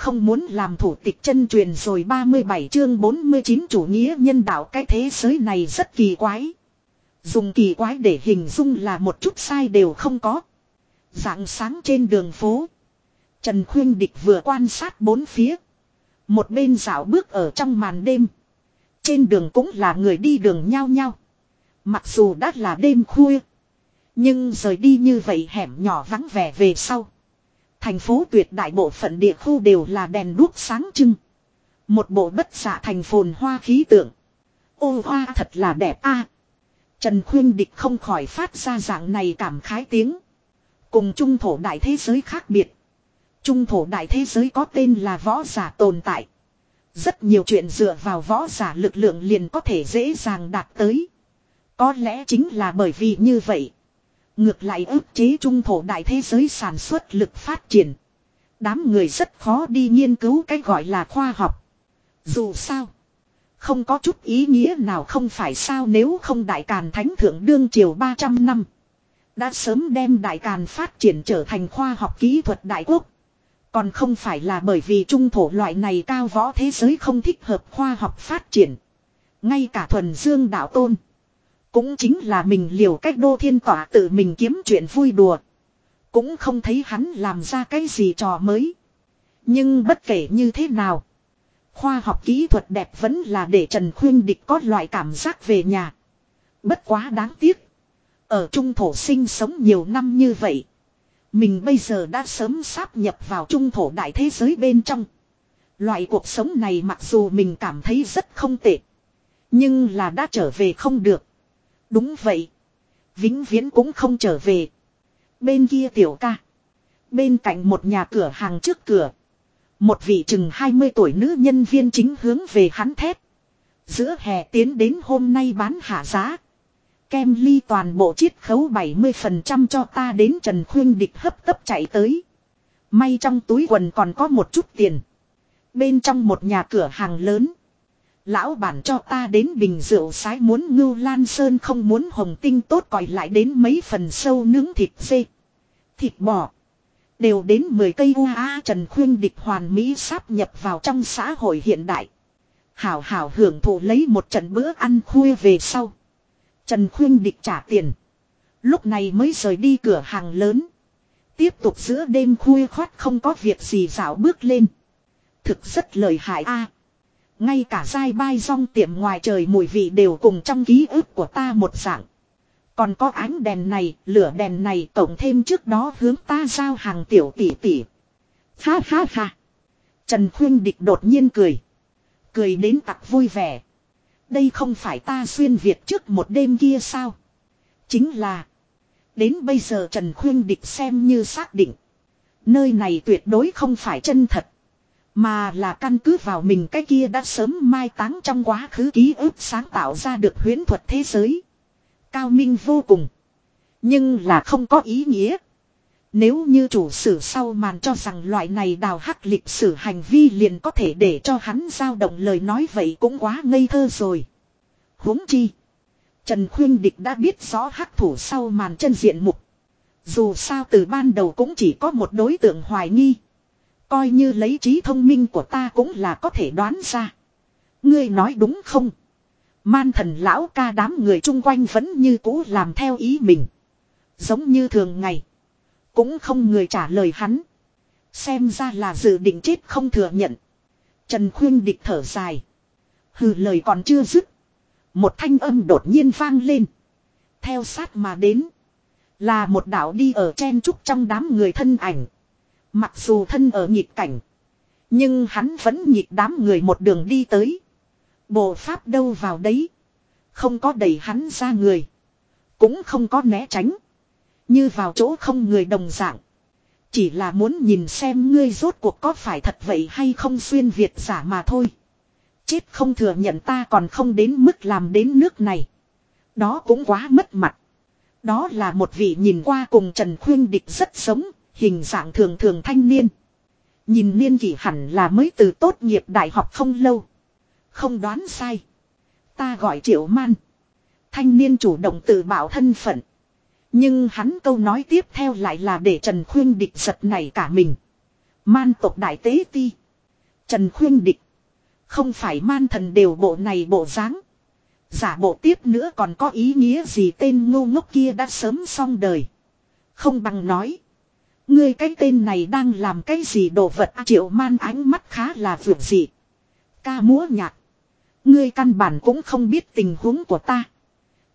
không muốn làm thủ tịch chân truyền rồi 37 chương 49 chủ nghĩa nhân đạo cái thế giới này rất kỳ quái. Dùng kỳ quái để hình dung là một chút sai đều không có. Dạng sáng trên đường phố. Trần Khuyên Địch vừa quan sát bốn phía. Một bên dạo bước ở trong màn đêm. Trên đường cũng là người đi đường nhau nhau. Mặc dù đã là đêm khuya. Nhưng rời đi như vậy hẻm nhỏ vắng vẻ về sau. Thành phố tuyệt đại bộ phận địa khu đều là đèn đuốc sáng trưng. Một bộ bất xạ thành phồn hoa khí tượng. Ô hoa thật là đẹp a. Trần Khuyên Địch không khỏi phát ra dạng này cảm khái tiếng. Cùng trung thổ đại thế giới khác biệt. Trung thổ đại thế giới có tên là võ giả tồn tại. Rất nhiều chuyện dựa vào võ giả lực lượng liền có thể dễ dàng đạt tới. Có lẽ chính là bởi vì như vậy. Ngược lại ức chế trung thổ đại thế giới sản xuất lực phát triển. Đám người rất khó đi nghiên cứu cái gọi là khoa học. Dù sao. Không có chút ý nghĩa nào không phải sao nếu không đại càn thánh thượng đương triều 300 năm. Đã sớm đem đại càn phát triển trở thành khoa học kỹ thuật đại quốc. Còn không phải là bởi vì trung thổ loại này cao võ thế giới không thích hợp khoa học phát triển. Ngay cả thuần dương đạo tôn. Cũng chính là mình liều cách đô thiên tỏa tự mình kiếm chuyện vui đùa. Cũng không thấy hắn làm ra cái gì trò mới. Nhưng bất kể như thế nào. Khoa học kỹ thuật đẹp vẫn là để Trần Khuyên Địch có loại cảm giác về nhà. Bất quá đáng tiếc. Ở trung thổ sinh sống nhiều năm như vậy. Mình bây giờ đã sớm sáp nhập vào trung thổ đại thế giới bên trong. Loại cuộc sống này mặc dù mình cảm thấy rất không tệ. Nhưng là đã trở về không được. Đúng vậy. Vĩnh viễn cũng không trở về. Bên kia tiểu ca. Bên cạnh một nhà cửa hàng trước cửa. Một vị chừng 20 tuổi nữ nhân viên chính hướng về hắn thét. Giữa hè tiến đến hôm nay bán hạ giá. Kem ly toàn bộ chiết khấu 70% cho ta đến Trần Khuyên Địch hấp tấp chạy tới. May trong túi quần còn có một chút tiền. Bên trong một nhà cửa hàng lớn. Lão bản cho ta đến bình rượu sái muốn ngưu lan sơn không muốn hồng tinh tốt còi lại đến mấy phần sâu nướng thịt dê. Thịt bò. Đều đến 10 cây UA Trần Khuyên địch hoàn mỹ sáp nhập vào trong xã hội hiện đại. Hảo hảo hưởng thụ lấy một trận bữa ăn khuya về sau. Trần Khuyên địch trả tiền. Lúc này mới rời đi cửa hàng lớn. Tiếp tục giữa đêm khuya khoát không có việc gì dạo bước lên. Thực rất lợi hại a. Ngay cả dai bai rong tiệm ngoài trời mùi vị đều cùng trong ký ức của ta một dạng. Còn có ánh đèn này, lửa đèn này tổng thêm trước đó hướng ta giao hàng tiểu tỷ tỷ. Ha ha ha. Trần Khuyên Địch đột nhiên cười. Cười đến tặc vui vẻ. Đây không phải ta xuyên Việt trước một đêm kia sao? Chính là. Đến bây giờ Trần Khuyên Địch xem như xác định. Nơi này tuyệt đối không phải chân thật. Mà là căn cứ vào mình cái kia đã sớm mai táng trong quá khứ ký ức sáng tạo ra được huyễn thuật thế giới. Cao minh vô cùng. Nhưng là không có ý nghĩa. Nếu như chủ sử sau màn cho rằng loại này đào hắc lịch sử hành vi liền có thể để cho hắn dao động lời nói vậy cũng quá ngây thơ rồi. huống chi. Trần Khuyên Địch đã biết rõ hắc thủ sau màn chân diện mục. Dù sao từ ban đầu cũng chỉ có một đối tượng hoài nghi. Coi như lấy trí thông minh của ta cũng là có thể đoán ra. Ngươi nói đúng không? Man thần lão ca đám người chung quanh vẫn như cũ làm theo ý mình. Giống như thường ngày. Cũng không người trả lời hắn. Xem ra là dự định chết không thừa nhận. Trần Khuyên địch thở dài. Hừ, lời còn chưa dứt. Một thanh âm đột nhiên vang lên. Theo sát mà đến. Là một đạo đi ở chen trúc trong đám người thân ảnh. Mặc dù thân ở nhịp cảnh. Nhưng hắn vẫn nhịp đám người một đường đi tới. Bộ pháp đâu vào đấy. Không có đẩy hắn ra người. Cũng không có né tránh. Như vào chỗ không người đồng dạng. Chỉ là muốn nhìn xem ngươi rốt cuộc có phải thật vậy hay không xuyên Việt giả mà thôi. Chết không thừa nhận ta còn không đến mức làm đến nước này. Đó cũng quá mất mặt. Đó là một vị nhìn qua cùng Trần Khuyên Địch rất sống, hình dạng thường thường thanh niên. Nhìn niên kỷ hẳn là mới từ tốt nghiệp đại học không lâu. Không đoán sai. Ta gọi triệu man. Thanh niên chủ động tự bảo thân phận. Nhưng hắn câu nói tiếp theo lại là để Trần Khuyên địch giật này cả mình. Man tộc đại tế ti. Trần Khuyên Địch. Không phải man thần đều bộ này bộ dáng Giả bộ tiếp nữa còn có ý nghĩa gì tên ngu ngốc kia đã sớm xong đời. Không bằng nói. Ngươi cái tên này đang làm cái gì đồ vật triệu man ánh mắt khá là vượt dị. Ca múa nhạc. Ngươi căn bản cũng không biết tình huống của ta.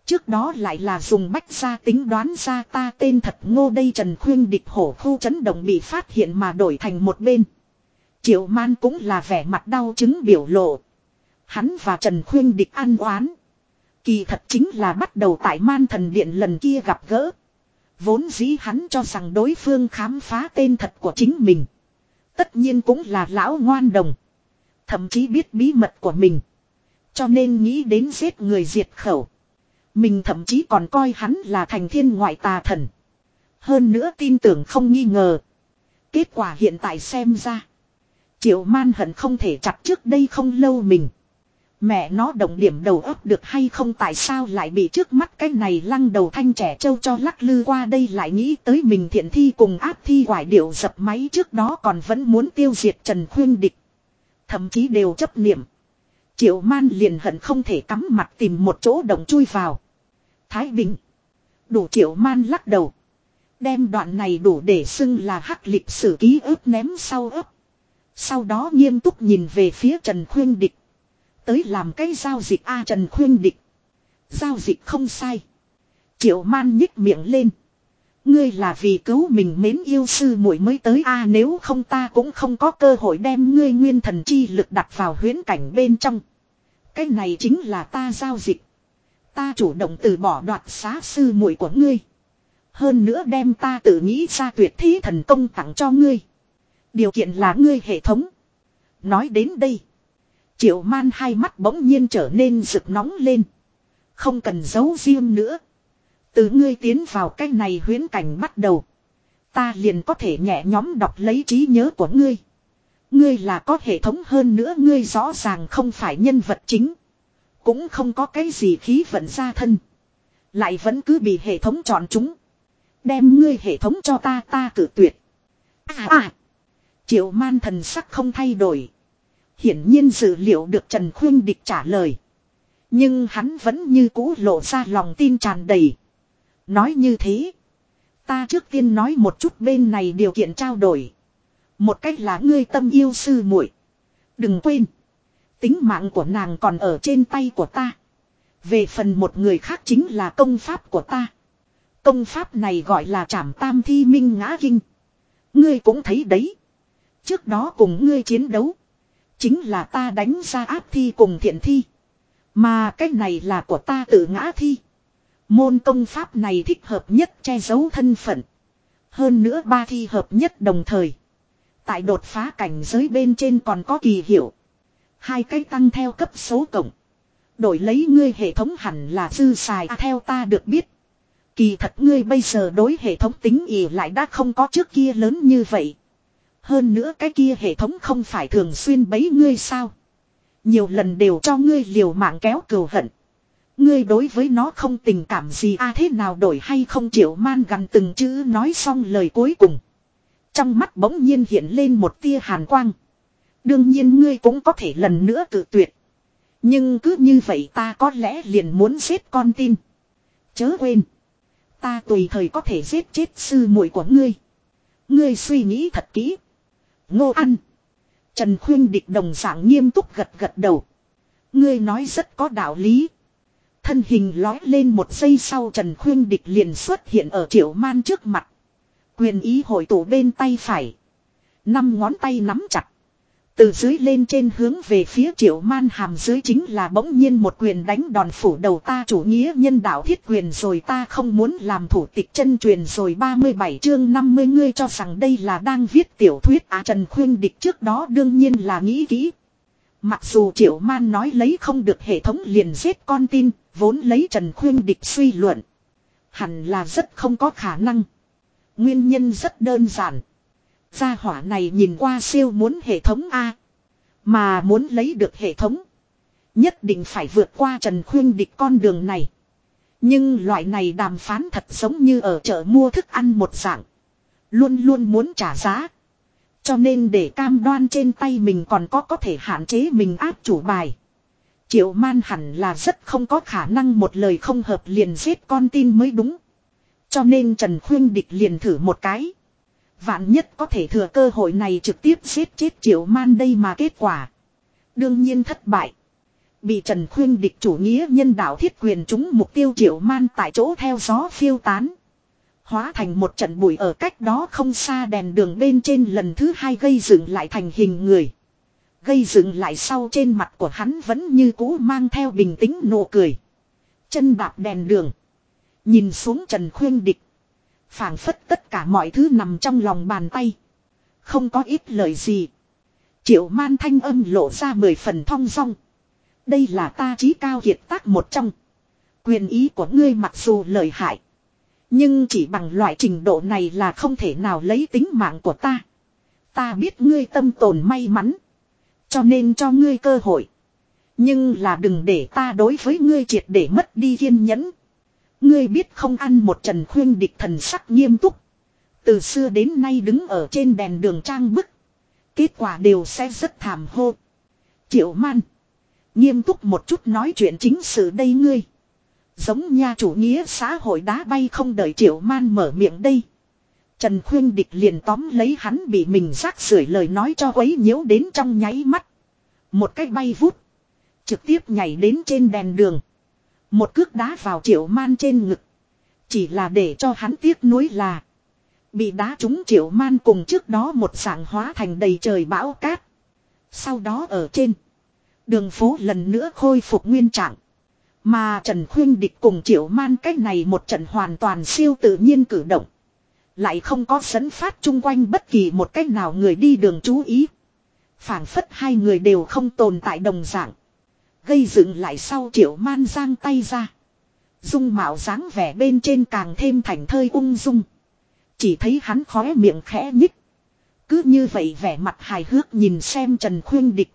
Trước đó lại là dùng bách ra tính đoán ra ta tên thật ngô đây Trần Khuyên địch hổ khu chấn động bị phát hiện mà đổi thành một bên. Triệu man cũng là vẻ mặt đau chứng biểu lộ. Hắn và Trần Khuyên địch ăn oán. Kỳ thật chính là bắt đầu tại man thần điện lần kia gặp gỡ. Vốn dĩ hắn cho rằng đối phương khám phá tên thật của chính mình. Tất nhiên cũng là lão ngoan đồng. Thậm chí biết bí mật của mình. Cho nên nghĩ đến giết người diệt khẩu. Mình thậm chí còn coi hắn là thành thiên ngoại tà thần. Hơn nữa tin tưởng không nghi ngờ. Kết quả hiện tại xem ra. Triệu man hận không thể chặt trước đây không lâu mình. Mẹ nó động điểm đầu óc được hay không tại sao lại bị trước mắt cái này lăng đầu thanh trẻ trâu cho lắc lư qua đây lại nghĩ tới mình thiện thi cùng áp thi quải điệu dập máy trước đó còn vẫn muốn tiêu diệt Trần Khuyên Địch. Thậm chí đều chấp niệm. Triệu man liền hận không thể cắm mặt tìm một chỗ đồng chui vào. Thái Bình. Đủ triệu man lắc đầu. Đem đoạn này đủ để xưng là hắc lịch sử ký ức ném sau ấp. Sau đó nghiêm túc nhìn về phía Trần Khuyên Địch. Tới làm cái giao dịch A Trần Khuyên Địch. Giao dịch không sai. Triệu man nhích miệng lên. Ngươi là vì cứu mình mến yêu sư muội mới tới a, nếu không ta cũng không có cơ hội đem ngươi nguyên thần chi lực đặt vào huyến cảnh bên trong. Cái này chính là ta giao dịch. Ta chủ động từ bỏ đoạt xá sư muội của ngươi. Hơn nữa đem ta tự nghĩ ra tuyệt thí thần công tặng cho ngươi. Điều kiện là ngươi hệ thống. Nói đến đây. Triệu man hai mắt bỗng nhiên trở nên rực nóng lên. Không cần giấu riêng nữa. Từ ngươi tiến vào cái này huyến cảnh bắt đầu. Ta liền có thể nhẹ nhóm đọc lấy trí nhớ của ngươi. Ngươi là có hệ thống hơn nữa ngươi rõ ràng không phải nhân vật chính. Cũng không có cái gì khí vận ra thân. Lại vẫn cứ bị hệ thống chọn chúng. Đem ngươi hệ thống cho ta ta cử tuyệt. À à. Triệu man thần sắc không thay đổi. Hiển nhiên dự liệu được Trần Khuyên Địch trả lời. Nhưng hắn vẫn như cũ lộ ra lòng tin tràn đầy. Nói như thế. Ta trước tiên nói một chút bên này điều kiện trao đổi. Một cách là ngươi tâm yêu sư muội Đừng quên. Tính mạng của nàng còn ở trên tay của ta. Về phần một người khác chính là công pháp của ta. Công pháp này gọi là trảm tam thi minh ngã kinh. Ngươi cũng thấy đấy. Trước đó cùng ngươi chiến đấu. Chính là ta đánh ra áp thi cùng thiện thi. Mà cái này là của ta tự ngã thi. Môn công pháp này thích hợp nhất che giấu thân phận. Hơn nữa ba thi hợp nhất đồng thời. Tại đột phá cảnh giới bên trên còn có kỳ hiệu. Hai cái tăng theo cấp số cộng. Đổi lấy ngươi hệ thống hẳn là dư xài à, theo ta được biết. Kỳ thật ngươi bây giờ đối hệ thống tính ỉ lại đã không có trước kia lớn như vậy. Hơn nữa cái kia hệ thống không phải thường xuyên bấy ngươi sao. Nhiều lần đều cho ngươi liều mạng kéo cừu hận. Ngươi đối với nó không tình cảm gì a à, thế nào đổi hay không chịu man gần từng chữ nói xong lời cuối cùng. Trong mắt bỗng nhiên hiện lên một tia hàn quang. Đương nhiên ngươi cũng có thể lần nữa tự tuyệt. Nhưng cứ như vậy ta có lẽ liền muốn giết con tin. Chớ quên. Ta tùy thời có thể giết chết sư muội của ngươi. Ngươi suy nghĩ thật kỹ. Ngô ăn. Trần Khuyên địch đồng dạng nghiêm túc gật gật đầu. Ngươi nói rất có đạo lý. Thân hình lói lên một giây sau Trần Khuyên địch liền xuất hiện ở triệu man trước mặt. Quyền ý hội tụ bên tay phải. Năm ngón tay nắm chặt. Từ dưới lên trên hướng về phía triệu man hàm dưới chính là bỗng nhiên một quyền đánh đòn phủ đầu ta chủ nghĩa nhân đạo thiết quyền rồi ta không muốn làm thủ tịch chân truyền rồi 37 chương 50 ngươi cho rằng đây là đang viết tiểu thuyết à Trần Khuyên Địch trước đó đương nhiên là nghĩ kỹ. Mặc dù triệu man nói lấy không được hệ thống liền giết con tin, vốn lấy Trần Khuyên Địch suy luận. Hẳn là rất không có khả năng. Nguyên nhân rất đơn giản. Gia hỏa này nhìn qua siêu muốn hệ thống A. Mà muốn lấy được hệ thống. Nhất định phải vượt qua Trần Khuyên địch con đường này. Nhưng loại này đàm phán thật giống như ở chợ mua thức ăn một dạng. Luôn luôn muốn trả giá. Cho nên để cam đoan trên tay mình còn có có thể hạn chế mình áp chủ bài. Triệu man hẳn là rất không có khả năng một lời không hợp liền giết con tin mới đúng. Cho nên Trần Khuyên Địch liền thử một cái. Vạn nhất có thể thừa cơ hội này trực tiếp giết chết triệu man đây mà kết quả. Đương nhiên thất bại. Bị Trần Khuyên Địch chủ nghĩa nhân đạo thiết quyền chúng mục tiêu triệu man tại chỗ theo gió phiêu tán. Hóa thành một trận bụi ở cách đó không xa đèn đường bên trên lần thứ hai gây dựng lại thành hình người. Gây dựng lại sau trên mặt của hắn vẫn như cũ mang theo bình tĩnh nụ cười. Chân đạp đèn đường. Nhìn xuống Trần Khuyên Địch phảng phất tất cả mọi thứ nằm trong lòng bàn tay. Không có ít lời gì. Triệu man thanh âm lộ ra mười phần thong song, Đây là ta trí cao hiệt tác một trong. Quyền ý của ngươi mặc dù lợi hại. Nhưng chỉ bằng loại trình độ này là không thể nào lấy tính mạng của ta. Ta biết ngươi tâm tồn may mắn. Cho nên cho ngươi cơ hội. Nhưng là đừng để ta đối với ngươi triệt để mất đi kiên nhẫn. Ngươi biết không ăn một trần khuyên địch thần sắc nghiêm túc. Từ xưa đến nay đứng ở trên đèn đường trang bức. Kết quả đều sẽ rất thảm hô. Triệu man. Nghiêm túc một chút nói chuyện chính sự đây ngươi. Giống nha chủ nghĩa xã hội đá bay không đợi triệu man mở miệng đây. Trần Khuyên Địch liền tóm lấy hắn bị mình rác sưởi lời nói cho quấy nhiễu đến trong nháy mắt. Một cách bay vút. Trực tiếp nhảy đến trên đèn đường. Một cước đá vào triệu man trên ngực. Chỉ là để cho hắn tiếc nuối là. Bị đá trúng triệu man cùng trước đó một dạng hóa thành đầy trời bão cát. Sau đó ở trên. Đường phố lần nữa khôi phục nguyên trạng. Mà Trần Khuyên Địch cùng Triệu Man cách này một trận hoàn toàn siêu tự nhiên cử động. Lại không có sấn phát chung quanh bất kỳ một cách nào người đi đường chú ý. phảng phất hai người đều không tồn tại đồng dạng. Gây dựng lại sau Triệu Man giang tay ra. Dung mạo dáng vẻ bên trên càng thêm thành thơi ung dung. Chỉ thấy hắn khóe miệng khẽ nhích. Cứ như vậy vẻ mặt hài hước nhìn xem Trần Khuyên Địch.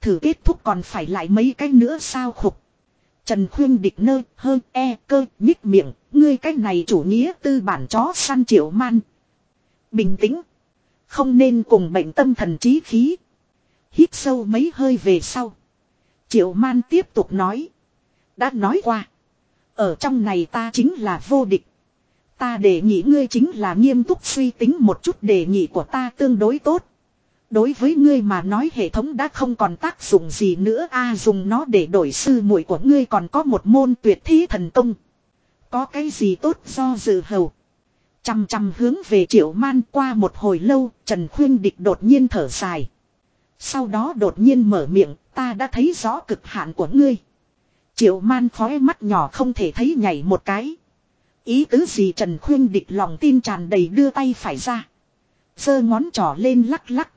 Thử kết thúc còn phải lại mấy cái nữa sao khục. Trần Khuyên địch nơ hơn e cơ nhích miệng, ngươi cái này chủ nghĩa tư bản chó săn triệu man. Bình tĩnh. Không nên cùng bệnh tâm thần trí khí. Hít sâu mấy hơi về sau. Triệu man tiếp tục nói. Đã nói qua. Ở trong này ta chính là vô địch. Ta đề nghị ngươi chính là nghiêm túc suy tính một chút đề nghị của ta tương đối tốt. Đối với ngươi mà nói hệ thống đã không còn tác dụng gì nữa a dùng nó để đổi sư muội của ngươi còn có một môn tuyệt thí thần công. Có cái gì tốt do dự hầu. Chăm chăm hướng về triệu man qua một hồi lâu, Trần Khuyên Địch đột nhiên thở dài. Sau đó đột nhiên mở miệng, ta đã thấy rõ cực hạn của ngươi. Triệu man khói mắt nhỏ không thể thấy nhảy một cái. Ý tứ gì Trần Khuyên Địch lòng tin tràn đầy đưa tay phải ra. giơ ngón trỏ lên lắc lắc.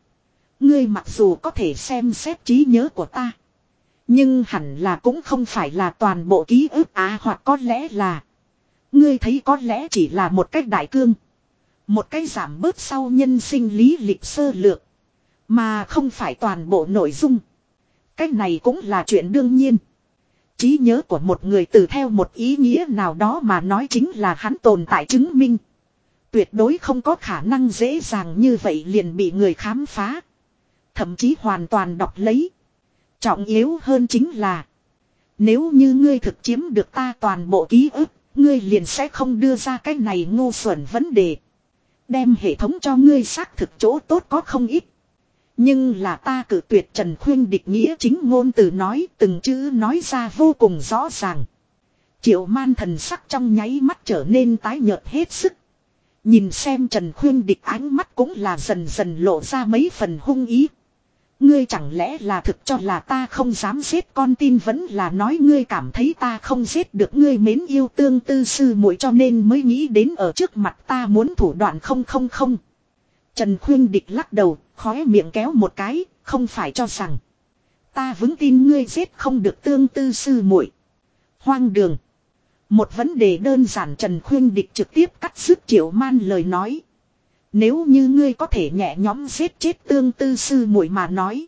Ngươi mặc dù có thể xem xét trí nhớ của ta. Nhưng hẳn là cũng không phải là toàn bộ ký ức á hoặc có lẽ là. Ngươi thấy có lẽ chỉ là một cách đại cương. Một cách giảm bớt sau nhân sinh lý lịch sơ lược. Mà không phải toàn bộ nội dung. Cách này cũng là chuyện đương nhiên. trí nhớ của một người từ theo một ý nghĩa nào đó mà nói chính là hắn tồn tại chứng minh. Tuyệt đối không có khả năng dễ dàng như vậy liền bị người khám phá. Thậm chí hoàn toàn đọc lấy. Trọng yếu hơn chính là. Nếu như ngươi thực chiếm được ta toàn bộ ký ức, ngươi liền sẽ không đưa ra cái này ngu xuẩn vấn đề. Đem hệ thống cho ngươi xác thực chỗ tốt có không ít. Nhưng là ta cử tuyệt Trần Khuyên địch nghĩa chính ngôn từ nói từng chữ nói ra vô cùng rõ ràng. Triệu man thần sắc trong nháy mắt trở nên tái nhợt hết sức. Nhìn xem Trần Khuyên địch ánh mắt cũng là dần dần lộ ra mấy phần hung ý. Ngươi chẳng lẽ là thực cho là ta không dám giết con tin vẫn là nói ngươi cảm thấy ta không giết được ngươi mến yêu tương tư sư muội cho nên mới nghĩ đến ở trước mặt ta muốn thủ đoạn không không không. Trần Khuyên Địch lắc đầu, khóe miệng kéo một cái, không phải cho rằng. Ta vững tin ngươi giết không được tương tư sư muội Hoang đường. Một vấn đề đơn giản Trần Khuyên Địch trực tiếp cắt sức triệu man lời nói. Nếu như ngươi có thể nhẹ nhõm giết chết tương tư sư muội mà nói.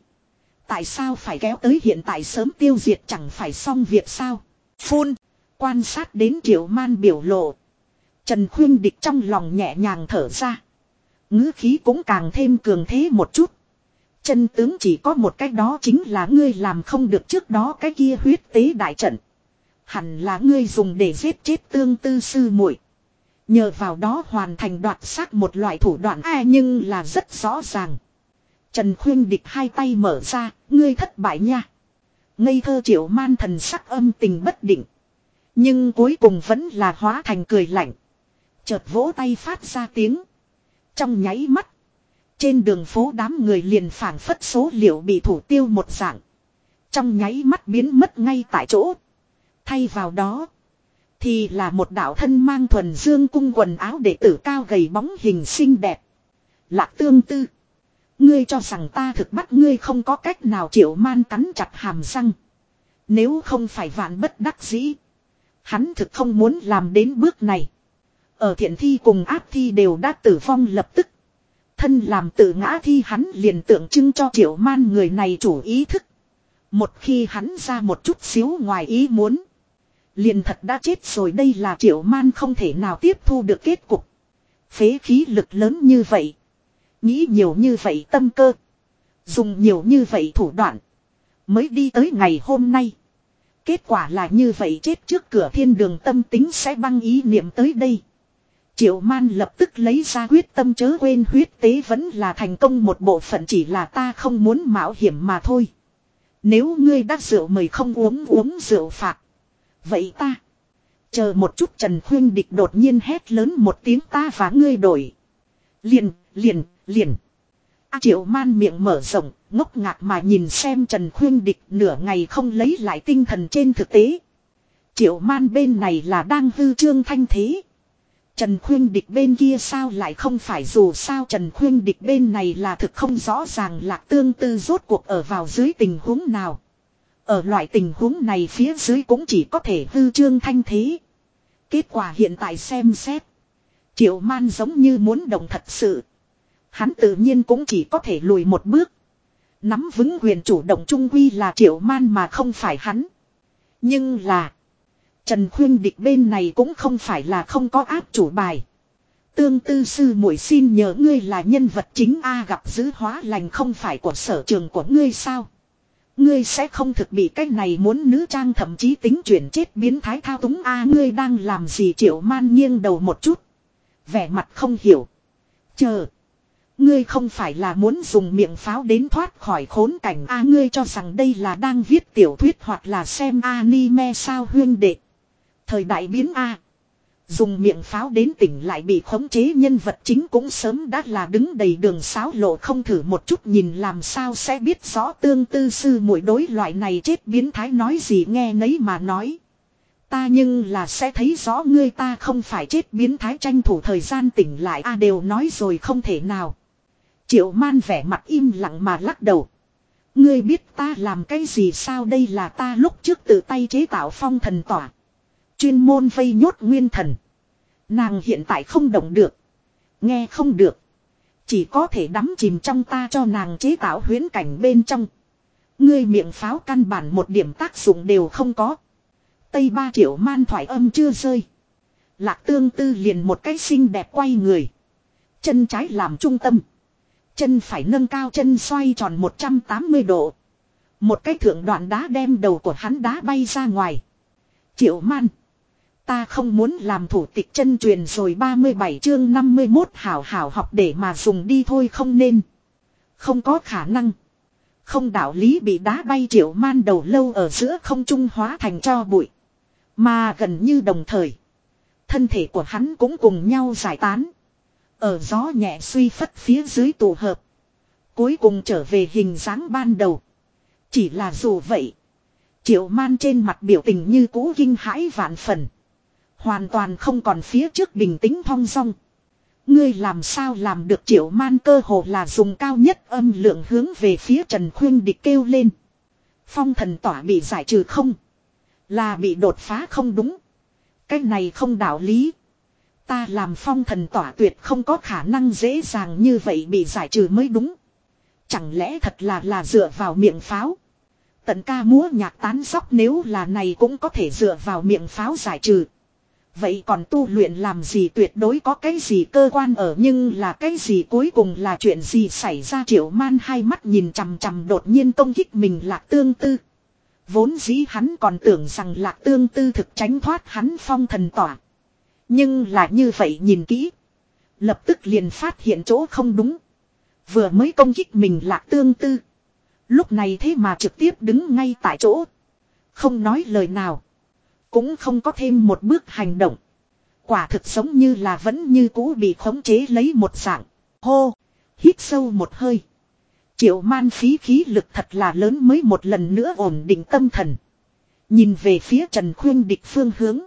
Tại sao phải kéo tới hiện tại sớm tiêu diệt chẳng phải xong việc sao? Phun. Quan sát đến triệu man biểu lộ. Trần khuyên địch trong lòng nhẹ nhàng thở ra ngữ khí cũng càng thêm cường thế một chút. Chân tướng chỉ có một cách đó chính là ngươi làm không được trước đó cái kia huyết tế đại trận. Hẳn là ngươi dùng để giết chết tương tư sư muội Nhờ vào đó hoàn thành đoạt xác một loại thủ đoạn a nhưng là rất rõ ràng. Trần Khuyên địch hai tay mở ra, ngươi thất bại nha. Ngây thơ triệu man thần sắc âm tình bất định. Nhưng cuối cùng vẫn là hóa thành cười lạnh. Chợt vỗ tay phát ra tiếng. Trong nháy mắt. Trên đường phố đám người liền phảng phất số liệu bị thủ tiêu một dạng. Trong nháy mắt biến mất ngay tại chỗ. Thay vào đó. Thì là một đạo thân mang thuần dương cung quần áo đệ tử cao gầy bóng hình xinh đẹp. Lạc tương tư. Ngươi cho rằng ta thực bắt ngươi không có cách nào chịu man cắn chặt hàm răng. Nếu không phải vạn bất đắc dĩ. Hắn thực không muốn làm đến bước này. Ở thiện thi cùng áp thi đều đã tử vong lập tức. Thân làm tự ngã thi hắn liền tượng trưng cho triệu man người này chủ ý thức. Một khi hắn ra một chút xíu ngoài ý muốn. Liền thật đã chết rồi đây là triệu man không thể nào tiếp thu được kết cục. Phế khí lực lớn như vậy. Nghĩ nhiều như vậy tâm cơ. Dùng nhiều như vậy thủ đoạn. Mới đi tới ngày hôm nay. Kết quả là như vậy chết trước cửa thiên đường tâm tính sẽ băng ý niệm tới đây. Triệu man lập tức lấy ra quyết tâm chớ quên huyết tế vẫn là thành công một bộ phận chỉ là ta không muốn mạo hiểm mà thôi. Nếu ngươi đã rượu mời không uống uống rượu phạt. Vậy ta. Chờ một chút Trần Khuyên Địch đột nhiên hét lớn một tiếng ta và ngươi đổi. Liền, liền, liền. À, triệu man miệng mở rộng, ngốc ngạc mà nhìn xem Trần Khuyên Địch nửa ngày không lấy lại tinh thần trên thực tế. Triệu man bên này là đang hư trương thanh thế. Trần Khuyên Địch bên kia sao lại không phải dù sao Trần Khuyên Địch bên này là thực không rõ ràng lạc tương tư rốt cuộc ở vào dưới tình huống nào. Ở loại tình huống này phía dưới cũng chỉ có thể hư trương thanh thế. Kết quả hiện tại xem xét. Triệu man giống như muốn động thật sự. Hắn tự nhiên cũng chỉ có thể lùi một bước. Nắm vững quyền chủ động trung quy là triệu man mà không phải hắn. Nhưng là. Trần Khuyên Địch bên này cũng không phải là không có áp chủ bài. Tương tư sư muội xin nhờ ngươi là nhân vật chính A gặp giữ hóa lành không phải của sở trường của ngươi sao. Ngươi sẽ không thực bị cái này muốn nữ trang thậm chí tính chuyển chết biến thái thao túng A ngươi đang làm gì triệu man nghiêng đầu một chút. Vẻ mặt không hiểu. Chờ. Ngươi không phải là muốn dùng miệng pháo đến thoát khỏi khốn cảnh A ngươi cho rằng đây là đang viết tiểu thuyết hoặc là xem anime sao huyên đệ. Thời đại biến A. Dùng miệng pháo đến tỉnh lại bị khống chế nhân vật chính cũng sớm đã là đứng đầy đường sáo lộ không thử một chút nhìn làm sao sẽ biết rõ tương tư sư mũi đối loại này chết biến thái nói gì nghe nấy mà nói. Ta nhưng là sẽ thấy rõ ngươi ta không phải chết biến thái tranh thủ thời gian tỉnh lại a đều nói rồi không thể nào. Triệu man vẻ mặt im lặng mà lắc đầu. Ngươi biết ta làm cái gì sao đây là ta lúc trước tự tay chế tạo phong thần tỏa. Chuyên môn vây nhốt nguyên thần. Nàng hiện tại không động được. Nghe không được. Chỉ có thể đắm chìm trong ta cho nàng chế tạo huyến cảnh bên trong. Ngươi miệng pháo căn bản một điểm tác dụng đều không có. Tây ba triệu man thoại âm chưa rơi. Lạc tương tư liền một cái xinh đẹp quay người. Chân trái làm trung tâm. Chân phải nâng cao chân xoay tròn 180 độ. Một cái thượng đoạn đá đem đầu của hắn đá bay ra ngoài. Triệu man. Ta không muốn làm thủ tịch chân truyền rồi 37 chương 51 hảo hảo học để mà dùng đi thôi không nên. Không có khả năng. Không đạo lý bị đá bay triệu man đầu lâu ở giữa không trung hóa thành cho bụi. Mà gần như đồng thời. Thân thể của hắn cũng cùng nhau giải tán. Ở gió nhẹ suy phất phía dưới tổ hợp. Cuối cùng trở về hình dáng ban đầu. Chỉ là dù vậy. Triệu man trên mặt biểu tình như cũ kinh hãi vạn phần. Hoàn toàn không còn phía trước bình tĩnh thong song Ngươi làm sao làm được triệu man cơ hồ là dùng cao nhất âm lượng hướng về phía Trần Khuyên địch kêu lên. Phong thần tỏa bị giải trừ không? Là bị đột phá không đúng. Cái này không đạo lý. Ta làm phong thần tỏa tuyệt không có khả năng dễ dàng như vậy bị giải trừ mới đúng. Chẳng lẽ thật là là dựa vào miệng pháo. Tận ca múa nhạc tán sóc nếu là này cũng có thể dựa vào miệng pháo giải trừ. Vậy còn tu luyện làm gì tuyệt đối có cái gì cơ quan ở nhưng là cái gì cuối cùng là chuyện gì xảy ra triệu man hai mắt nhìn chằm chằm đột nhiên công kích mình lạc tương tư. Vốn dĩ hắn còn tưởng rằng lạc tương tư thực tránh thoát hắn phong thần tỏa. Nhưng là như vậy nhìn kỹ. Lập tức liền phát hiện chỗ không đúng. Vừa mới công kích mình lạc tương tư. Lúc này thế mà trực tiếp đứng ngay tại chỗ. Không nói lời nào. Cũng không có thêm một bước hành động. Quả thực sống như là vẫn như cũ bị khống chế lấy một dạng. Hô. Hít sâu một hơi. Triệu man phí khí lực thật là lớn mới một lần nữa ổn định tâm thần. Nhìn về phía Trần Khuyên địch phương hướng.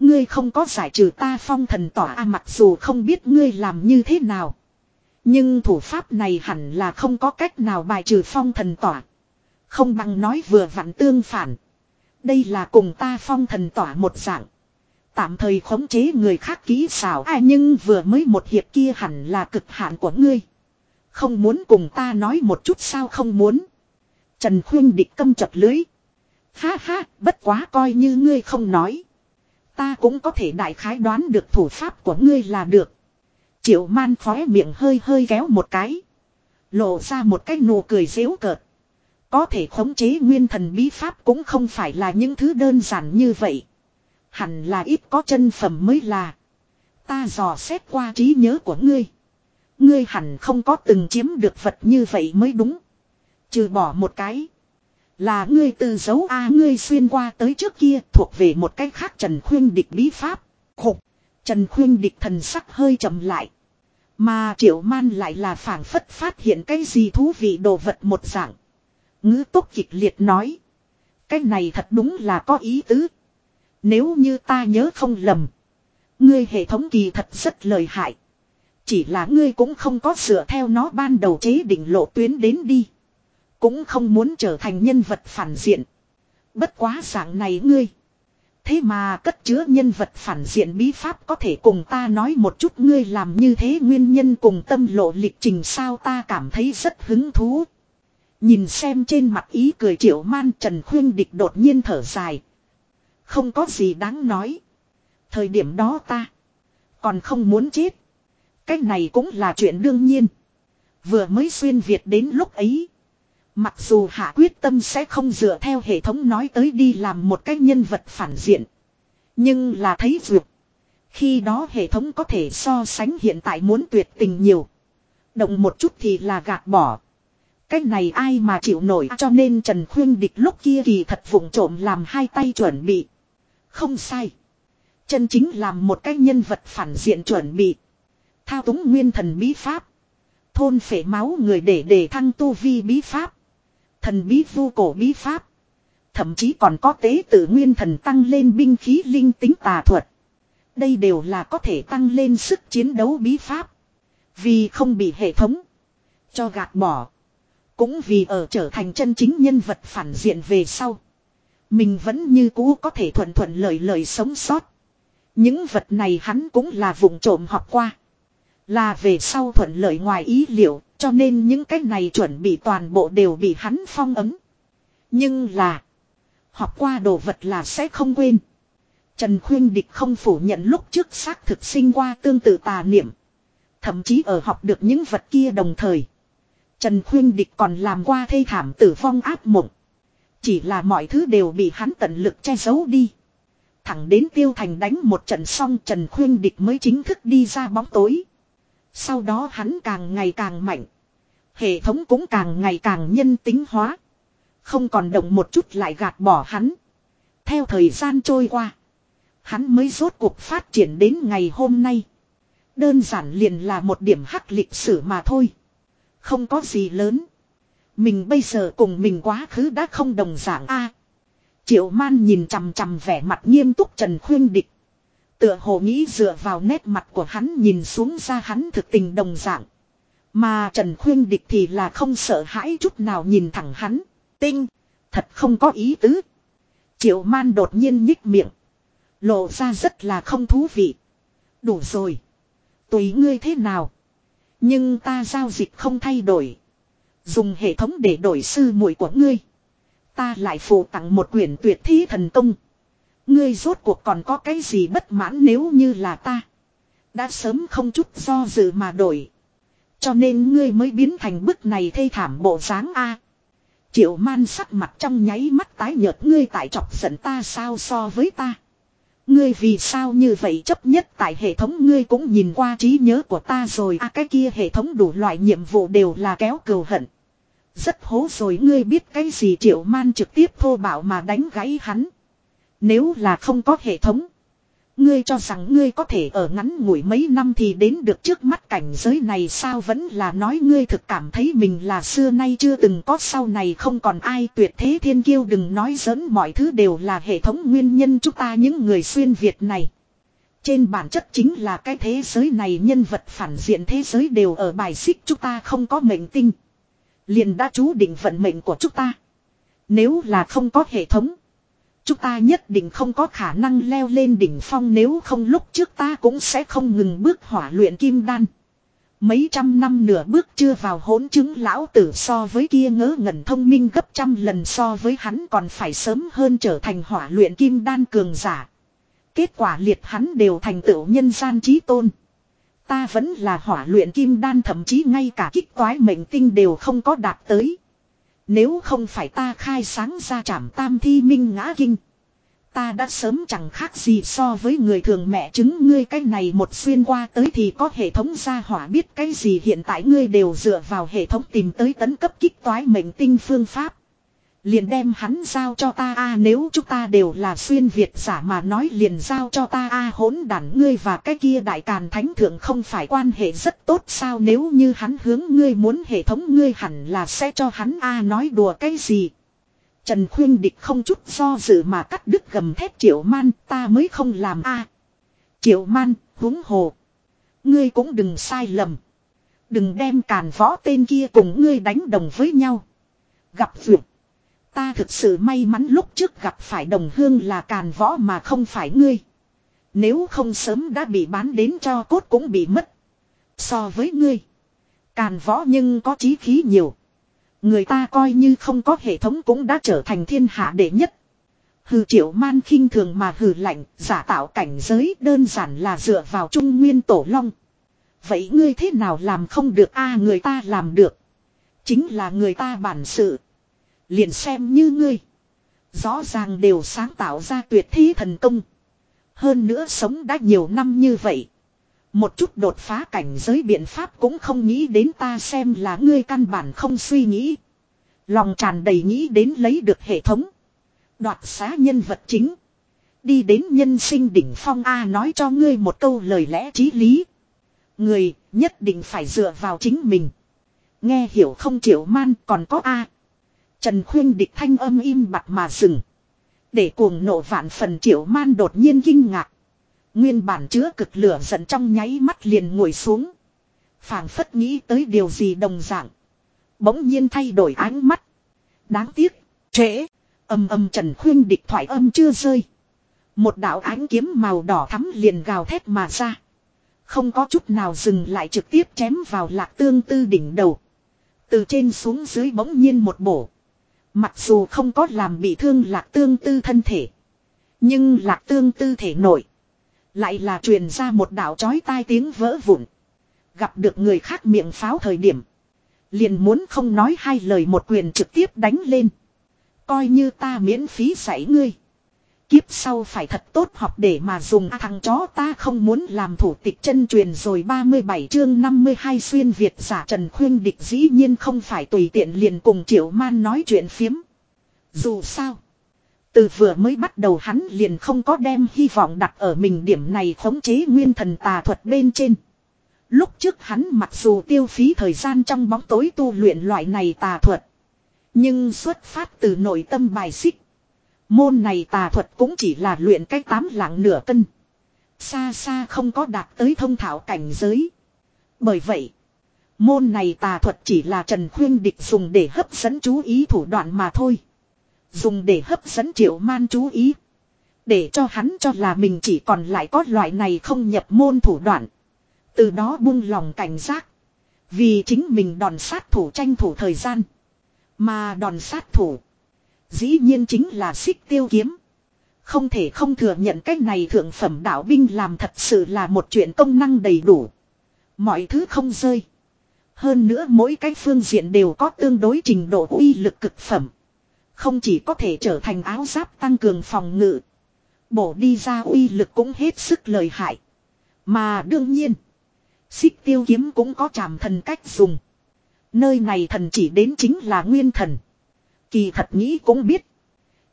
Ngươi không có giải trừ ta phong thần tỏa a mặc dù không biết ngươi làm như thế nào. Nhưng thủ pháp này hẳn là không có cách nào bài trừ phong thần tỏa. Không bằng nói vừa vặn tương phản. Đây là cùng ta phong thần tỏa một dạng. Tạm thời khống chế người khác kỹ xảo à nhưng vừa mới một hiệp kia hẳn là cực hạn của ngươi. Không muốn cùng ta nói một chút sao không muốn. Trần Khuyên địch câm chật lưới. Ha ha, bất quá coi như ngươi không nói. Ta cũng có thể đại khái đoán được thủ pháp của ngươi là được. Triệu man khóe miệng hơi hơi kéo một cái. Lộ ra một cái nụ cười dễu cợt. Có thể khống chế nguyên thần bí pháp cũng không phải là những thứ đơn giản như vậy. Hẳn là ít có chân phẩm mới là. Ta dò xét qua trí nhớ của ngươi. Ngươi hẳn không có từng chiếm được vật như vậy mới đúng. Trừ bỏ một cái. Là ngươi từ dấu A, ngươi xuyên qua tới trước kia thuộc về một cách khác Trần Khuyên địch bí pháp. Khục. Trần Khuyên địch thần sắc hơi chậm lại. Mà triệu man lại là phảng phất phát hiện cái gì thú vị đồ vật một dạng. Ngữ tốc kịch liệt nói. Cái này thật đúng là có ý tứ. Nếu như ta nhớ không lầm. Ngươi hệ thống kỳ thật rất lợi hại. Chỉ là ngươi cũng không có sửa theo nó ban đầu chế định lộ tuyến đến đi. Cũng không muốn trở thành nhân vật phản diện. Bất quá dạng này ngươi. Thế mà cất chứa nhân vật phản diện bí pháp có thể cùng ta nói một chút ngươi làm như thế nguyên nhân cùng tâm lộ lịch trình sao ta cảm thấy rất hứng thú. Nhìn xem trên mặt ý cười triệu man Trần Khuyên Địch đột nhiên thở dài. Không có gì đáng nói. Thời điểm đó ta còn không muốn chết. Cái này cũng là chuyện đương nhiên. Vừa mới xuyên Việt đến lúc ấy. Mặc dù hạ quyết tâm sẽ không dựa theo hệ thống nói tới đi làm một cái nhân vật phản diện. Nhưng là thấy dược. Khi đó hệ thống có thể so sánh hiện tại muốn tuyệt tình nhiều. Động một chút thì là gạt bỏ. Cái này ai mà chịu nổi, cho nên Trần Khuyên Địch lúc kia kỳ thật vụng trộm làm hai tay chuẩn bị. Không sai. Chân chính làm một cái nhân vật phản diện chuẩn bị. Thao túng nguyên thần bí pháp. Thôn phể máu người để để thăng tu vi bí pháp. Thần bí vu cổ bí pháp. Thậm chí còn có tế tự nguyên thần tăng lên binh khí linh tính tà thuật. Đây đều là có thể tăng lên sức chiến đấu bí pháp. Vì không bị hệ thống cho gạt bỏ. Cũng vì ở trở thành chân chính nhân vật phản diện về sau. Mình vẫn như cũ có thể thuận thuận lợi lợi sống sót. Những vật này hắn cũng là vùng trộm học qua. Là về sau thuận lợi ngoài ý liệu, cho nên những cái này chuẩn bị toàn bộ đều bị hắn phong ấm. Nhưng là, học qua đồ vật là sẽ không quên. Trần Khuyên Địch không phủ nhận lúc trước xác thực sinh qua tương tự tà niệm. Thậm chí ở học được những vật kia đồng thời. Trần Khuyên Địch còn làm qua thê thảm tử vong áp mộng. Chỉ là mọi thứ đều bị hắn tận lực che giấu đi. Thẳng đến tiêu thành đánh một trận xong Trần Khuyên Địch mới chính thức đi ra bóng tối. Sau đó hắn càng ngày càng mạnh. Hệ thống cũng càng ngày càng nhân tính hóa. Không còn động một chút lại gạt bỏ hắn. Theo thời gian trôi qua. Hắn mới rốt cuộc phát triển đến ngày hôm nay. Đơn giản liền là một điểm hắc lịch sử mà thôi. Không có gì lớn. Mình bây giờ cùng mình quá khứ đã không đồng dạng a. Triệu man nhìn chằm chằm vẻ mặt nghiêm túc Trần Khuyên Địch. Tựa hồ nghĩ dựa vào nét mặt của hắn nhìn xuống ra hắn thực tình đồng dạng. Mà Trần Khuyên Địch thì là không sợ hãi chút nào nhìn thẳng hắn. Tinh. Thật không có ý tứ. Triệu man đột nhiên nhích miệng. Lộ ra rất là không thú vị. Đủ rồi. Tùy ngươi thế nào. Nhưng ta giao dịch không thay đổi. Dùng hệ thống để đổi sư muội của ngươi. Ta lại phụ tặng một quyển tuyệt thi thần công. Ngươi rốt cuộc còn có cái gì bất mãn nếu như là ta. Đã sớm không chút do dự mà đổi. Cho nên ngươi mới biến thành bức này thê thảm bộ dáng A. Triệu man sắc mặt trong nháy mắt tái nhợt, ngươi tại chọc giận ta sao so với ta. Ngươi vì sao như vậy chấp nhất tại hệ thống ngươi cũng nhìn qua trí nhớ của ta rồi à cái kia hệ thống đủ loại nhiệm vụ đều là kéo cừu hận. Rất hố rồi, ngươi biết cái gì triệu man trực tiếp thô bảo mà đánh gãy hắn. Nếu là không có hệ thống. Ngươi cho rằng ngươi có thể ở ngắn ngủi mấy năm thì đến được trước mắt cảnh giới này sao vẫn là nói ngươi thực cảm thấy mình là xưa nay chưa từng có, sau này không còn ai tuyệt thế thiên kiêu đừng nói giỡn, mọi thứ đều là hệ thống nguyên nhân chúng ta những người xuyên Việt này. Trên bản chất chính là cái thế giới này, nhân vật phản diện thế giới đều ở bài xích chúng ta không có mệnh tinh. Liền đã chú định vận mệnh của chúng ta. Nếu là không có hệ thống. Chúng ta nhất định không có khả năng leo lên đỉnh phong nếu không lúc trước ta cũng sẽ không ngừng bước hỏa luyện kim đan. Mấy trăm năm nửa bước chưa vào hỗn chứng lão tử so với kia ngớ ngẩn thông minh gấp trăm lần so với hắn còn phải sớm hơn trở thành hỏa luyện kim đan cường giả. Kết quả liệt hắn đều thành tựu nhân gian trí tôn. Ta vẫn là hỏa luyện kim đan thậm chí ngay cả kích toái mệnh tinh đều không có đạt tới. Nếu không phải ta khai sáng ra trảm tam thi minh ngã kinh. Ta đã sớm chẳng khác gì so với người thường mẹ chứng ngươi cái này một xuyên qua tới thì có hệ thống gia hỏa biết cái gì hiện tại ngươi đều dựa vào hệ thống tìm tới tấn cấp kích toái mệnh tinh phương pháp. Liền đem hắn giao cho ta a nếu chúng ta đều là xuyên Việt giả mà nói liền giao cho ta a hỗn đản ngươi và cái kia đại càn thánh thượng không phải quan hệ rất tốt sao nếu như hắn hướng ngươi muốn hệ thống ngươi hẳn là sẽ cho hắn a nói đùa cái gì. Trần Khuyên Địch không chút do dự mà cắt đứt gầm thép triệu man ta mới không làm a Triệu man, huống hồ. Ngươi cũng đừng sai lầm. Đừng đem càn võ tên kia cùng ngươi đánh đồng với nhau. Gặp vượt. Ta thực sự may mắn lúc trước gặp phải đồng hương là càn võ mà không phải ngươi. Nếu không sớm đã bị bán đến cho cốt cũng bị mất. So với ngươi. Càn võ nhưng có chí khí nhiều. Người ta coi như không có hệ thống cũng đã trở thành thiên hạ đệ nhất. Hừ triệu man khinh thường mà hừ lạnh, giả tạo cảnh giới đơn giản là dựa vào trung nguyên tổ long. Vậy ngươi thế nào làm không được a người ta làm được. Chính là người ta bản sự. Liền xem như ngươi. Rõ ràng đều sáng tạo ra tuyệt thi thần công. Hơn nữa sống đã nhiều năm như vậy. Một chút đột phá cảnh giới biện pháp cũng không nghĩ đến ta xem là ngươi căn bản không suy nghĩ. Lòng tràn đầy nghĩ đến lấy được hệ thống. Đoạt xá nhân vật chính. Đi đến nhân sinh đỉnh phong A nói cho ngươi một câu lời lẽ trí lý. Người nhất định phải dựa vào chính mình. Nghe hiểu không triệu man, còn có A. Trần khuyên địch thanh âm im bặt mà dừng. Để cuồng nộ vạn phần triệu man đột nhiên kinh ngạc. Nguyên bản chứa cực lửa giận trong nháy mắt liền ngồi xuống. phảng phất nghĩ tới điều gì đồng dạng. Bỗng nhiên thay đổi ánh mắt. Đáng tiếc, trễ, âm âm trần khuyên địch thoại âm chưa rơi. Một đạo ánh kiếm màu đỏ thắm liền gào thét mà ra. Không có chút nào dừng lại trực tiếp chém vào lạc tương tư đỉnh đầu. Từ trên xuống dưới bỗng nhiên một bổ. Mặc dù không có làm bị thương lạc tương tư thân thể. Nhưng lạc tương tư thể nổi. Lại là truyền ra một đạo chói tai tiếng vỡ vụn. Gặp được người khác miệng pháo thời điểm. Liền muốn không nói hai lời một quyền trực tiếp đánh lên. Coi như ta miễn phí xảy ngươi. Kiếp sau phải thật tốt học để mà dùng à, thằng chó ta không muốn làm thủ tịch chân truyền rồi 37 chương 52 xuyên Việt giả Trần Khuyên Địch dĩ nhiên không phải tùy tiện liền cùng Triệu Man nói chuyện phiếm. Dù sao. Từ vừa mới bắt đầu hắn liền không có đem hy vọng đặt ở mình điểm này khống chế nguyên thần tà thuật bên trên. Lúc trước hắn mặc dù tiêu phí thời gian trong bóng tối tu luyện loại này tà thuật. Nhưng xuất phát từ nội tâm bài xích. Môn này tà thuật cũng chỉ là luyện cách tám lạng nửa cân. Xa xa không có đạt tới thông thảo cảnh giới. Bởi vậy, môn này tà thuật chỉ là Trần Khuyên Địch dùng để hấp dẫn chú ý thủ đoạn mà thôi. Dùng để hấp dẫn triệu man chú ý. Để cho hắn cho là mình chỉ còn lại có loại này không nhập môn thủ đoạn. Từ đó buông lòng cảnh giác. Vì chính mình đòn sát thủ tranh thủ thời gian. Mà đòn sát thủ. Dĩ nhiên chính là xích tiêu kiếm. Không thể không thừa nhận cách này thượng phẩm đạo binh làm thật sự là một chuyện công năng đầy đủ. Mọi thứ không rơi. Hơn nữa mỗi cái phương diện đều có tương đối trình độ uy lực cực phẩm. Không chỉ có thể trở thành áo giáp tăng cường phòng ngự. Bổ đi ra uy lực cũng hết sức lợi hại. Mà đương nhiên. Xích tiêu kiếm cũng có chạm thần cách dùng. Nơi này thần chỉ đến chính là nguyên thần. Kỳ thật nghĩ cũng biết.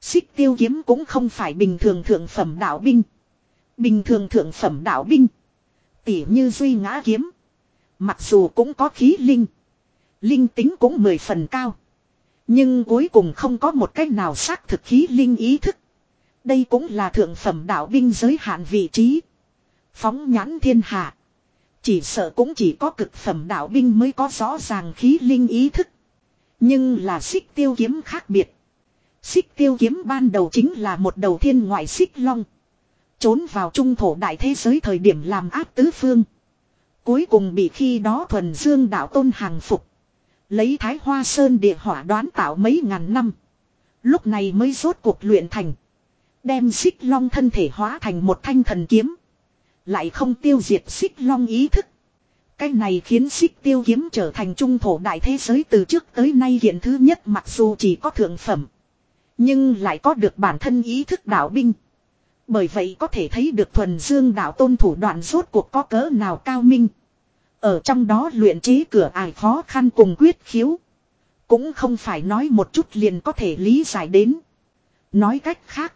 Xích tiêu kiếm cũng không phải bình thường thượng phẩm đạo binh. Bình thường thượng phẩm đạo binh. Tỉ như duy ngã kiếm. Mặc dù cũng có khí linh. Linh tính cũng mười phần cao. Nhưng cuối cùng không có một cách nào xác thực khí linh ý thức. Đây cũng là thượng phẩm đạo binh giới hạn vị trí. Phóng nhãn thiên hạ. Chỉ sợ cũng chỉ có cực phẩm đạo binh mới có rõ ràng khí linh ý thức. Nhưng là xích tiêu kiếm khác biệt. Xích tiêu kiếm ban đầu chính là một đầu thiên ngoại xích long. Trốn vào trung thổ đại thế giới thời điểm làm áp tứ phương. Cuối cùng bị khi đó thuần dương đạo tôn hàng phục. Lấy thái hoa sơn địa hỏa đoán tạo mấy ngàn năm. Lúc này mới rốt cuộc luyện thành. Đem xích long thân thể hóa thành một thanh thần kiếm. Lại không tiêu diệt xích long ý thức. Cái này khiến xích tiêu kiếm trở thành trung thổ đại thế giới từ trước tới nay hiện thứ nhất mặc dù chỉ có thượng phẩm. Nhưng lại có được bản thân ý thức đạo binh. Bởi vậy có thể thấy được thuần dương đạo tôn thủ đoạn rốt cuộc có cỡ nào cao minh. Ở trong đó luyện chế cửa ải khó khăn cùng quyết khiếu. Cũng không phải nói một chút liền có thể lý giải đến. Nói cách khác.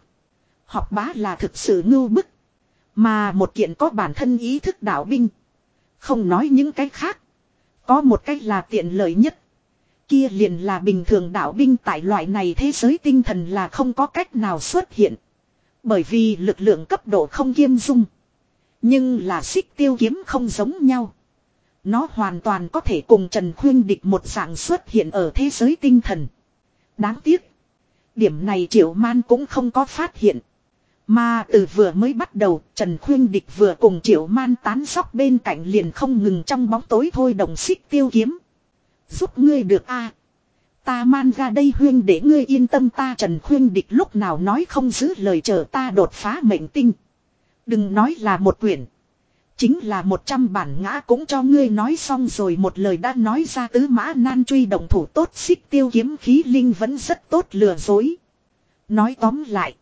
Học bá là thực sự ngưu bức. Mà một kiện có bản thân ý thức đạo binh. Không nói những cái khác. Có một cách là tiện lợi nhất. Kia liền là bình thường đạo binh tại loại này thế giới tinh thần là không có cách nào xuất hiện. Bởi vì lực lượng cấp độ không kiêm dung. Nhưng là xích tiêu kiếm không giống nhau. Nó hoàn toàn có thể cùng Trần Khuyên Địch một dạng xuất hiện ở thế giới tinh thần. Đáng tiếc. Điểm này Triệu Man cũng không có phát hiện. Mà từ vừa mới bắt đầu, Trần Khuyên Địch vừa cùng Triệu Man tán sóc bên cạnh liền không ngừng trong bóng tối thôi đồng xích tiêu kiếm. Giúp ngươi được a Ta man ra đây huyên để ngươi yên tâm ta Trần Khuyên Địch lúc nào nói không giữ lời chờ ta đột phá mệnh tinh. Đừng nói là một quyển. Chính là một trăm bản ngã cũng cho ngươi nói xong rồi một lời đã nói ra tứ mã nan truy động thủ tốt xích tiêu kiếm khí linh vẫn rất tốt lừa dối. Nói tóm lại.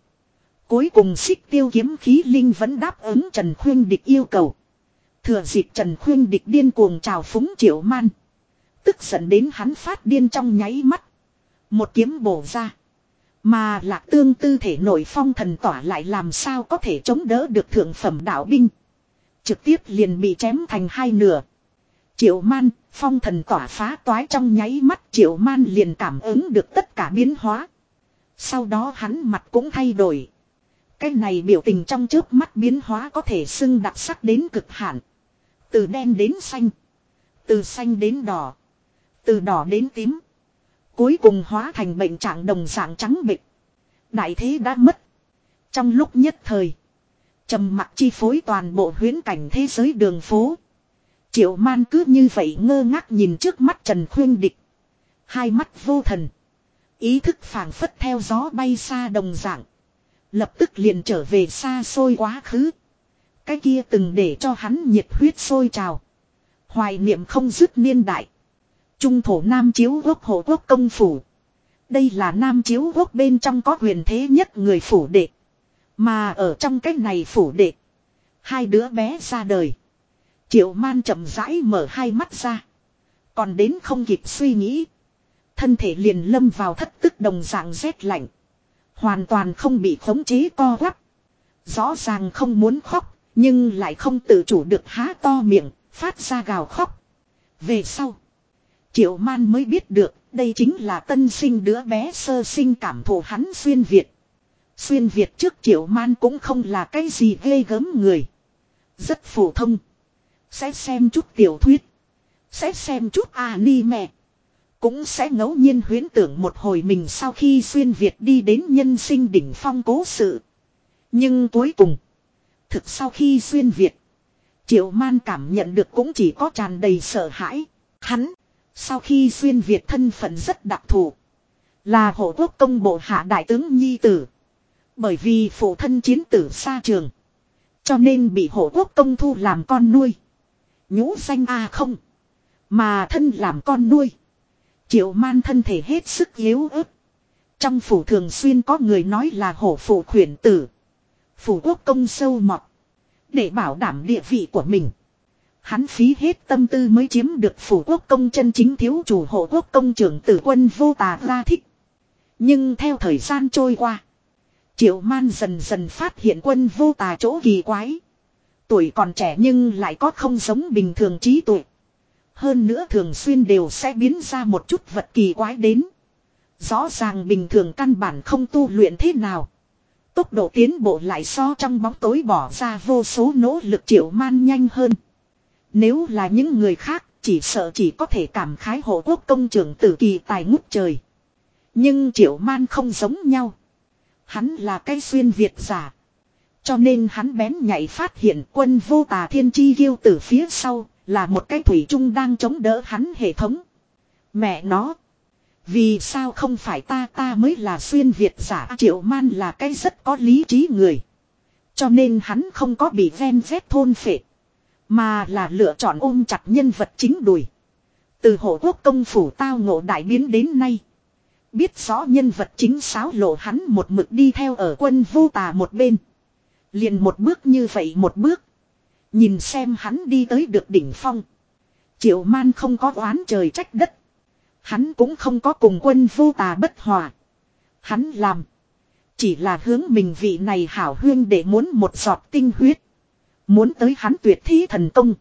Cuối cùng xích tiêu kiếm khí linh vẫn đáp ứng Trần Khuyên Địch yêu cầu. Thừa dịp Trần Khuyên Địch điên cuồng trào phúng triệu man. Tức giận đến hắn phát điên trong nháy mắt. Một kiếm bổ ra. Mà lạc tương tư thể nội phong thần tỏa lại làm sao có thể chống đỡ được thượng phẩm đạo binh. Trực tiếp liền bị chém thành hai nửa. Triệu man, phong thần tỏa phá toái trong nháy mắt triệu man liền cảm ứng được tất cả biến hóa. Sau đó hắn mặt cũng thay đổi. Cái này biểu tình trong trước mắt biến hóa có thể xưng đặc sắc đến cực hạn. Từ đen đến xanh. Từ xanh đến đỏ. Từ đỏ đến tím. Cuối cùng hóa thành bệnh trạng đồng dạng trắng bịch. Đại thế đã mất. Trong lúc nhất thời. trầm mặc chi phối toàn bộ huyến cảnh thế giới đường phố. Triệu man cứ như vậy ngơ ngác nhìn trước mắt Trần Khuyên Địch. Hai mắt vô thần. Ý thức phảng phất theo gió bay xa đồng dạng. Lập tức liền trở về xa xôi quá khứ. Cái kia từng để cho hắn nhiệt huyết sôi trào. Hoài niệm không dứt niên đại. Trung thổ Nam Chiếu Quốc hộ quốc công phủ. Đây là Nam Chiếu Quốc bên trong có quyền thế nhất người phủ đệ. Mà ở trong cái này phủ đệ. Hai đứa bé ra đời. Triệu man chậm rãi mở hai mắt ra. Còn đến không kịp suy nghĩ. Thân thể liền lâm vào thất tức đồng dạng rét lạnh. Hoàn toàn không bị khống chế co quắp. Rõ ràng không muốn khóc. Nhưng lại không tự chủ được há to miệng. Phát ra gào khóc. Về sau. Triệu man mới biết được, đây chính là tân sinh đứa bé sơ sinh cảm thụ hắn xuyên Việt. Xuyên Việt trước triệu man cũng không là cái gì ghê gớm người. Rất phổ thông. Sẽ xem chút tiểu thuyết. Sẽ xem chút anime. Cũng sẽ ngẫu nhiên huyến tưởng một hồi mình sau khi xuyên Việt đi đến nhân sinh đỉnh phong cố sự. Nhưng cuối cùng. Thực sau khi xuyên Việt. Triệu man cảm nhận được cũng chỉ có tràn đầy sợ hãi. Hắn. Sau khi xuyên Việt thân phận rất đặc thù. Là hộ quốc công bộ hạ đại tướng Nhi Tử. Bởi vì phụ thân chiến tử xa trường. Cho nên bị hộ quốc công thu làm con nuôi. Nhũ danh A không. Mà thân làm con nuôi. Triệu man thân thể hết sức yếu ớt. Trong phủ thường xuyên có người nói là hổ phụ khuyển tử. Phủ quốc công sâu mọt. Để bảo đảm địa vị của mình. Hắn phí hết tâm tư mới chiếm được phủ quốc công chân chính thiếu chủ hộ quốc công trưởng tử quân vô tà ra thích. Nhưng theo thời gian trôi qua. Triệu man dần dần phát hiện quân vô tà chỗ kỳ quái. Tuổi còn trẻ nhưng lại có không giống bình thường trí tuệ. Hơn nữa thường xuyên đều sẽ biến ra một chút vật kỳ quái đến. Rõ ràng bình thường căn bản không tu luyện thế nào. Tốc độ tiến bộ lại so trong bóng tối bỏ ra vô số nỗ lực triệu man nhanh hơn. Nếu là những người khác, chỉ sợ chỉ có thể cảm khái hộ quốc công trưởng tử kỳ tài ngút trời. Nhưng triệu man không giống nhau. Hắn là cái xuyên Việt giả. Cho nên hắn bén nhạy phát hiện quân vô tà thiên chi ghiêu từ phía sau là một cái thủy chung đang chống đỡ hắn hệ thống. Mẹ nó. Vì sao không phải ta ta mới là xuyên Việt giả, triệu man là cái rất có lý trí người. Cho nên hắn không có bị ven vét thôn phệ. Mà là lựa chọn ôm chặt nhân vật chính đùi. Từ hộ quốc công phủ tao ngộ đại biến đến nay. Biết rõ nhân vật chính sáo lộ hắn một mực đi theo ở quân vô tà một bên. liền một bước như vậy một bước. Nhìn xem hắn đi tới được đỉnh phong. Triệu man không có oán trời trách đất. Hắn cũng không có cùng quân vô tà bất hòa. Hắn làm. Chỉ là hướng mình vị này hảo huyên để muốn một giọt tinh huyết. Muốn tới hắn tuyệt thí thần công.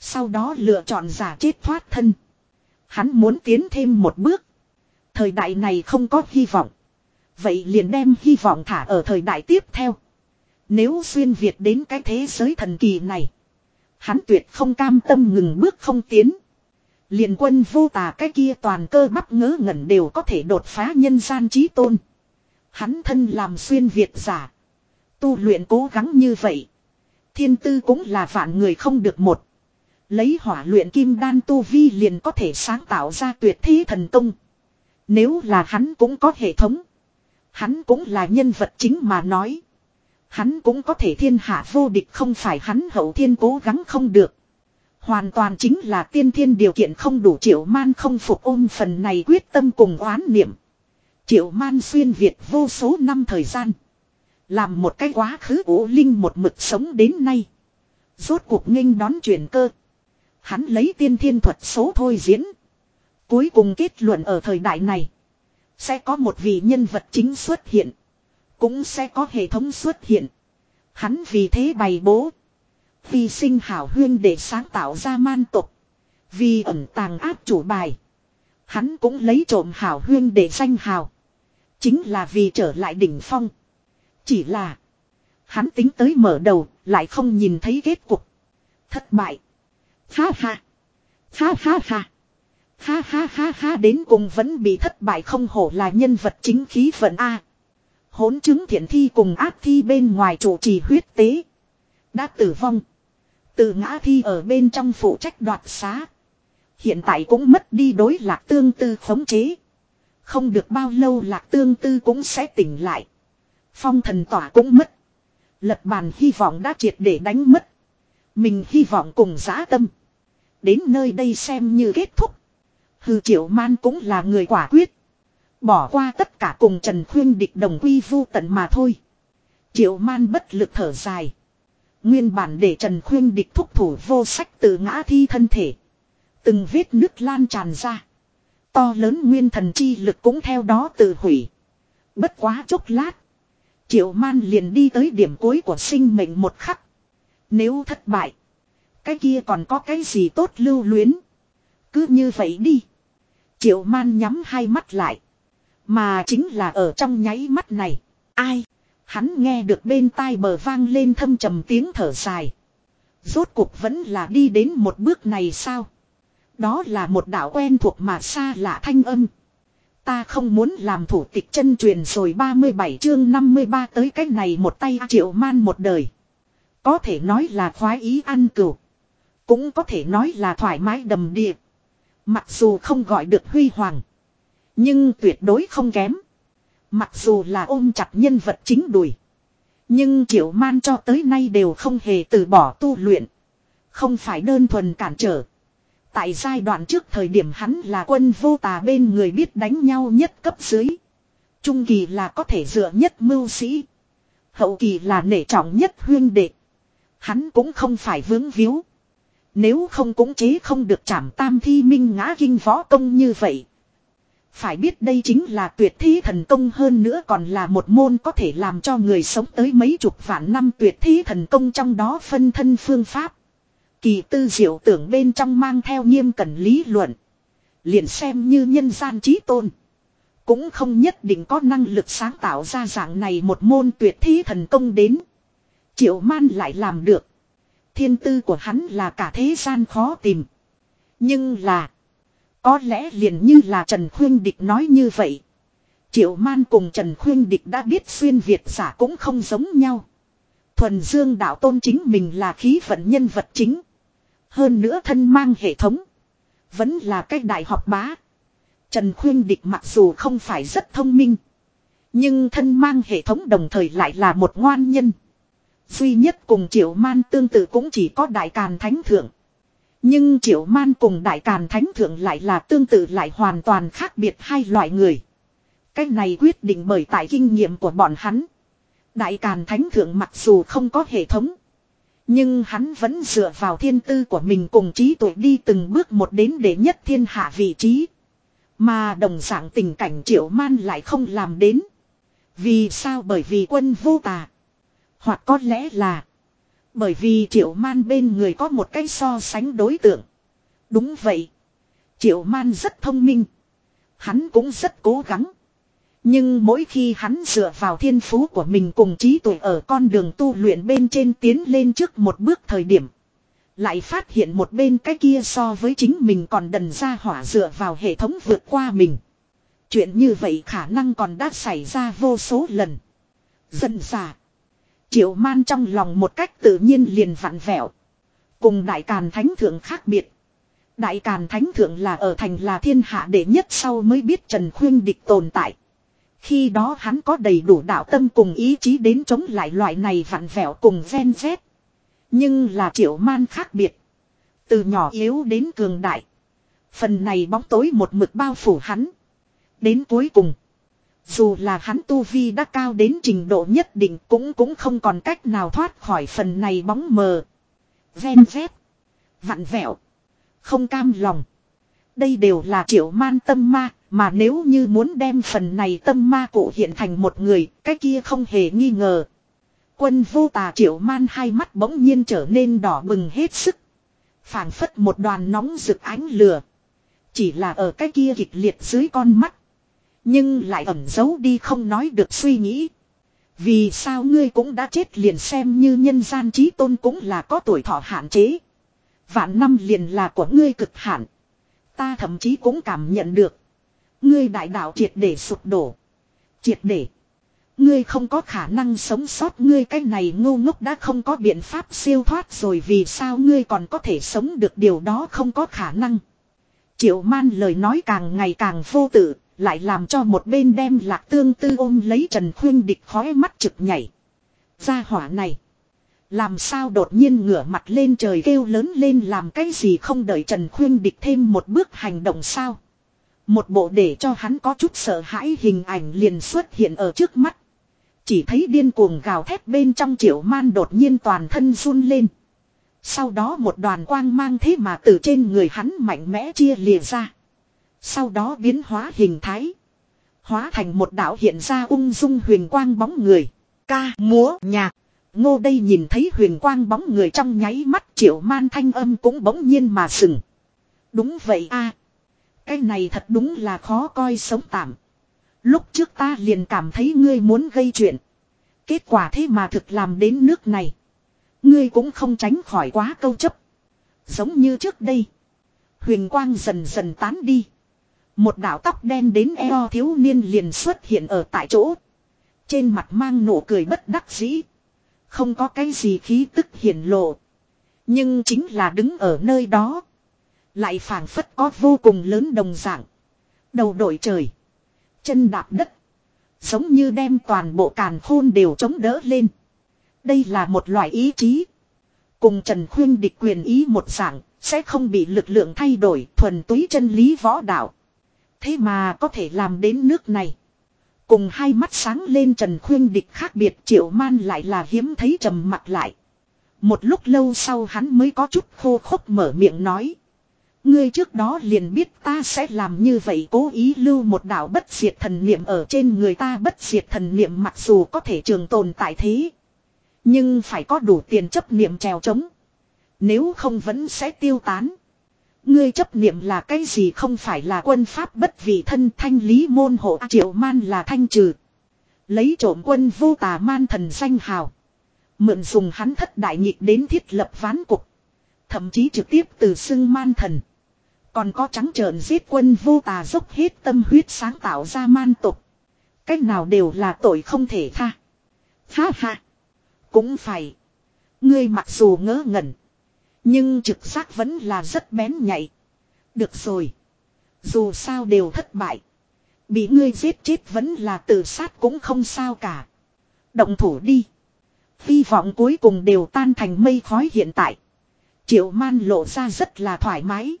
Sau đó lựa chọn giả chết thoát thân. Hắn muốn tiến thêm một bước. Thời đại này không có hy vọng. Vậy liền đem hy vọng thả ở thời đại tiếp theo. Nếu xuyên Việt đến cái thế giới thần kỳ này. Hắn tuyệt không cam tâm ngừng bước không tiến. Liền quân vô tà cái kia toàn cơ bắp ngớ ngẩn đều có thể đột phá nhân gian trí tôn. Hắn thân làm xuyên Việt giả. Tu luyện cố gắng như vậy. Thiên tư cũng là vạn người không được một. Lấy hỏa luyện kim đan tu vi liền có thể sáng tạo ra tuyệt thế thần công. Nếu là hắn cũng có hệ thống. Hắn cũng là nhân vật chính mà nói. Hắn cũng có thể thiên hạ vô địch không phải hắn hậu thiên cố gắng không được. Hoàn toàn chính là tiên thiên điều kiện không đủ triệu man không phục ôm phần này quyết tâm cùng oán niệm. Triệu man xuyên Việt vô số năm thời gian. Làm một cái quá khứ ủ linh một mực sống đến nay. Rốt cuộc nghênh đón chuyển cơ. Hắn lấy tiên thiên thuật số thôi diễn. Cuối cùng kết luận ở thời đại này. Sẽ có một vị nhân vật chính xuất hiện. Cũng sẽ có hệ thống xuất hiện. Hắn vì thế bày bố. Vì sinh hảo huyên để sáng tạo ra man tục. Vì ẩn tàng áp chủ bài. Hắn cũng lấy trộm hảo huyên để danh hào. Chính là vì trở lại đỉnh phong. Chỉ là. Hắn tính tới mở đầu. Lại không nhìn thấy kết cục. Thất bại. Ha ha. Ha ha ha. Ha ha ha ha đến cùng vẫn bị thất bại không hổ là nhân vật chính khí vận A. Hốn chứng thiện thi cùng ác thi bên ngoài chủ trì huyết tế. Đã tử vong. Từ ngã thi ở bên trong phụ trách đoạt xá. Hiện tại cũng mất đi đối lạc tương tư khống chế. Không được bao lâu lạc tương tư cũng sẽ tỉnh lại. Phong thần tỏa cũng mất. Lật bàn hy vọng đã triệt để đánh mất. Mình hy vọng cùng giá tâm. Đến nơi đây xem như kết thúc. Hư triệu man cũng là người quả quyết. Bỏ qua tất cả cùng Trần Khuyên địch đồng quy vu tận mà thôi. Triệu man bất lực thở dài. Nguyên bản để Trần Khuyên địch thúc thủ vô sách từ ngã thi thân thể. Từng vết nước lan tràn ra. To lớn nguyên thần chi lực cũng theo đó tự hủy. Bất quá chốc lát. Triệu man liền đi tới điểm cuối của sinh mệnh một khắc. Nếu thất bại. Cái kia còn có cái gì tốt lưu luyến. Cứ như vậy đi. Triệu man nhắm hai mắt lại. Mà chính là ở trong nháy mắt này. Ai? Hắn nghe được bên tai bờ vang lên thâm trầm tiếng thở dài. Rốt cuộc vẫn là đi đến một bước này sao? Đó là một đạo quen thuộc mà xa lạ thanh âm. Ta không muốn làm thủ tịch chân truyền rồi 37 chương 53 tới cái này một tay triệu man một đời. Có thể nói là khoái ý ăn cửu. Cũng có thể nói là thoải mái đầm địa. Mặc dù không gọi được huy hoàng. Nhưng tuyệt đối không kém. Mặc dù là ôm chặt nhân vật chính đùi. Nhưng triệu man cho tới nay đều không hề từ bỏ tu luyện. Không phải đơn thuần cản trở. Tại giai đoạn trước thời điểm hắn là quân vô tà bên người biết đánh nhau nhất cấp dưới. Trung kỳ là có thể dựa nhất mưu sĩ. Hậu kỳ là nể trọng nhất huyên đệ. Hắn cũng không phải vướng víu. Nếu không cũng chế không được chảm tam thi minh ngã kinh võ công như vậy. Phải biết đây chính là tuyệt thi thần công hơn nữa còn là một môn có thể làm cho người sống tới mấy chục vạn năm tuyệt thi thần công trong đó phân thân phương pháp. Kỳ tư diệu tưởng bên trong mang theo nghiêm cẩn lý luận. Liền xem như nhân gian trí tôn. Cũng không nhất định có năng lực sáng tạo ra dạng này một môn tuyệt thi thần công đến. Triệu man lại làm được. Thiên tư của hắn là cả thế gian khó tìm. Nhưng là. Có lẽ liền như là Trần Khuyên Địch nói như vậy. Triệu man cùng Trần Khuyên Địch đã biết xuyên Việt giả cũng không giống nhau. Thuần Dương đạo tôn chính mình là khí vận nhân vật chính. Hơn nữa thân mang hệ thống. Vẫn là cách đại học bá. Trần Khuyên Địch mặc dù không phải rất thông minh. Nhưng thân mang hệ thống đồng thời lại là một ngoan nhân. Duy nhất cùng Triệu Man tương tự cũng chỉ có Đại Càn Thánh Thượng. Nhưng Triệu Man cùng Đại Càn Thánh Thượng lại là tương tự lại hoàn toàn khác biệt hai loại người. Cái này quyết định bởi tại kinh nghiệm của bọn hắn. Đại Càn Thánh Thượng mặc dù không có hệ thống. Nhưng hắn vẫn dựa vào thiên tư của mình cùng trí tuệ đi từng bước một đến để nhất thiên hạ vị trí. Mà đồng dạng tình cảnh triệu man lại không làm đến. Vì sao bởi vì quân vô tà. Hoặc có lẽ là. Bởi vì triệu man bên người có một cái so sánh đối tượng. Đúng vậy. Triệu man rất thông minh. Hắn cũng rất cố gắng. Nhưng mỗi khi hắn dựa vào thiên phú của mình cùng trí tuệ ở con đường tu luyện bên trên tiến lên trước một bước thời điểm. Lại phát hiện một bên cái kia so với chính mình còn đần ra hỏa dựa vào hệ thống vượt qua mình. Chuyện như vậy khả năng còn đã xảy ra vô số lần. Dần dà. Triệu man trong lòng một cách tự nhiên liền vặn vẹo. Cùng đại càn thánh thượng khác biệt. Đại càn thánh thượng là ở thành là thiên hạ đệ nhất sau mới biết Trần Khuyên địch tồn tại. Khi đó hắn có đầy đủ đạo tâm cùng ý chí đến chống lại loại này vặn vẹo cùng ven vét. Nhưng là triệu man khác biệt. Từ nhỏ yếu đến cường đại. Phần này bóng tối một mực bao phủ hắn. Đến cuối cùng. Dù là hắn tu vi đã cao đến trình độ nhất định cũng cũng không còn cách nào thoát khỏi phần này bóng mờ. Ven vét. Vặn vẹo. Không cam lòng. Đây đều là triệu man tâm ma, mà nếu như muốn đem phần này tâm ma cụ hiện thành một người, cái kia không hề nghi ngờ. Quân vô tà triệu man hai mắt bỗng nhiên trở nên đỏ bừng hết sức. phảng phất một đoàn nóng rực ánh lửa. Chỉ là ở cái kia kịch liệt dưới con mắt. Nhưng lại ẩn giấu đi không nói được suy nghĩ. Vì sao ngươi cũng đã chết liền xem như nhân gian trí tôn cũng là có tuổi thọ hạn chế. Vạn năm liền là của ngươi cực hạn. Ta thậm chí cũng cảm nhận được. Ngươi đại đạo triệt để sụp đổ. Triệt để. Ngươi không có khả năng sống sót ngươi cái này ngu ngốc đã không có biện pháp siêu thoát rồi vì sao ngươi còn có thể sống được điều đó không có khả năng. Triệu man lời nói càng ngày càng vô tự, lại làm cho một bên đem lạc tương tư ôm lấy Trần Khuyên địch khói mắt trực nhảy. Gia hỏa này. Làm sao đột nhiên ngửa mặt lên trời kêu lớn lên làm cái gì không đợi Trần Khuyên địch thêm một bước hành động sao. Một bộ để cho hắn có chút sợ hãi hình ảnh liền xuất hiện ở trước mắt. Chỉ thấy điên cuồng gào thét bên trong triệu man đột nhiên toàn thân run lên. Sau đó một đoàn quang mang thế mà từ trên người hắn mạnh mẽ chia lìa ra. Sau đó biến hóa hình thái. Hóa thành một đạo hiện ra ung dung huyền quang bóng người. Ca, múa, nhạc. Ngô đây nhìn thấy huyền quang bóng người trong nháy mắt triệu man thanh âm cũng bỗng nhiên mà sừng. Đúng vậy a Cái này thật đúng là khó coi sống tạm. Lúc trước ta liền cảm thấy ngươi muốn gây chuyện. Kết quả thế mà thực làm đến nước này. Ngươi cũng không tránh khỏi quá câu chấp. Giống như trước đây. Huyền quang dần dần tán đi. Một đạo tóc đen đến eo thiếu niên liền xuất hiện ở tại chỗ. Trên mặt mang nụ cười bất đắc dĩ. Không có cái gì khí tức hiển lộ. Nhưng chính là đứng ở nơi đó. Lại phảng phất có vô cùng lớn đồng dạng. Đầu đội trời. Chân đạp đất. Giống như đem toàn bộ càn khôn đều chống đỡ lên. Đây là một loại ý chí. Cùng Trần Khuyên địch quyền ý một dạng, sẽ không bị lực lượng thay đổi thuần túy chân lý võ đạo. Thế mà có thể làm đến nước này. Cùng hai mắt sáng lên Trần Khuyên địch khác biệt, triệu man lại là hiếm thấy trầm mặt lại. Một lúc lâu sau hắn mới có chút khô khốc mở miệng nói. Ngươi trước đó liền biết ta sẽ làm như vậy, cố ý lưu một đạo bất diệt thần niệm ở trên người ta bất diệt thần niệm mặc dù có thể trường tồn tại thế. Nhưng phải có đủ tiền chấp niệm trèo trống. Nếu không vẫn sẽ tiêu tán. Ngươi chấp niệm là cái gì không phải là quân pháp bất vị thân thanh lý môn hộ à, triệu man là thanh trừ. Lấy trộm quân vô tà man thần danh hào. Mượn dùng hắn thất đại nhịp đến thiết lập ván cục. Thậm chí trực tiếp từ xưng man thần. Còn có trắng trợn giết quân vô tà dốc hết tâm huyết sáng tạo ra man tục. Cách nào đều là tội không thể tha. Ha ha. Cũng phải. Ngươi mặc dù ngỡ ngẩn. Nhưng trực giác vẫn là rất bén nhạy. Được rồi. Dù sao đều thất bại. Bị ngươi giết chết vẫn là tự sát cũng không sao cả. Động thủ đi. Hy vọng cuối cùng đều tan thành mây khói hiện tại. Triệu man lộ ra rất là thoải mái.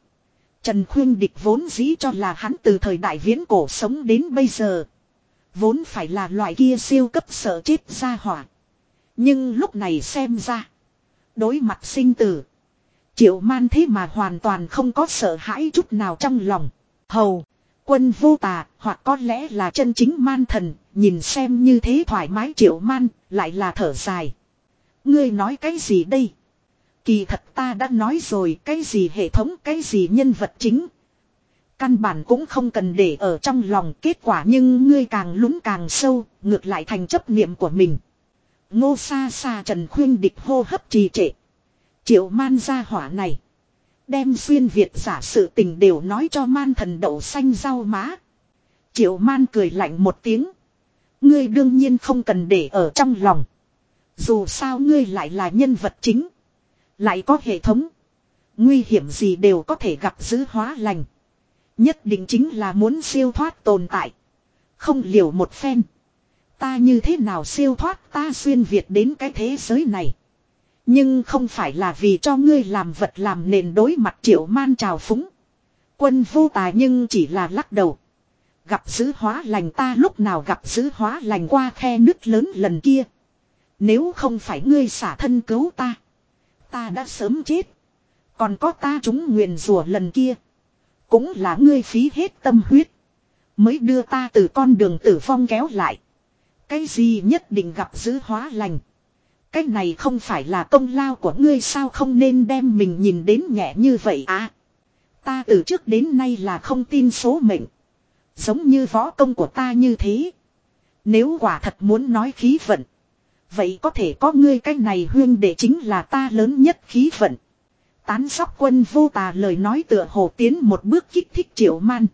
Trần Khuyên Địch vốn dĩ cho là hắn từ thời đại viễn cổ sống đến bây giờ. Vốn phải là loại kia siêu cấp sợ chết ra hỏa. Nhưng lúc này xem ra. Đối mặt sinh tử. Triệu man thế mà hoàn toàn không có sợ hãi chút nào trong lòng. Hầu. Quân vô tà hoặc có lẽ là chân chính man thần. Nhìn xem như thế thoải mái triệu man lại là thở dài. Ngươi nói cái gì đây? Kỳ thật ta đã nói rồi cái gì hệ thống cái gì nhân vật chính. Căn bản cũng không cần để ở trong lòng kết quả nhưng ngươi càng lúng càng sâu, ngược lại thành chấp niệm của mình. Ngô xa xa trần khuyên địch hô hấp trì trệ. Triệu man gia hỏa này. Đem xuyên Việt giả sự tình đều nói cho man thần đậu xanh rau má. Triệu man cười lạnh một tiếng. Ngươi đương nhiên không cần để ở trong lòng. Dù sao ngươi lại là nhân vật chính. Lại có hệ thống. Nguy hiểm gì đều có thể gặp giữ hóa lành. Nhất định chính là muốn siêu thoát tồn tại. Không liều một phen. Ta như thế nào siêu thoát ta xuyên Việt đến cái thế giới này. Nhưng không phải là vì cho ngươi làm vật làm nền đối mặt triệu man trào phúng. Quân vô tài nhưng chỉ là lắc đầu. Gặp giữ hóa lành ta lúc nào gặp giữ hóa lành qua khe nứt lớn lần kia. Nếu không phải ngươi xả thân cứu ta. Ta đã sớm chết. Còn có ta chúng nguyền rủa lần kia. Cũng là ngươi phí hết tâm huyết. Mới đưa ta từ con đường tử vong kéo lại. Cái gì nhất định gặp giữ hóa lành. Cái này không phải là công lao của ngươi sao không nên đem mình nhìn đến nhẹ như vậy à. Ta từ trước đến nay là không tin số mệnh. Giống như võ công của ta như thế. Nếu quả thật muốn nói khí vận. Vậy có thể có ngươi cái này huyên để chính là ta lớn nhất khí vận. Tán sóc quân vô tà lời nói tựa hồ tiến một bước kích thích triệu man.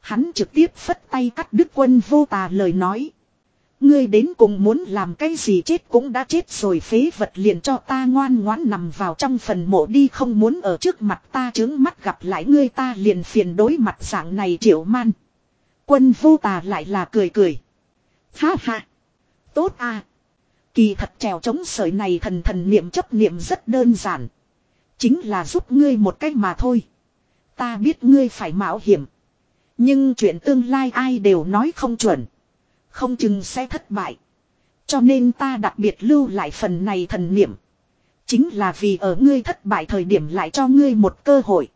Hắn trực tiếp phất tay cắt đứt quân vô tà lời nói. Ngươi đến cùng muốn làm cái gì chết cũng đã chết rồi phế vật liền cho ta ngoan ngoãn nằm vào trong phần mộ đi, không muốn ở trước mặt ta chứng mắt gặp lại ngươi, ta liền phiền đối mặt dạng này triệu man. Quân vô tà lại là cười cười. Ha ha. Tốt à. Kỳ thật trèo chống sợi này thần thần niệm chấp niệm rất đơn giản. Chính là giúp ngươi một cách mà thôi. Ta biết ngươi phải mạo hiểm. Nhưng chuyện tương lai ai đều nói không chuẩn. Không chừng sẽ thất bại. Cho nên ta đặc biệt lưu lại phần này thần niệm. Chính là vì ở ngươi thất bại thời điểm lại cho ngươi một cơ hội.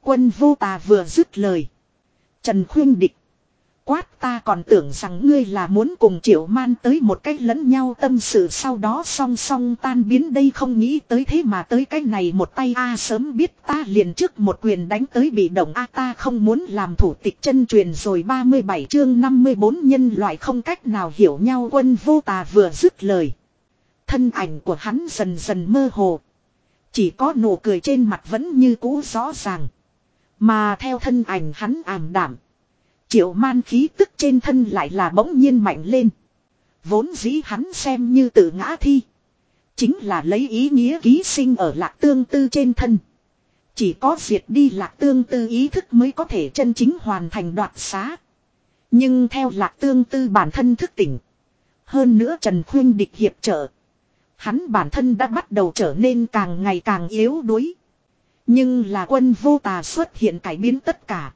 Quân vô tà vừa dứt lời. Trần khuyên địch. Quát ta còn tưởng rằng ngươi là muốn cùng triệu man tới một cách lẫn nhau tâm sự sau đó song song tan biến đây không nghĩ tới thế mà tới cái này một tay a sớm biết ta liền trước một quyền đánh tới bị động a ta không muốn làm thủ tịch chân truyền rồi 37 chương 54 nhân loại không cách nào hiểu nhau quân vô tà vừa dứt lời. Thân ảnh của hắn dần dần mơ hồ. Chỉ có nụ cười trên mặt vẫn như cũ rõ ràng. Mà theo thân ảnh hắn ảm đảm. Triệu man khí tức trên thân lại là bỗng nhiên mạnh lên. Vốn dĩ hắn xem như tự ngã thi. Chính là lấy ý nghĩa ký sinh ở lạc tương tư trên thân. Chỉ có diệt đi lạc tương tư ý thức mới có thể chân chính hoàn thành đoạt xá. Nhưng theo lạc tương tư bản thân thức tỉnh. Hơn nữa Trần Khuyên địch hiệp trợ. Hắn bản thân đã bắt đầu trở nên càng ngày càng yếu đuối. Nhưng là quân vô tà xuất hiện cải biến tất cả.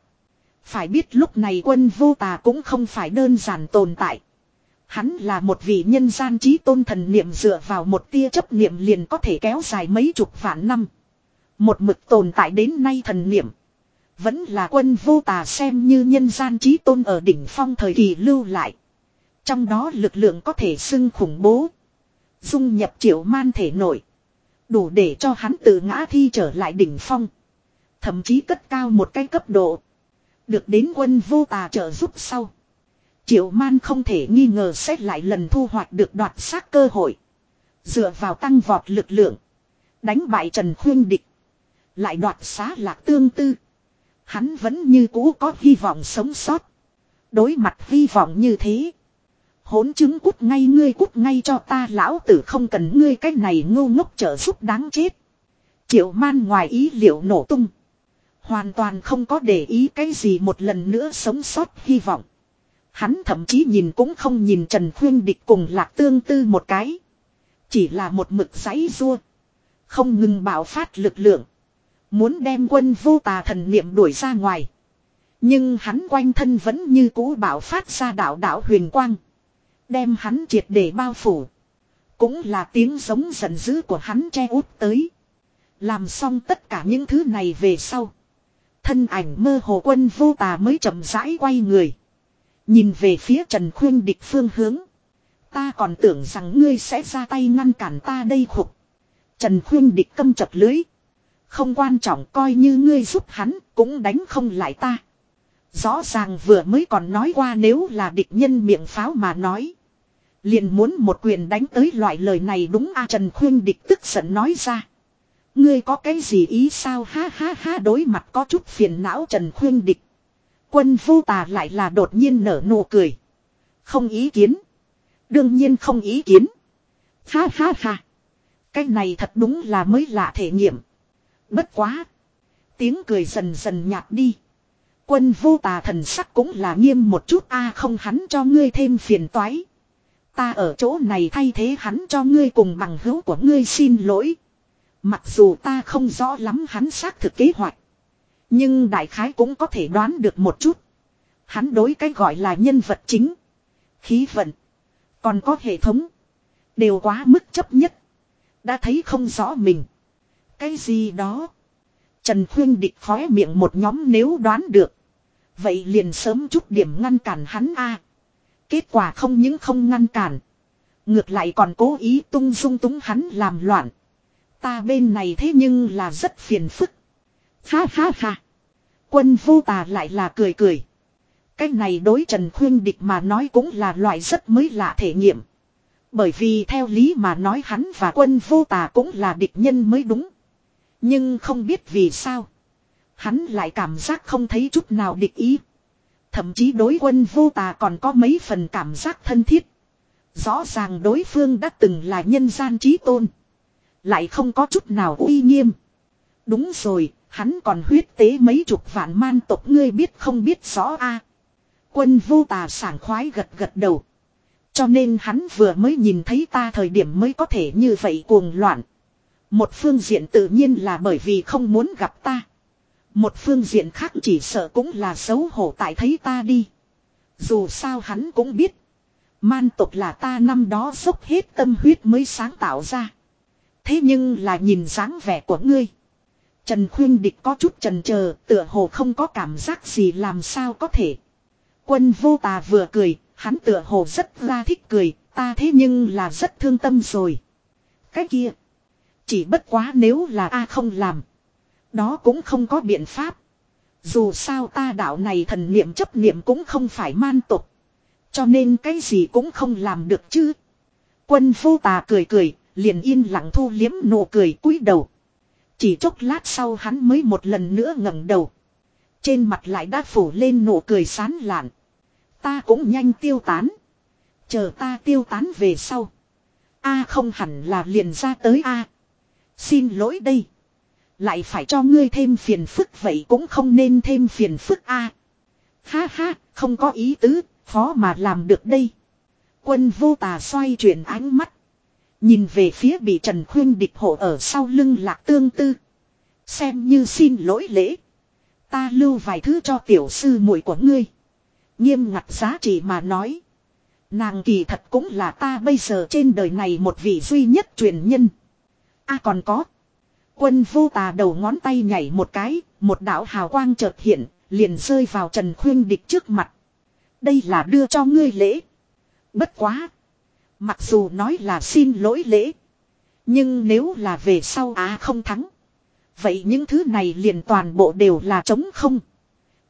Phải biết lúc này quân vô tà cũng không phải đơn giản tồn tại. Hắn là một vị nhân gian trí tôn thần niệm dựa vào một tia chấp niệm liền có thể kéo dài mấy chục vạn năm. Một mực tồn tại đến nay thần niệm. Vẫn là quân vô tà xem như nhân gian trí tôn ở đỉnh phong thời kỳ lưu lại. Trong đó lực lượng có thể xưng khủng bố. Dung nhập triệu man thể nổi. Đủ để cho hắn tự ngã thi trở lại đỉnh phong. Thậm chí cất cao một cái cấp độ. Được đến quân vô tà trợ giúp sau. Triệu man không thể nghi ngờ xét lại lần thu hoạch được đoạt xác cơ hội. Dựa vào tăng vọt lực lượng. Đánh bại Trần Khuyên Địch. Lại đoạt xá lạc tương tư. Hắn vẫn như cũ có hy vọng sống sót. Đối mặt hy vọng như thế. Hốn chứng cút ngay ngươi cút ngay cho ta, lão tử không cần ngươi cái này ngu ngốc trợ giúp đáng chết. Triệu man ngoài ý liệu nổ tung. Hoàn toàn không có để ý cái gì một lần nữa sống sót hy vọng. Hắn thậm chí nhìn cũng không nhìn Trần Khuyên Địch cùng lạc tương tư một cái. Chỉ là một mực giấy rua. Không ngừng bạo phát lực lượng. Muốn đem quân vô tà thần niệm đuổi ra ngoài. Nhưng hắn quanh thân vẫn như cũ bạo phát ra đạo đạo huyền quang. Đem hắn triệt để bao phủ. Cũng là tiếng giống giận dữ của hắn che út tới. Làm xong tất cả những thứ này về sau. Thân ảnh mơ hồ quân vô tà mới chậm rãi quay người. Nhìn về phía Trần Khuyên địch phương hướng. Ta còn tưởng rằng ngươi sẽ ra tay ngăn cản ta đây khục. Trần Khuyên địch câm chật lưới. Không quan trọng coi như ngươi giúp hắn cũng đánh không lại ta. Rõ ràng vừa mới còn nói qua nếu là địch nhân miệng pháo mà nói. Liền muốn một quyền đánh tới loại lời này đúng a Trần Khuyên địch tức giận nói ra. Ngươi có cái gì ý sao ha ha ha, đối mặt có chút phiền não Trần Khuyên địch. Quân vô tà lại là đột nhiên nở nụ cười. Không ý kiến. Đương nhiên không ý kiến. Ha ha ha. Cái này thật đúng là mới lạ thể nghiệm. Bất quá. Tiếng cười dần dần nhạt đi. Quân vô tà thần sắc cũng là nghiêm một chút a, không hắn cho ngươi thêm phiền toái. Ta ở chỗ này thay thế hắn cho ngươi cùng bằng hữu của ngươi xin lỗi. Mặc dù ta không rõ lắm hắn xác thực kế hoạch. Nhưng đại khái cũng có thể đoán được một chút. Hắn đối cái gọi là nhân vật chính. Khí vận. Còn có hệ thống. Đều quá mức chấp nhất. Đã thấy không rõ mình. Cái gì đó. Trần Khuyên địch khóe miệng một nhóm nếu đoán được. Vậy liền sớm chút điểm ngăn cản hắn a. Kết quả không những không ngăn cản. Ngược lại còn cố ý tung dung túng hắn làm loạn. Ta bên này thế nhưng là rất phiền phức. Ha ha ha. Quân vô tà lại là cười cười. Cái này đối Trần Khuyên Địch mà nói cũng là loại rất mới lạ thể nghiệm. Bởi vì theo lý mà nói hắn và quân vô tà cũng là địch nhân mới đúng. Nhưng không biết vì sao. Hắn lại cảm giác không thấy chút nào địch ý. Thậm chí đối quân vô tà còn có mấy phần cảm giác thân thiết. Rõ ràng đối phương đã từng là nhân gian trí tôn. Lại không có chút nào uy nghiêm. Đúng rồi, hắn còn huyết tế mấy chục vạn man tộc ngươi biết không biết rõ a Quân vô tà sảng khoái gật gật đầu. Cho nên hắn vừa mới nhìn thấy ta thời điểm mới có thể như vậy cuồng loạn. Một phương diện tự nhiên là bởi vì không muốn gặp ta. Một phương diện khác chỉ sợ cũng là xấu hổ tại thấy ta đi. Dù sao hắn cũng biết. Man tộc là ta năm đó dốc hết tâm huyết mới sáng tạo ra. Thế nhưng là nhìn dáng vẻ của ngươi. Trần Khuyên Địch có chút trần chờ tựa hồ không có cảm giác gì làm sao có thể. Quân vô tà vừa cười, hắn tựa hồ rất ra thích cười, ta thế nhưng là rất thương tâm rồi. Cái kia. Chỉ bất quá nếu là A không làm. Đó cũng không có biện pháp. Dù sao ta đạo này thần niệm chấp niệm cũng không phải man tục. Cho nên cái gì cũng không làm được chứ. Quân vô tà cười cười, liền yên lặng thu liếm nụ cười cúi đầu. Chỉ chốc lát sau hắn mới một lần nữa ngẩng đầu. Trên mặt lại đã phủ lên nụ cười sán lạn. Ta cũng nhanh tiêu tán. Chờ ta tiêu tán về sau. A không hẳn là liền ra tới A. Xin lỗi đây. Lại phải cho ngươi thêm phiền phức vậy cũng không nên thêm phiền phức A. Ha ha, không có ý tứ, Khó mà làm được đây. Quân vô tà xoay chuyển ánh mắt. Nhìn về phía bị Trần Khuyên địch hộ ở sau lưng lạc tương tư. Xem như xin lỗi lễ. Ta lưu vài thứ cho tiểu sư muội của ngươi. Nghiêm ngặt giá trị mà nói. Nàng kỳ thật cũng là ta bây giờ trên đời này một vị duy nhất truyền nhân. a còn có. Quân vô tà đầu ngón tay nhảy một cái, một đạo hào quang chợt hiện, liền rơi vào Trần Khuyên Địch trước mặt. Đây là đưa cho ngươi lễ. Bất quá. Mặc dù nói là xin lỗi lễ. Nhưng nếu là về sau á không thắng. Vậy những thứ này liền toàn bộ đều là trống không.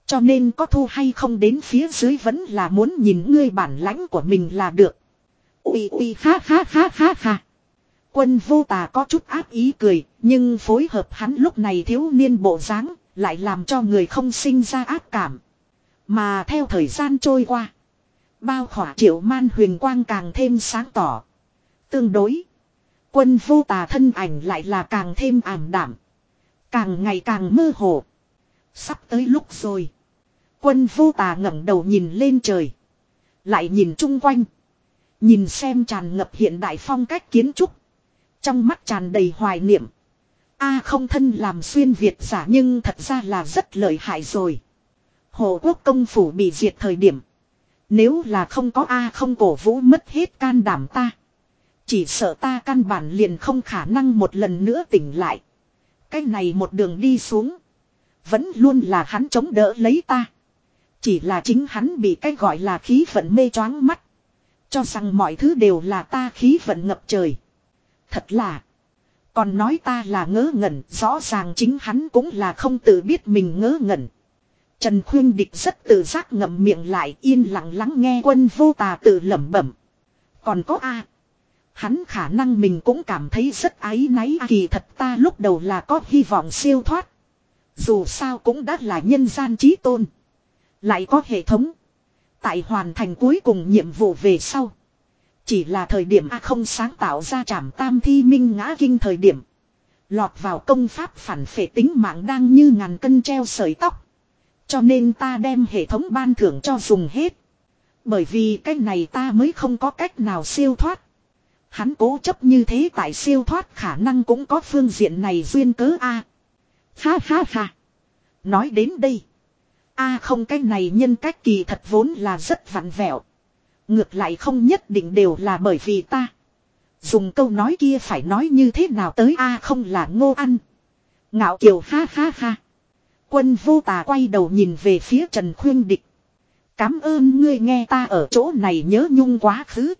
Cho nên có thu hay không đến phía dưới vẫn là muốn nhìn ngươi bản lãnh của mình là được. Ui ui ha ha ha ha ha. Quân vô tà có chút áp ý cười, nhưng phối hợp hắn lúc này thiếu niên bộ dáng lại làm cho người không sinh ra ác cảm. Mà theo thời gian trôi qua, bao khỏa triệu man huyền quang càng thêm sáng tỏ. Tương đối, quân vô tà thân ảnh lại là càng thêm ảm đảm. Càng ngày càng mơ hồ. Sắp tới lúc rồi. Quân vô tà ngẩng đầu nhìn lên trời. Lại nhìn chung quanh. Nhìn xem tràn ngập hiện đại phong cách kiến trúc. Trong mắt tràn đầy hoài niệm. A à không thân làm xuyên Việt giả nhưng thật ra là rất lợi hại rồi. Hồ quốc công phủ bị diệt thời điểm. Nếu là không có A không cổ vũ mất hết can đảm ta. Chỉ sợ ta căn bản liền không khả năng một lần nữa tỉnh lại. Cái này một đường đi xuống. Vẫn luôn là hắn chống đỡ lấy ta. Chỉ là chính hắn bị cái gọi là khí vận mê choáng mắt. Cho rằng mọi thứ đều là ta khí vận ngập trời. Thật là. Còn nói ta là ngớ ngẩn. Rõ ràng chính hắn cũng là không tự biết mình ngớ ngẩn. Trần Khuyên Địch rất tự giác ngậm miệng lại yên lặng lắng nghe quân vô tà tự lẩm bẩm. Còn có A. Hắn khả năng mình cũng cảm thấy rất áy náy, kỳ thật ta lúc đầu là có hy vọng siêu thoát. Dù sao cũng đã là nhân gian trí tôn. Lại có hệ thống. Tại hoàn thành cuối cùng nhiệm vụ về sau. Chỉ là thời điểm A không sáng tạo ra trảm tam thi minh ngã kinh thời điểm. Lọt vào công pháp phản phệ tính mạng đang như ngàn cân treo sợi tóc. Cho nên ta đem hệ thống ban thưởng cho dùng hết. Bởi vì cái này ta mới không có cách nào siêu thoát. Hắn cố chấp như thế tại siêu thoát khả năng cũng có phương diện này duyên cớ a. Ha ha ha. Nói đến đây. A không cái này nhân cách kỳ thật vốn là rất vặn vẹo. Ngược lại không nhất định đều là bởi vì ta. Dùng câu nói kia phải nói như thế nào tới A không là ngô ăn. Ngạo kiều ha ha ha. Quân vô tà quay đầu nhìn về phía Trần Khuyên Địch. Cám ơn ngươi nghe ta ở chỗ này nhớ nhung quá khứ.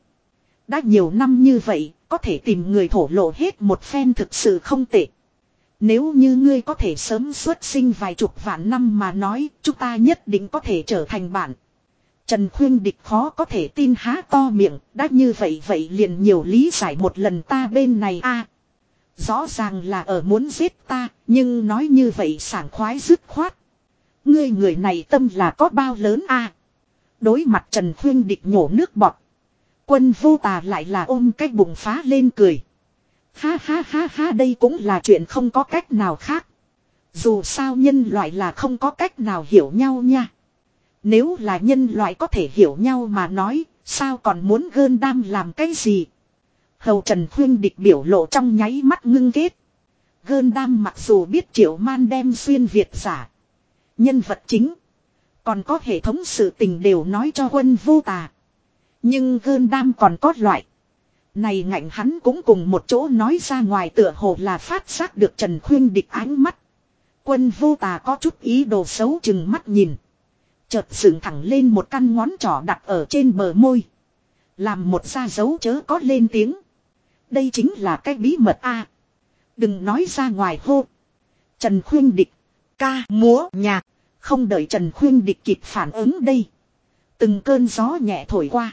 Đã nhiều năm như vậy, có thể tìm người thổ lộ hết một phen thực sự không tệ. Nếu như ngươi có thể sớm xuất sinh vài chục vạn năm mà nói, chúng ta nhất định có thể trở thành bạn. Trần Khuyên Địch khó có thể tin há to miệng, đã như vậy vậy liền nhiều lý giải một lần ta bên này a Rõ ràng là ở muốn giết ta, nhưng nói như vậy sảng khoái dứt khoát. Ngươi người này tâm là có bao lớn a Đối mặt Trần Khuyên Địch nhổ nước bọt. Quân vô tà lại là ôm cái bụng phá lên cười. Ha ha ha ha đây cũng là chuyện không có cách nào khác. Dù sao nhân loại là không có cách nào hiểu nhau nha. Nếu là nhân loại có thể hiểu nhau mà nói, sao còn muốn gơn đam làm cái gì? Hầu Trần Khuyên địch biểu lộ trong nháy mắt ngưng kết. Gơn đam mặc dù biết triệu man đem xuyên Việt giả. Nhân vật chính. Còn có hệ thống sự tình đều nói cho quân vô tà. Nhưng gơn đam còn có loại. Này ngạnh hắn cũng cùng một chỗ nói ra ngoài tựa hồ là phát giác được Trần Khuyên địch ánh mắt. Quân vô tà có chút ý đồ xấu chừng mắt nhìn. Chợt dựng thẳng lên một căn ngón trỏ đặt ở trên bờ môi. Làm một ra dấu chớ có lên tiếng. Đây chính là cái bí mật a. đừng nói ra ngoài hô. Trần Khuyên địch. Ca, múa, nhạc. Không đợi Trần Khuyên địch kịp phản ứng đây. Từng cơn gió nhẹ thổi qua.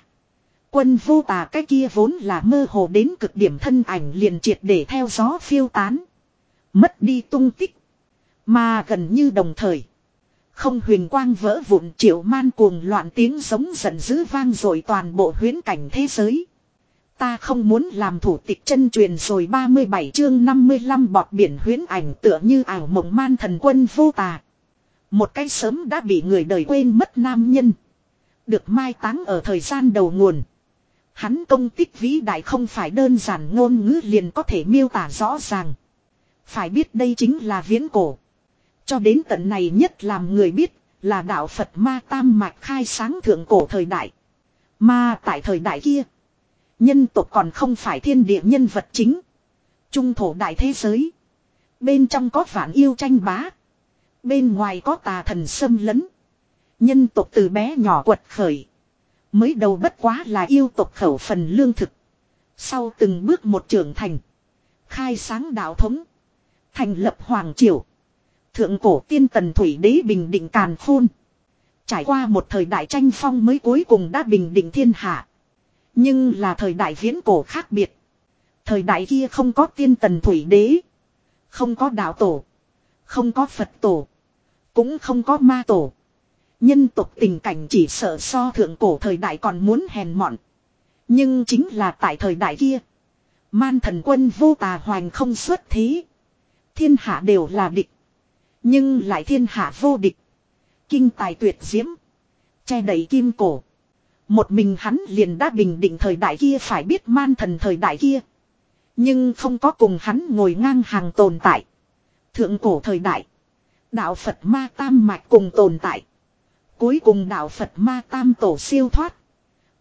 Quân vô tà cái kia vốn là mơ hồ đến cực điểm thân ảnh liền triệt để theo gió phiêu tán. Mất đi tung tích. Mà gần như đồng thời. Không huyền quang vỡ vụn triệu man cuồng loạn tiếng giống giận dữ vang rồi toàn bộ huyến cảnh thế giới. Ta không muốn làm thủ tịch chân truyền rồi 37 chương 55 bọt biển huyến ảnh tựa như ảo mộng man thần quân vô tà. Một cái sớm đã bị người đời quên mất nam nhân. Được mai táng ở thời gian đầu nguồn. Hắn công tích vĩ đại không phải đơn giản ngôn ngữ liền có thể miêu tả rõ ràng. Phải biết đây chính là viễn cổ. Cho đến tận này nhất làm người biết là đạo Phật ma tam mạch khai sáng thượng cổ thời đại. Mà tại thời đại kia. Nhân tộc còn không phải thiên địa nhân vật chính. Trung thổ đại thế giới. Bên trong có vạn yêu tranh bá. Bên ngoài có tà thần xâm lấn. Nhân tộc từ bé nhỏ quật khởi. Mới đầu bất quá là yêu tộc khẩu phần lương thực. Sau từng bước một trưởng thành. Khai sáng đạo thống. Thành lập hoàng triều. Thượng cổ tiên tần thủy đế bình định càn khôn. Trải qua một thời đại tranh phong mới cuối cùng đã bình định thiên hạ. Nhưng là thời đại viễn cổ khác biệt. Thời đại kia không có tiên tần thủy đế. Không có đạo tổ. Không có Phật tổ. Cũng không có ma tổ. Nhân tục tình cảnh chỉ sợ so thượng cổ thời đại còn muốn hèn mọn. Nhưng chính là tại thời đại kia. Man thần quân vô tà hoành không xuất thế. Thiên hạ đều là địch. Nhưng lại thiên hạ vô địch. Kinh tài tuyệt diễm. Che đẩy kim cổ. Một mình hắn liền đã bình định thời đại kia phải biết man thần thời đại kia. Nhưng không có cùng hắn ngồi ngang hàng tồn tại. Thượng cổ thời đại. Đạo Phật ma tam mạch cùng tồn tại. Cuối cùng đạo Phật ma tam tổ siêu thoát.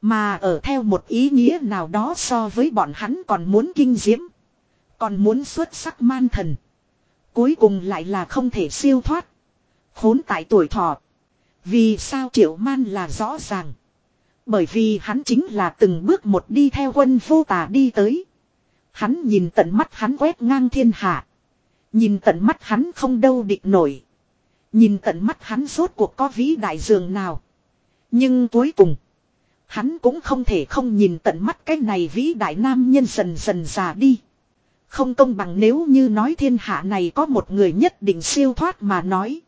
Mà ở theo một ý nghĩa nào đó so với bọn hắn còn muốn kinh diễm. Còn muốn xuất sắc man thần. Cuối cùng lại là không thể siêu thoát. Khốn tại tuổi thọ. Vì sao triệu man là rõ ràng. Bởi vì hắn chính là từng bước một đi theo quân vô tà đi tới. Hắn nhìn tận mắt hắn quét ngang thiên hạ. Nhìn tận mắt hắn không đâu địch nổi. Nhìn tận mắt hắn rốt cuộc có vĩ đại dường nào. Nhưng cuối cùng. Hắn cũng không thể không nhìn tận mắt cái này vĩ đại nam nhân dần dần già đi. Không công bằng nếu như nói thiên hạ này có một người nhất định siêu thoát mà nói.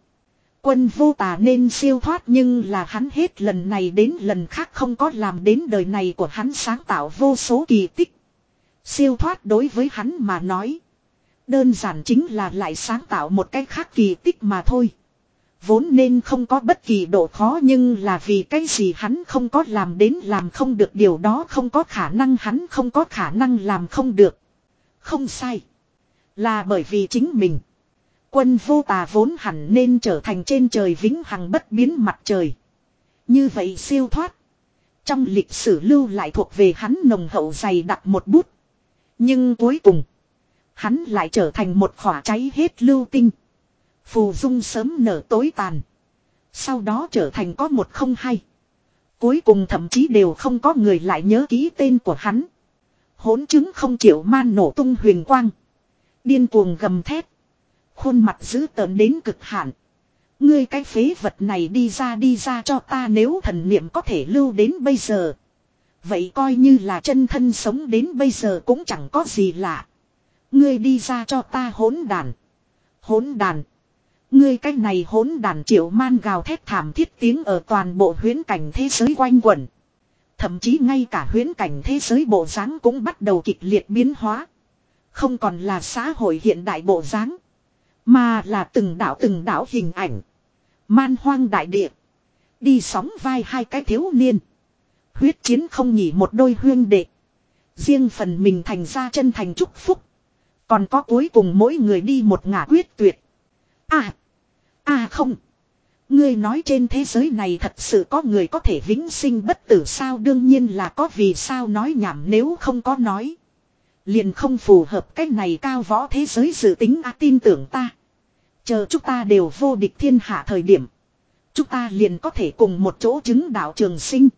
Quân vô tà nên siêu thoát nhưng là hắn hết lần này đến lần khác không có làm đến đời này của hắn sáng tạo vô số kỳ tích. Siêu thoát đối với hắn mà nói. Đơn giản chính là lại sáng tạo một cái khác kỳ tích mà thôi. Vốn nên không có bất kỳ độ khó nhưng là vì cái gì hắn không có làm đến làm không được điều đó không có khả năng hắn không có khả năng làm không được. Không sai. Là bởi vì chính mình. Quân vô tà vốn hẳn nên trở thành trên trời vĩnh hằng bất biến mặt trời. Như vậy siêu thoát. Trong lịch sử lưu lại thuộc về hắn nồng hậu dày đặt một bút. Nhưng cuối cùng. Hắn lại trở thành một khỏa cháy hết lưu tinh. Phù dung sớm nở tối tàn. Sau đó trở thành có một không hay. Cuối cùng thậm chí đều không có người lại nhớ ký tên của hắn. Hỗn chứng không chịu man nổ tung huyền quang. Điên cuồng gầm thét. Khuôn mặt dữ tợn đến cực hạn. Ngươi cái phế vật này đi ra đi ra cho ta nếu thần niệm có thể lưu đến bây giờ. Vậy coi như là chân thân sống đến bây giờ cũng chẳng có gì lạ. Ngươi đi ra cho ta hỗn đàn. Hỗn đàn. Ngươi cái này hỗn đàn triệu man gào thét thảm thiết tiếng ở toàn bộ huyến cảnh thế giới quanh quẩn. Thậm chí ngay cả huyến cảnh thế giới bộ dáng cũng bắt đầu kịch liệt biến hóa. Không còn là xã hội hiện đại bộ dáng mà là từng đảo từng đảo hình ảnh. Man hoang đại địa. Đi sóng vai hai cái thiếu niên. Huyết chiến không nhỉ một đôi huyên đệ. Riêng phần mình thành ra chân thành chúc phúc. Còn có cuối cùng mỗi người đi một ngả quyết tuyệt. À. À không. Ngươi nói trên thế giới này thật sự có người có thể vĩnh sinh bất tử sao đương nhiên là có vì sao nói nhảm nếu không có nói. Liền không phù hợp cách này cao võ thế giới dự tính à tin tưởng ta. Chờ chúng ta đều vô địch thiên hạ thời điểm. Chúng ta liền có thể cùng một chỗ chứng đạo trường sinh.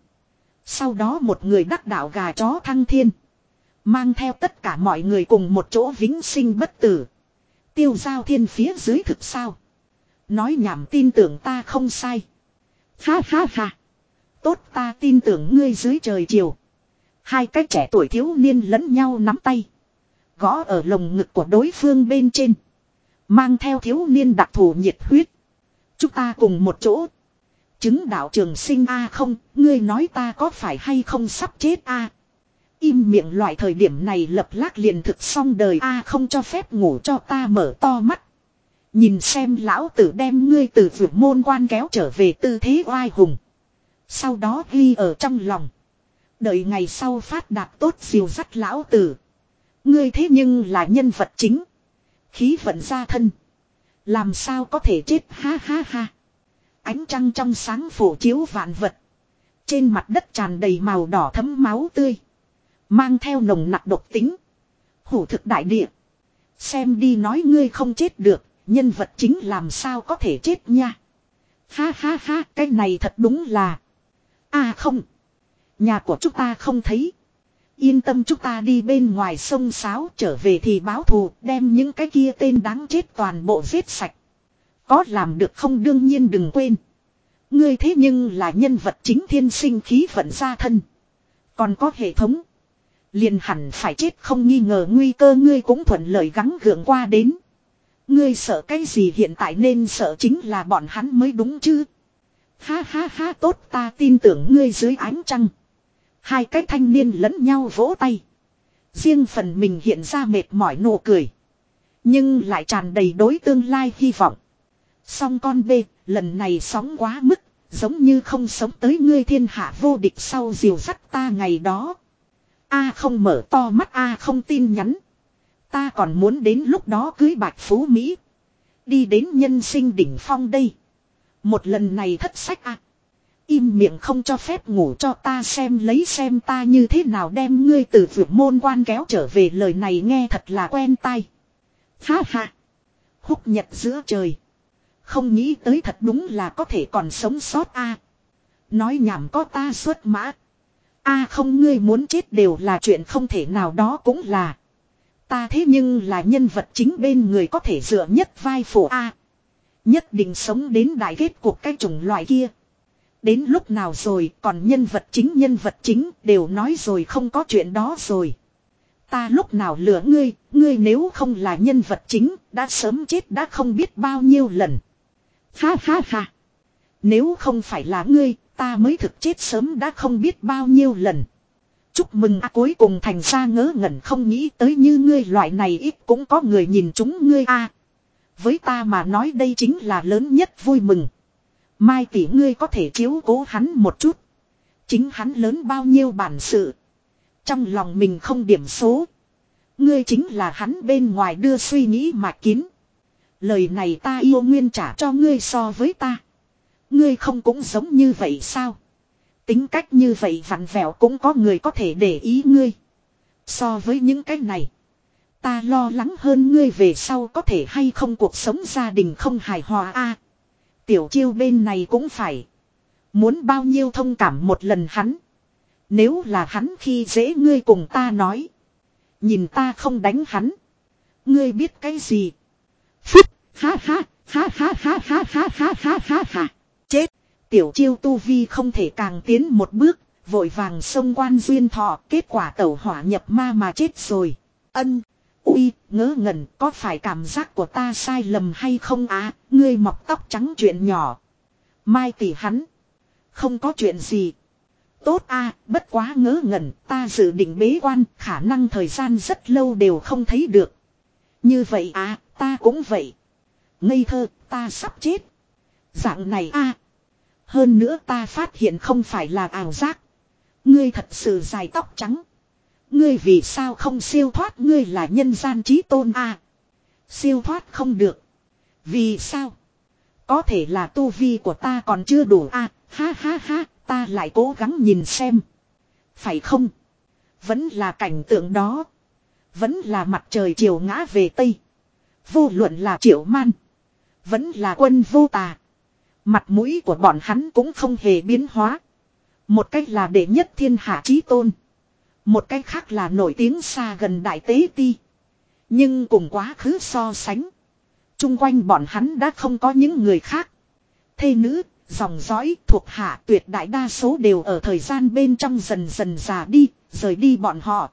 Sau đó một người đắc đạo gà chó thăng thiên. Mang theo tất cả mọi người cùng một chỗ vĩnh sinh bất tử. Tiêu giao thiên phía dưới thực sao. Nói nhảm tin tưởng ta không sai. Ha ha ha. Tốt ta tin tưởng ngươi dưới trời chiều. Hai cái trẻ tuổi thiếu niên lẫn nhau nắm tay. Gõ ở lồng ngực của đối phương bên trên. Mang theo thiếu niên đặc thù nhiệt huyết. Chúng ta cùng một chỗ. Chứng đạo trường sinh A không, ngươi nói ta có phải hay không sắp chết A. Im miệng loại thời điểm này lập lác liền thực xong đời A không cho phép ngủ cho ta mở to mắt. Nhìn xem lão tử đem ngươi từ vượt môn quan kéo trở về tư thế oai hùng. Sau đó ghi ở trong lòng. Đợi ngày sau phát đạt tốt diều dắt lão tử. Ngươi thế nhưng là nhân vật chính. Khí vận ra thân. Làm sao có thể chết ha ha ha. Ánh trăng trong sáng phổ chiếu vạn vật. Trên mặt đất tràn đầy màu đỏ thấm máu tươi. Mang theo nồng nặc độc tính. Hủ thực đại địa. Xem đi nói ngươi không chết được. Nhân vật chính làm sao có thể chết nha. Ha ha ha, cái này thật đúng là. À không. Nhà của chúng ta không thấy. Yên tâm chúng ta đi bên ngoài sông Sáo trở về thì báo thù, đem những cái kia tên đáng chết toàn bộ giết sạch. Có làm được không đương nhiên đừng quên. Ngươi thế nhưng là nhân vật chính thiên sinh khí vận gia thân. Còn có hệ thống. Liền hẳn phải chết không nghi ngờ nguy cơ ngươi cũng thuận lợi gắng gượng qua đến. Ngươi sợ cái gì hiện tại nên sợ chính là bọn hắn mới đúng chứ. Ha ha ha, tốt ta tin tưởng ngươi dưới ánh trăng. Hai cái thanh niên lẫn nhau vỗ tay. Riêng phần mình hiện ra mệt mỏi nụ cười. Nhưng lại tràn đầy đối tương lai hy vọng. Song con bê, lần này sóng quá mức, giống như không sống tới ngươi thiên hạ vô địch sau diều sắt ta ngày đó. A không mở to mắt A không tin nhắn. Ta còn muốn đến lúc đó cưới bạch phú Mỹ. Đi đến nhân sinh đỉnh phong đây. Một lần này thất sách A. Im miệng không cho phép ngủ cho ta xem lấy xem ta như thế nào đem ngươi từ vượt môn quan kéo trở về lời này nghe thật là quen tai. Ha ha. Húc nhật giữa trời. Không nghĩ tới thật đúng là có thể còn sống sót a. Nói nhảm có ta xuất mã. a không ngươi muốn chết đều là chuyện không thể nào đó cũng là. Ta thế nhưng là nhân vật chính bên người có thể dựa nhất vai phổ a. Nhất định sống đến đại kết cuộc cái chủng loại kia. Đến lúc nào rồi còn nhân vật chính nhân vật chính đều nói rồi không có chuyện đó rồi. Ta lúc nào lừa ngươi, ngươi nếu không là nhân vật chính, đã sớm chết đã không biết bao nhiêu lần. Ha ha ha. Nếu không phải là ngươi, ta mới thực chết sớm đã không biết bao nhiêu lần. Chúc mừng à, cuối cùng thành ra ngớ ngẩn không nghĩ tới như ngươi loại này ít cũng có người nhìn chúng ngươi a. với ta mà nói đây chính là lớn nhất vui mừng. Mai tỷ ngươi có thể chiếu cố hắn một chút. Chính hắn lớn bao nhiêu bản sự. Trong lòng mình không điểm số. Ngươi chính là hắn bên ngoài đưa suy nghĩ mà kín. Lời này ta yêu nguyên trả cho ngươi so với ta. Ngươi không cũng giống như vậy sao? Tính cách như vậy vặn vẹo cũng có người có thể để ý ngươi. So với những cái này. Ta lo lắng hơn ngươi về sau có thể hay không cuộc sống gia đình không hài hòa a tiểu chiêu bên này cũng phải. Muốn bao nhiêu thông cảm một lần hắn. Nếu là hắn khi dễ ngươi cùng ta nói. Nhìn ta không đánh hắn. Ngươi biết cái gì? Phúc, ha ha, ha ha ha ha ha ha ha ha ha. Chết, tiểu chiêu tu vi không thể càng tiến một bước, vội vàng xông quan duyên thọ, kết quả tẩu hỏa nhập ma mà chết rồi. Ân, uy, ngớ ngẩn, có phải cảm giác của ta sai lầm hay không á, ngươi mọc tóc trắng chuyện nhỏ. Mai tỷ hắn, không có chuyện gì. Tốt a, bất quá ngớ ngẩn, ta dự định bế quan, khả năng thời gian rất lâu đều không thấy được. Như vậy à, ta cũng vậy. Ngây thơ, ta sắp chết. Dạng này a Hơn nữa ta phát hiện không phải là ảo giác. Ngươi thật sự dài tóc trắng. Ngươi vì sao không siêu thoát ngươi là nhân gian trí tôn a Siêu thoát không được. Vì sao? Có thể là tu vi của ta còn chưa đủ a ha ha ha, ta lại cố gắng nhìn xem. Phải không? Vẫn là cảnh tượng đó. Vẫn là mặt trời chiều ngã về Tây. Vô luận là triệu man. Vẫn là quân vô tà. Mặt mũi của bọn hắn cũng không hề biến hóa. Một cách là đệ nhất thiên hạ trí tôn. Một cách khác là nổi tiếng xa gần đại tế ti. Nhưng cùng quá khứ so sánh. Trung quanh bọn hắn đã không có những người khác. Thê nữ, dòng dõi, thuộc hạ tuyệt đại đa số đều ở thời gian bên trong dần dần già đi, rời đi bọn họ.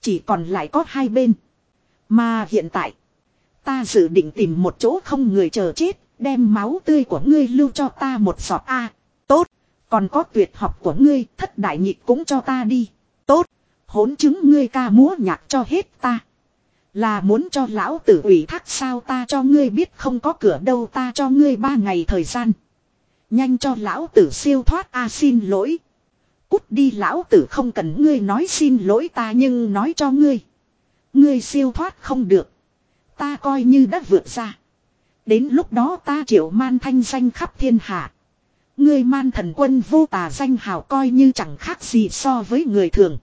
Chỉ còn lại có hai bên. Mà hiện tại, ta dự định tìm một chỗ không người chờ chết, đem máu tươi của ngươi lưu cho ta một giọt A. tốt, còn có tuyệt học của ngươi, thất đại nhịp cũng cho ta đi. Tốt, hỗn chứng ngươi ca múa nhạc cho hết ta. Là muốn cho lão tử ủy thác sao ta cho ngươi biết không có cửa đâu ta cho ngươi ba ngày thời gian. Nhanh cho lão tử siêu thoát a xin lỗi. Cút đi lão tử không cần ngươi nói xin lỗi ta nhưng nói cho ngươi. Ngươi siêu thoát không được. Ta coi như đã vượt ra. Đến lúc đó ta triệu man thanh danh khắp thiên hạ. Ngươi man thần quân vô tà danh hào coi như chẳng khác gì so với người thường.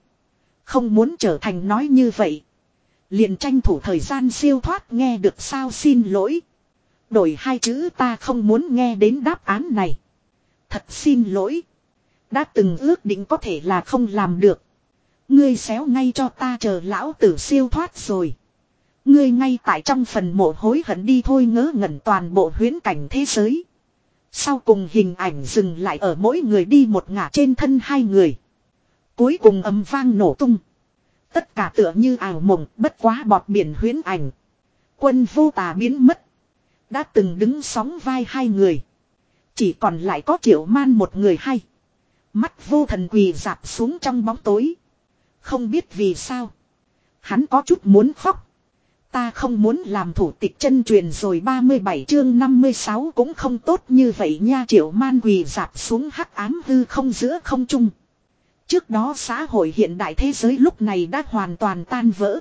Không muốn trở thành nói như vậy. Liền tranh thủ thời gian siêu thoát nghe được sao xin lỗi. Đổi hai chữ ta không muốn nghe đến đáp án này. Thật xin lỗi. Đã từng ước định có thể là không làm được. Ngươi xéo ngay cho ta chờ lão tử siêu thoát rồi. Ngươi ngay tại trong phần mộ hối hận đi thôi ngớ ngẩn toàn bộ huyến cảnh thế giới. Sau cùng hình ảnh dừng lại ở mỗi người đi một ngả trên thân hai người. Cuối cùng âm vang nổ tung. Tất cả tựa như ảo mộng, bất quá bọt biển huyến ảnh. Quân vô tà biến mất. Đã từng đứng sóng vai hai người. Chỉ còn lại có triệu man một người hay. Mắt vô thần quỳ dạp xuống trong bóng tối. Không biết vì sao. Hắn có chút muốn khóc. Ta không muốn làm thủ tịch chân truyền rồi 37 chương 56 cũng không tốt như vậy nha, triệu man quỳ dạp xuống hắc ám hư không giữa không trung. Trước đó xã hội hiện đại thế giới lúc này đã hoàn toàn tan vỡ.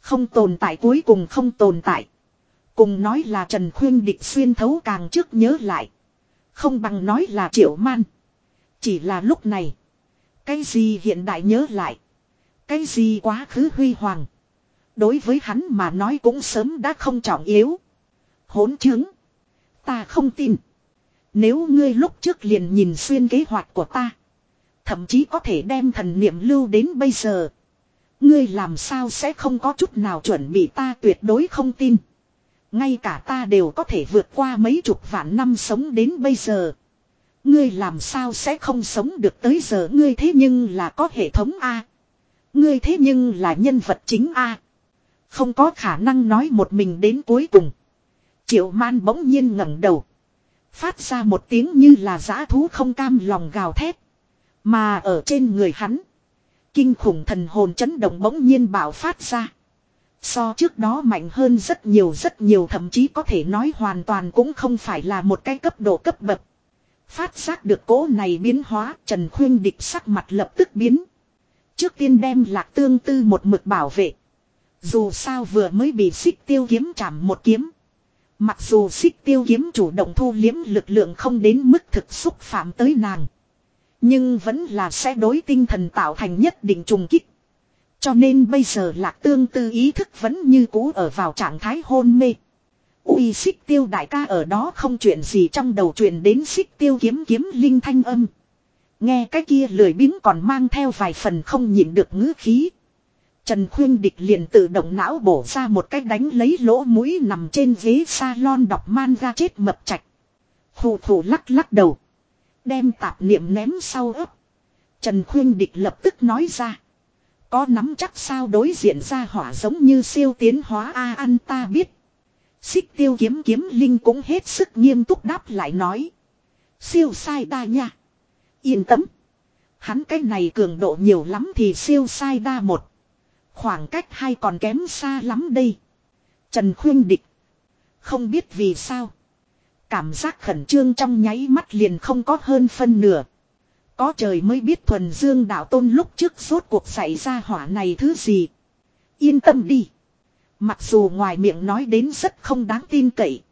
Không tồn tại cuối cùng không tồn tại. Cùng nói là Trần Khuyên địch xuyên thấu càng trước nhớ lại. Không bằng nói là triệu man. Chỉ là lúc này. Cái gì hiện đại nhớ lại. Cái gì quá khứ huy hoàng. Đối với hắn mà nói cũng sớm đã không trọng yếu. Hỗn chứng. Ta không tin. Nếu ngươi lúc trước liền nhìn xuyên kế hoạch của ta. Thậm chí có thể đem thần niệm lưu đến bây giờ. Ngươi làm sao sẽ không có chút nào chuẩn bị ta tuyệt đối không tin. Ngay cả ta đều có thể vượt qua mấy chục vạn năm sống đến bây giờ. Ngươi làm sao sẽ không sống được tới giờ ngươi thế nhưng là có hệ thống A. Ngươi thế nhưng là nhân vật chính A. Không có khả năng nói một mình đến cuối cùng. Triệu man bỗng nhiên ngẩng đầu. Phát ra một tiếng như là giã thú không cam lòng gào thét. Mà ở trên người hắn. Kinh khủng thần hồn chấn động bỗng nhiên bảo phát ra. So trước đó mạnh hơn rất nhiều rất nhiều, thậm chí có thể nói hoàn toàn cũng không phải là một cái cấp độ cấp bậc. Phát giác được cố này biến hóa, Trần Khuyên Địch sắc mặt lập tức biến. Trước tiên đem lạc tương tư một mực bảo vệ. Dù sao vừa mới bị xích tiêu kiếm chạm một kiếm. Mặc dù xích tiêu kiếm chủ động thu liếm lực lượng không đến mức thực xúc phạm tới nàng. Nhưng vẫn là sẽ đối tinh thần tạo thành nhất định trùng kích. Cho nên bây giờ lạc tương tư ý thức vẫn như cũ ở vào trạng thái hôn mê. Ui, xích tiêu đại ca ở đó không chuyện gì trong đầu chuyện đến xích tiêu kiếm kiếm linh thanh âm. Nghe cái kia lười biếng còn mang theo vài phần không nhịn được ngữ khí. Trần Khuyên Địch liền tự động não bổ ra một cách đánh lấy lỗ mũi nằm trên ghế salon đọc manga chết mập chạch. Hù thủ lắc lắc đầu. Đem tạp niệm ném sau ấp. Trần Khuyên Địch lập tức nói ra. Có nắm chắc sao đối diện ra hỏa giống như siêu tiến hóa A ăn ta biết. Xích tiêu kiếm kiếm linh cũng hết sức nghiêm túc đáp lại nói. Siêu sai đa nha. Yên tâm. Hắn cái này cường độ nhiều lắm thì siêu sai đa một. Khoảng cách hai còn kém xa lắm đây. Trần khuyên địch. Không biết vì sao. Cảm giác khẩn trương trong nháy mắt liền không có hơn phân nửa. Có trời mới biết thuần dương đạo tôn lúc trước rốt cuộc xảy ra hỏa này thứ gì. Yên tâm đi. Mặc dù ngoài miệng nói đến rất không đáng tin cậy.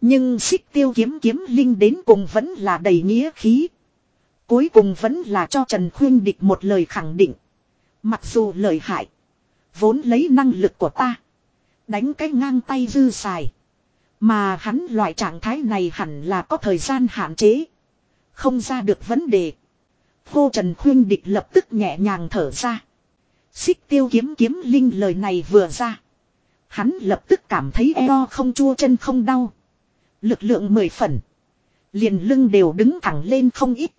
Nhưng xích tiêu kiếm kiếm linh đến cùng vẫn là đầy nghĩa khí. Cuối cùng vẫn là cho Trần Khuyên Địch một lời khẳng định. Mặc dù lời hại. Vốn lấy năng lực của ta. Đánh cái ngang tay dư xài. Mà hắn loại trạng thái này hẳn là có thời gian hạn chế. Không ra được vấn đề. Cô Trần Khuyên Địch lập tức nhẹ nhàng thở ra. Xích tiêu kiếm kiếm linh lời này vừa ra. Hắn lập tức cảm thấy eo không chua chân không đau. Lực lượng mười phần. Liền lưng đều đứng thẳng lên không ít.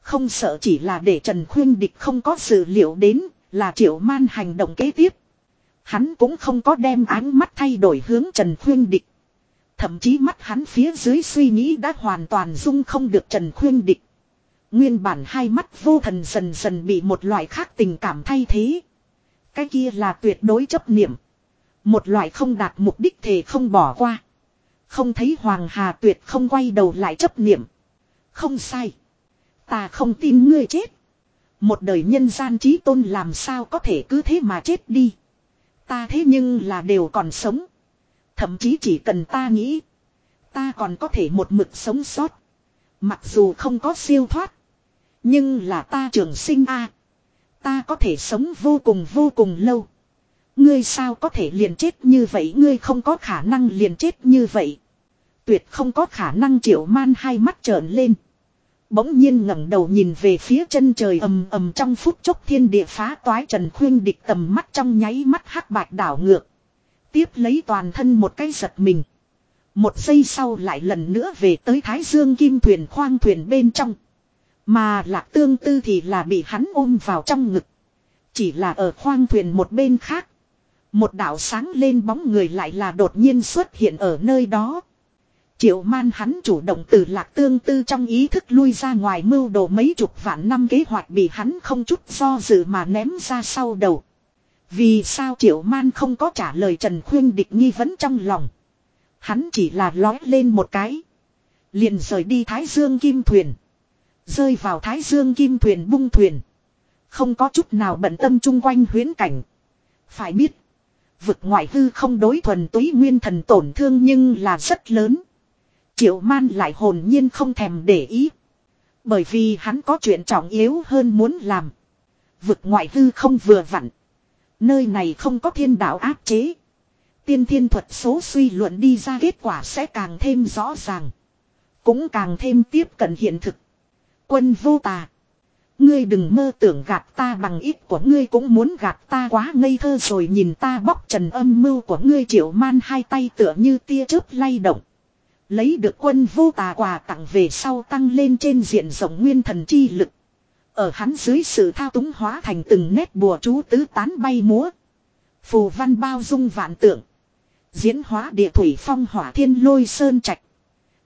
Không sợ chỉ là để Trần Khuyên Địch không có sự liệu đến là triệu man hành động kế tiếp. Hắn cũng không có đem ánh mắt thay đổi hướng Trần Khuyên Địch. Thậm chí mắt hắn phía dưới suy nghĩ đã hoàn toàn dung không được Trần Khuyên Địch. Nguyên bản hai mắt vô thần dần dần bị một loại khác tình cảm thay thế. Cái kia là tuyệt đối chấp niệm. Một loại không đạt mục đích thì không bỏ qua. Không thấy Hoàng Hà tuyệt không quay đầu lại chấp niệm. Không sai. Ta không tin ngươi chết. Một đời nhân gian trí tôn làm sao có thể cứ thế mà chết đi. Ta thế nhưng là đều còn sống. Thậm chí chỉ cần ta nghĩ. Ta còn có thể một mực sống sót. Mặc dù không có siêu thoát. Nhưng là ta trường sinh a Ta có thể sống vô cùng vô cùng lâu. Ngươi sao có thể liền chết như vậy ngươi không có khả năng liền chết như vậy. Tuyệt không có khả năng triệu man hai mắt trợn lên. Bỗng nhiên ngẩng đầu nhìn về phía chân trời ầm ầm trong phút chốc thiên địa phá toái trần khuyên địch tầm mắt trong nháy mắt hắc bạch đảo ngược. Tiếp lấy toàn thân một cái giật mình. Một giây sau lại lần nữa về tới Thái Dương Kim thuyền khoang thuyền bên trong. Mà lạc tương tư thì là bị hắn ôm vào trong ngực. Chỉ là ở khoang thuyền một bên khác. Một đạo sáng lên bóng người lại là đột nhiên xuất hiện ở nơi đó. Triệu man hắn chủ động từ lạc tương tư trong ý thức lui ra ngoài mưu đồ mấy chục vạn năm kế hoạch bị hắn không chút do dự mà ném ra sau đầu. Vì sao triệu man không có trả lời Trần Khuyên địch nghi vấn trong lòng. Hắn chỉ là lói lên một cái. Liền rời đi Thái Dương Kim Thuyền. Rơi vào Thái Dương Kim Thuyền bung thuyền. Không có chút nào bận tâm chung quanh huyến cảnh. Phải biết. Vực ngoại hư không đối thuần túy nguyên thần tổn thương nhưng là rất lớn. Triệu man lại hồn nhiên không thèm để ý. Bởi vì hắn có chuyện trọng yếu hơn muốn làm. Vực ngoại hư không vừa vặn. Nơi này không có thiên đạo áp chế. Tiên thiên thuật số suy luận đi ra kết quả sẽ càng thêm rõ ràng. Cũng càng thêm tiếp cận hiện thực. Quân vô tà. Ngươi đừng mơ tưởng gạt ta bằng ít của ngươi cũng muốn gạt ta quá ngây thơ rồi nhìn ta bóc trần âm mưu của ngươi triệu man hai tay tựa như tia chớp lay động. Lấy được quân vô tà quà tặng về sau tăng lên trên diện rộng nguyên thần chi lực. Ở hắn dưới sự thao túng hóa thành từng nét bùa chú tứ tán bay múa. Phù văn bao dung vạn tượng. Diễn hóa địa thủy phong hỏa thiên lôi sơn trạch.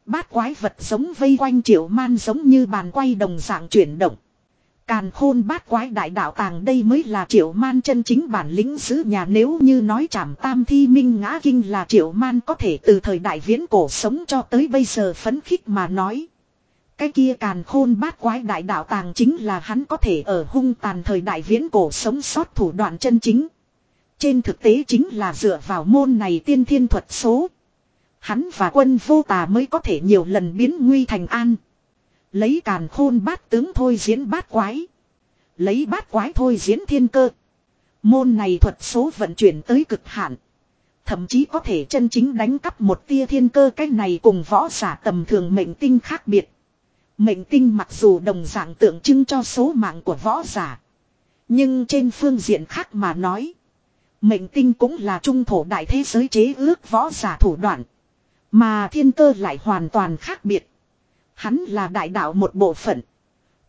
Bát quái vật giống vây quanh triệu man giống như bàn quay đồng dạng chuyển động. Càn khôn bát quái đại đạo tàng đây mới là triệu man chân chính bản lĩnh sứ nhà nếu như nói chảm tam thi minh ngã kinh là triệu man có thể từ thời đại viễn cổ sống cho tới bây giờ phấn khích mà nói. Cái kia càn khôn bát quái đại đạo tàng chính là hắn có thể ở hung tàn thời đại viễn cổ sống sót thủ đoạn chân chính. Trên thực tế chính là dựa vào môn này tiên thiên thuật số. Hắn và quân vô tà mới có thể nhiều lần biến nguy thành an. Lấy càn khôn bát tướng thôi diễn bát quái. Lấy bát quái thôi diễn thiên cơ. Môn này thuật số vận chuyển tới cực hạn. Thậm chí có thể chân chính đánh cắp một tia thiên cơ cái này cùng võ giả tầm thường mệnh tinh khác biệt. Mệnh tinh mặc dù đồng dạng tượng trưng cho số mạng của võ giả. Nhưng trên phương diện khác mà nói. Mệnh tinh cũng là trung thổ đại thế giới chế ước võ giả thủ đoạn. Mà thiên cơ lại hoàn toàn khác biệt. Hắn là đại đạo một bộ phận.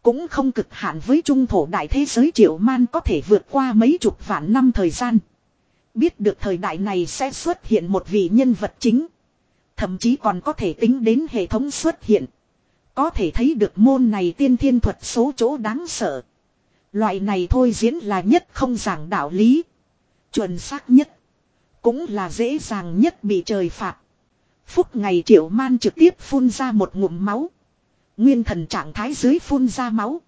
Cũng không cực hạn với trung thổ đại thế giới triệu man có thể vượt qua mấy chục vạn năm thời gian. Biết được thời đại này sẽ xuất hiện một vị nhân vật chính. Thậm chí còn có thể tính đến hệ thống xuất hiện. Có thể thấy được môn này tiên thiên thuật số chỗ đáng sợ. Loại này thôi diễn là nhất không giảng đạo lý. Chuẩn xác nhất. Cũng là dễ dàng nhất bị trời phạt. Phúc ngày triệu man trực tiếp phun ra một ngụm máu. Nguyên thần trạng thái dưới phun ra máu.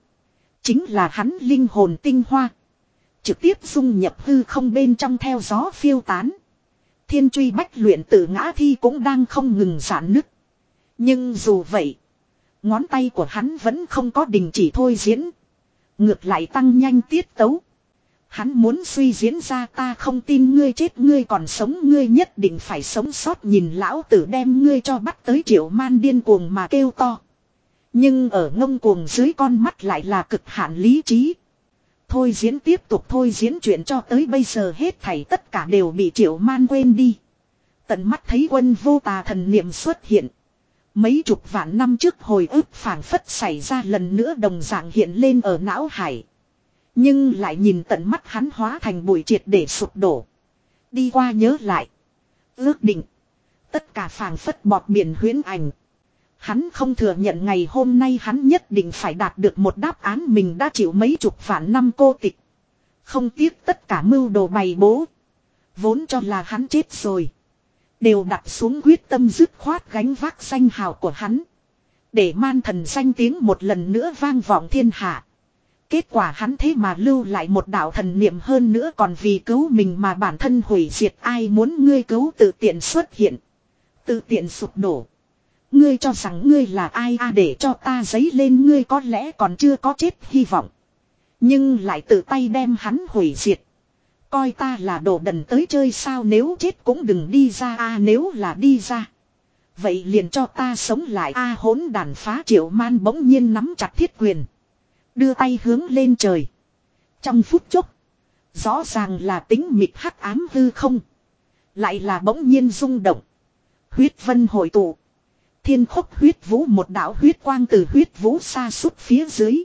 Chính là hắn linh hồn tinh hoa. Trực tiếp dung nhập hư không bên trong theo gió phiêu tán. Thiên truy bách luyện tử ngã thi cũng đang không ngừng giãn nứt. Nhưng dù vậy. Ngón tay của hắn vẫn không có đình chỉ thôi diễn. Ngược lại tăng nhanh tiết tấu. Hắn muốn suy diễn ra ta không tin ngươi chết ngươi còn sống ngươi nhất định phải sống sót nhìn lão tử đem ngươi cho bắt tới triệu man điên cuồng mà kêu to. Nhưng ở ngông cuồng dưới con mắt lại là cực hạn lý trí. Thôi diễn tiếp tục thôi diễn chuyện cho tới bây giờ hết thảy tất cả đều bị triệu man quên đi. Tận mắt thấy quân vô tà thần niệm xuất hiện. Mấy chục vạn năm trước hồi ức phảng phất xảy ra lần nữa đồng dạng hiện lên ở não hải. Nhưng lại nhìn tận mắt hắn hóa thành bụi triệt để sụp đổ. Đi qua nhớ lại. Ước định. Tất cả phàng phất bọt biển huyến ảnh. Hắn không thừa nhận ngày hôm nay hắn nhất định phải đạt được một đáp án mình đã chịu mấy chục vạn năm cô tịch. Không tiếc tất cả mưu đồ bày bố. Vốn cho là hắn chết rồi. Đều đặt xuống quyết tâm dứt khoát gánh vác danh hào của hắn. Để man thần danh tiếng một lần nữa vang vọng thiên hạ. Kết quả hắn thế mà lưu lại một đạo thần niệm hơn nữa còn vì cứu mình mà bản thân hủy diệt ai muốn ngươi cứu tự tiện xuất hiện. Tự tiện sụp đổ. Ngươi cho rằng ngươi là ai a, để cho ta giấy lên ngươi có lẽ còn chưa có chết, hy vọng. Nhưng lại tự tay đem hắn hủy diệt. Coi ta là đồ đần tới chơi sao nếu chết cũng đừng đi ra a, nếu là đi ra. Vậy liền cho ta sống lại a, hỗn đàn phá triệu man bỗng nhiên nắm chặt thiết quyền. Đưa tay hướng lên trời. Trong phút chốc. Rõ ràng là tính mịt hắc ám hư không. Lại là bỗng nhiên rung động. Huyết vân hội tụ. Thiên khốc huyết vũ một đạo huyết quang từ huyết vũ xa suốt phía dưới.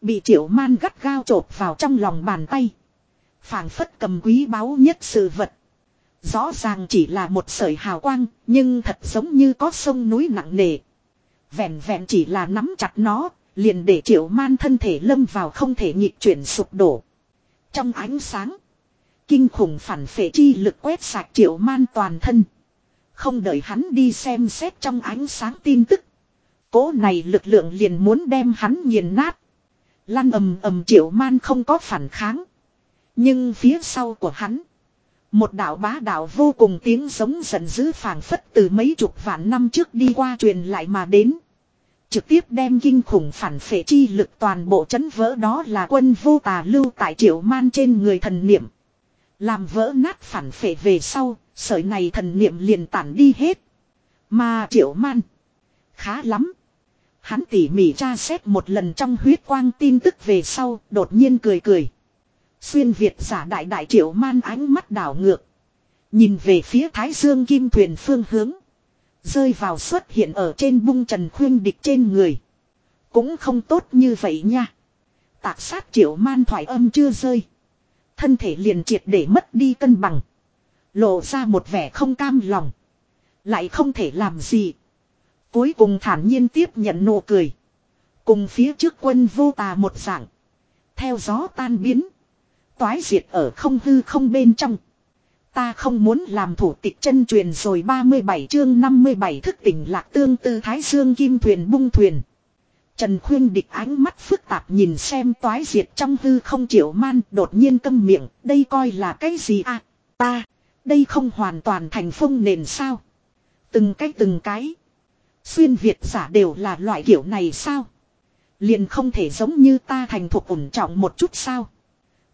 Bị triệu man gắt gao trộp vào trong lòng bàn tay. phảng phất cầm quý báu nhất sự vật. Rõ ràng chỉ là một sợi hào quang, nhưng thật giống như có sông núi nặng nề. Vẹn vẹn chỉ là nắm chặt nó, liền để triệu man thân thể lâm vào không thể nhịp chuyển sụp đổ. Trong ánh sáng, kinh khủng phản phệ chi lực quét sạch triệu man toàn thân. Không đợi hắn đi xem xét trong ánh sáng tin tức. Cố này lực lượng liền muốn đem hắn nghiền nát. Lăn ầm ầm triệu man không có phản kháng. Nhưng phía sau của hắn. Một đạo bá đạo vô cùng tiếng giống giận dữ phảng phất từ mấy chục vạn năm trước đi qua truyền lại mà đến. Trực tiếp đem kinh khủng phản phệ chi lực toàn bộ chấn vỡ đó là quân vô tà lưu tại triệu man trên người thần niệm. Làm vỡ nát phản phệ về sau, sợi này thần niệm liền tản đi hết. Mà triệu man. Khá lắm. Hắn tỉ mỉ tra xét một lần trong huyết quang tin tức về sau, đột nhiên cười cười. Xuyên Việt giả đại đại triệu man ánh mắt đảo ngược. Nhìn về phía Thái Dương Kim thuyền phương hướng. Rơi vào xuất hiện ở trên bung trần khuyên địch trên người. Cũng không tốt như vậy nha. Tạc sát triệu man thoại âm chưa rơi. Thân thể liền triệt để mất đi cân bằng. Lộ ra một vẻ không cam lòng. Lại không thể làm gì. Cuối cùng thản nhiên tiếp nhận nụ cười. Cùng phía trước quân vô tà một dạng. Theo gió tan biến. Toái diệt ở không hư không bên trong. Ta không muốn làm thủ tịch chân truyền rồi 37 chương 57 thức tỉnh lạc tương tư thái dương kim thuyền bung thuyền. Trần Khuyên địch ánh mắt phức tạp nhìn xem toái diệt trong hư không triệu man đột nhiên câm miệng, đây coi là cái gì à, ta, đây không hoàn toàn thành phong nền sao. Từng cái từng cái. Xuyên Việt giả đều là loại kiểu này sao? Liền không thể giống như ta thành thuộc ổn trọng một chút sao?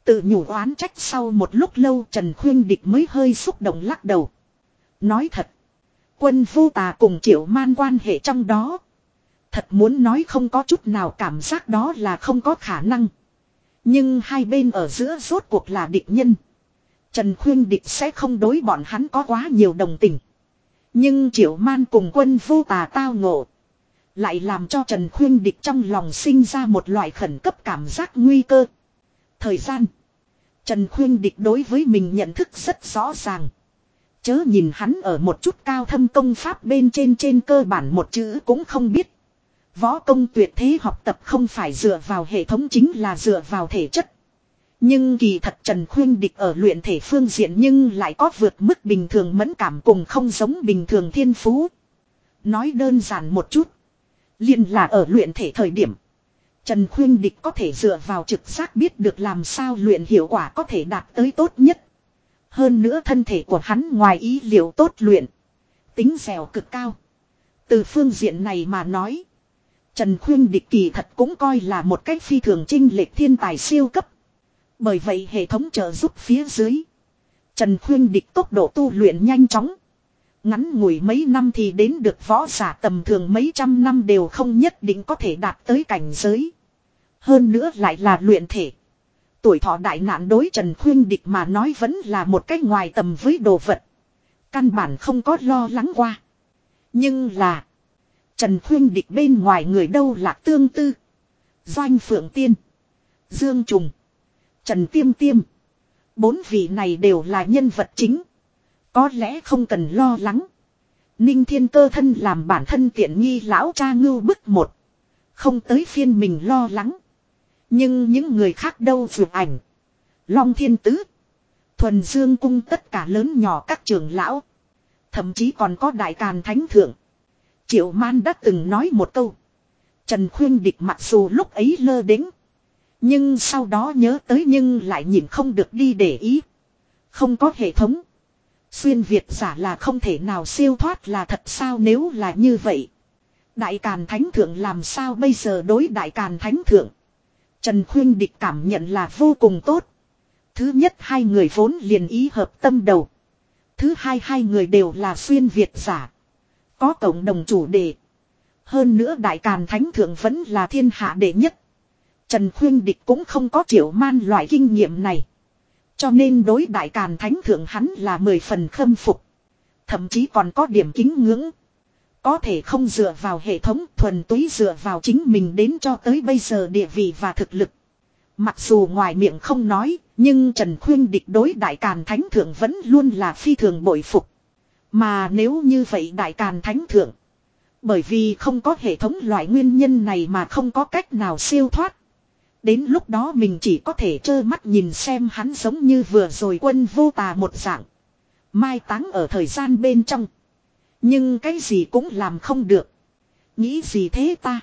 Tự nhủ oán trách sau một lúc lâu Trần Khuyên Địch mới hơi xúc động lắc đầu. Nói thật. Quân vô tà cùng triệu man quan hệ trong đó. Thật muốn nói không có chút nào cảm giác đó là không có khả năng. Nhưng hai bên ở giữa rốt cuộc là địch nhân. Trần Khuyên Địch sẽ không đối bọn hắn có quá nhiều đồng tình. Nhưng triệu man cùng quân vô tà tao ngộ. Lại làm cho Trần Khuyên Địch trong lòng sinh ra một loại khẩn cấp cảm giác nguy cơ. Thời gian. Trần Khuyên Địch đối với mình nhận thức rất rõ ràng. Chớ nhìn hắn ở một chút cao thâm công pháp bên trên trên cơ bản một chữ cũng không biết. Võ công tuyệt thế học tập không phải dựa vào hệ thống chính là dựa vào thể chất. Nhưng kỳ thật Trần Khuyên Địch ở luyện thể phương diện nhưng lại có vượt mức bình thường mẫn cảm cùng không giống bình thường thiên phú. Nói đơn giản một chút. liền là ở luyện thể thời điểm. Trần Khuyên Địch có thể dựa vào trực giác biết được làm sao luyện hiệu quả có thể đạt tới tốt nhất. Hơn nữa thân thể của hắn ngoài ý liệu tốt luyện. Tính dẻo cực cao. Từ phương diện này mà nói. Trần Khuyên Địch kỳ thật cũng coi là một cách phi thường trinh lệch thiên tài siêu cấp. Bởi vậy hệ thống trợ giúp phía dưới. Trần Khuyên Địch tốc độ tu luyện nhanh chóng. Ngắn ngủi mấy năm thì đến được võ giả tầm thường mấy trăm năm đều không nhất định có thể đạt tới cảnh giới. Hơn nữa lại là luyện thể. Tuổi thọ đại nạn đối Trần Khuyên Địch mà nói vẫn là một cách ngoài tầm với đồ vật. Căn bản không có lo lắng qua. Nhưng là. Trần Khuyên Địch bên ngoài người đâu là tương tư. Doanh Phượng Tiên. Dương Trùng. Trần Tiêm Tiêm. Bốn vị này đều là nhân vật chính. Có lẽ không cần lo lắng. Ninh Thiên Cơ thân làm bản thân tiện nghi lão cha ngưu bức một. Không tới phiên mình lo lắng. Nhưng những người khác đâu vượt ảnh. Long Thiên Tứ. Thuần Dương Cung tất cả lớn nhỏ các trưởng lão. Thậm chí còn có đại càn thánh thượng. Triệu Man đã từng nói một câu. Trần Khuyên Địch mặc dù lúc ấy lơ đính. Nhưng sau đó nhớ tới nhưng lại nhìn không được đi để ý. Không có hệ thống. Xuyên Việt giả là không thể nào siêu thoát là thật sao nếu là như vậy. Đại Càn Thánh Thượng làm sao bây giờ đối Đại Càn Thánh Thượng. Trần Khuyên Địch cảm nhận là vô cùng tốt. Thứ nhất, hai người vốn liền ý hợp tâm đầu. Thứ hai hai người đều là xuyên Việt giả. Có cộng đồng chủ đề. Hơn nữa Đại Càn Thánh Thượng vẫn là thiên hạ đệ nhất. Trần Khuyên Địch cũng không có triệu man loại kinh nghiệm này. Cho nên đối Đại Càn Thánh Thượng hắn là mười phần khâm phục. Thậm chí còn có điểm kính ngưỡng. Có thể không dựa vào hệ thống thuần túy dựa vào chính mình đến cho tới bây giờ địa vị và thực lực. Mặc dù ngoài miệng không nói, nhưng Trần Khuyên địch đối Đại Càn Thánh Thượng vẫn luôn là phi thường bội phục. Mà nếu như vậy Đại Càn Thánh Thượng, bởi vì không có hệ thống loại nguyên nhân này mà không có cách nào siêu thoát. Đến lúc đó mình chỉ có thể trơ mắt nhìn xem hắn giống như vừa rồi quân vô tà một dạng. Mai táng ở thời gian bên trong. Nhưng cái gì cũng làm không được. Nghĩ gì thế ta?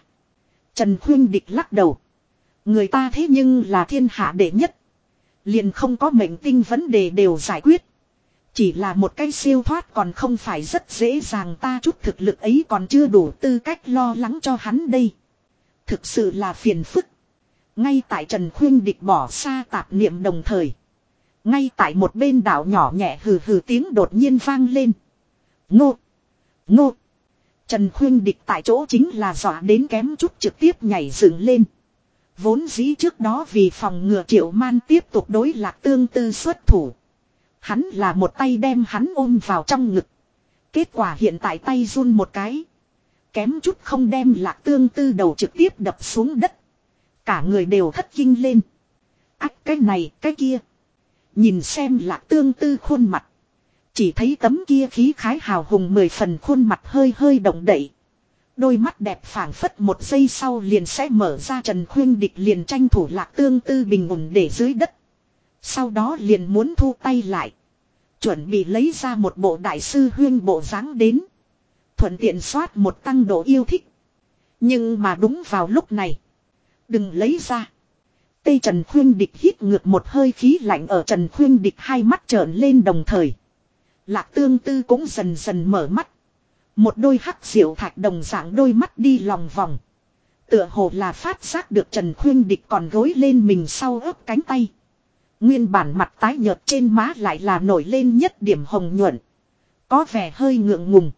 Trần Khuyên Địch lắc đầu. Người ta thế nhưng là thiên hạ đệ nhất. Liền không có mệnh tinh vấn đề đều giải quyết. Chỉ là một cái siêu thoát còn không phải rất dễ dàng ta chút thực lực ấy còn chưa đủ tư cách lo lắng cho hắn đây. Thực sự là phiền phức. Ngay tại Trần Khuyên Địch bỏ xa tạp niệm đồng thời. Ngay tại một bên đảo nhỏ nhẹ hừ hừ tiếng đột nhiên vang lên. Ngô! Ngô! Trần Khuyên Địch tại chỗ chính là dọa đến kém chút trực tiếp nhảy dựng lên. Vốn dĩ trước đó vì phòng ngừa triệu man tiếp tục đối lạc tương tư xuất thủ. Hắn là một tay đem hắn ôm vào trong ngực. Kết quả hiện tại tay run một cái. Kém chút không đem lạc tương tư đầu trực tiếp đập xuống đất. Cả người đều thất kinh lên. Ách, cái này, cái kia. Nhìn xem lạc tương tư khuôn mặt. Chỉ thấy tấm kia khí khái hào hùng mười phần khuôn mặt hơi hơi động đậy. Đôi mắt đẹp phảng phất một giây sau liền sẽ mở ra Trần Khuyên Địch liền tranh thủ lạc tương tư bình ổn để dưới đất. Sau đó liền muốn thu tay lại. Chuẩn bị lấy ra một bộ đại sư huyên bộ dáng đến. Thuận tiện soát một tăng độ yêu thích. Nhưng mà đúng vào lúc này. Đừng lấy ra. Tây Trần Khuyên Địch hít ngược một hơi khí lạnh ở Trần Khuyên Địch hai mắt trợn lên đồng thời. Lạc tương tư cũng dần dần mở mắt. Một đôi hắc diệu thạch đồng dạng đôi mắt đi lòng vòng. Tựa hồ là phát giác được Trần Khuyên Địch còn gối lên mình sau ớp cánh tay. Nguyên bản mặt tái nhợt trên má lại là nổi lên nhất điểm hồng nhuận. Có vẻ hơi ngượng ngùng.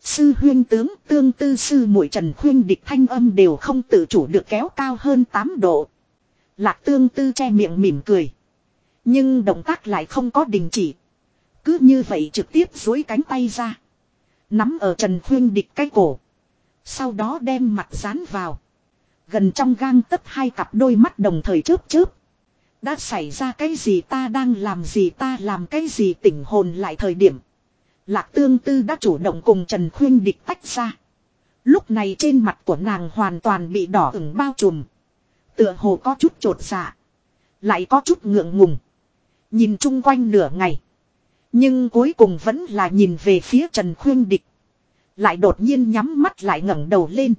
Sư huyên tướng, tương tư sư muội Trần Khuyên Địch thanh âm đều không tự chủ được kéo cao hơn 8 độ. Lạc tương tư che miệng mỉm cười. Nhưng động tác lại không có đình chỉ. Cứ như vậy trực tiếp dối cánh tay ra. Nắm ở Trần Khuyên địch cái cổ. Sau đó đem mặt dán vào. Gần trong gang tấp hai cặp đôi mắt đồng thời chớp chớp. Đã xảy ra cái gì ta đang làm gì ta làm cái gì tỉnh hồn lại thời điểm. Lạc tương tư đã chủ động cùng Trần Khuyên địch tách ra. Lúc này trên mặt của nàng hoàn toàn bị đỏ ửng bao trùm. Tựa hồ có chút trột dạ. Lại có chút ngượng ngùng. Nhìn chung quanh nửa ngày. Nhưng cuối cùng vẫn là nhìn về phía Trần Khuyên Địch. Lại đột nhiên nhắm mắt lại ngẩng đầu lên.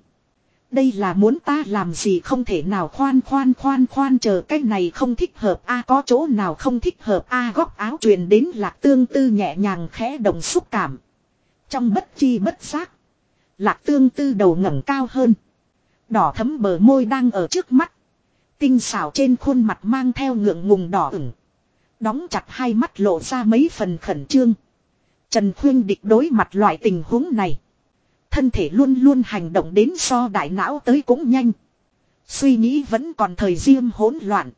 Đây là muốn ta làm gì không thể nào khoan khoan khoan khoan chờ cái này không thích hợp a, có chỗ nào không thích hợp a, góc áo truyền đến lạc tương tư nhẹ nhàng khẽ động xúc cảm. Trong bất chi bất giác. Lạc tương tư đầu ngẩng cao hơn. Đỏ thấm bờ môi đang ở trước mắt. Tinh xảo trên khuôn mặt mang theo ngượng ngùng đỏ ửng. Đóng chặt hai mắt lộ ra mấy phần khẩn trương. Trần Khuyên địch đối mặt loại tình huống này. Thân thể luôn luôn hành động đến so đại não tới cũng nhanh. Suy nghĩ vẫn còn thời riêng hỗn loạn.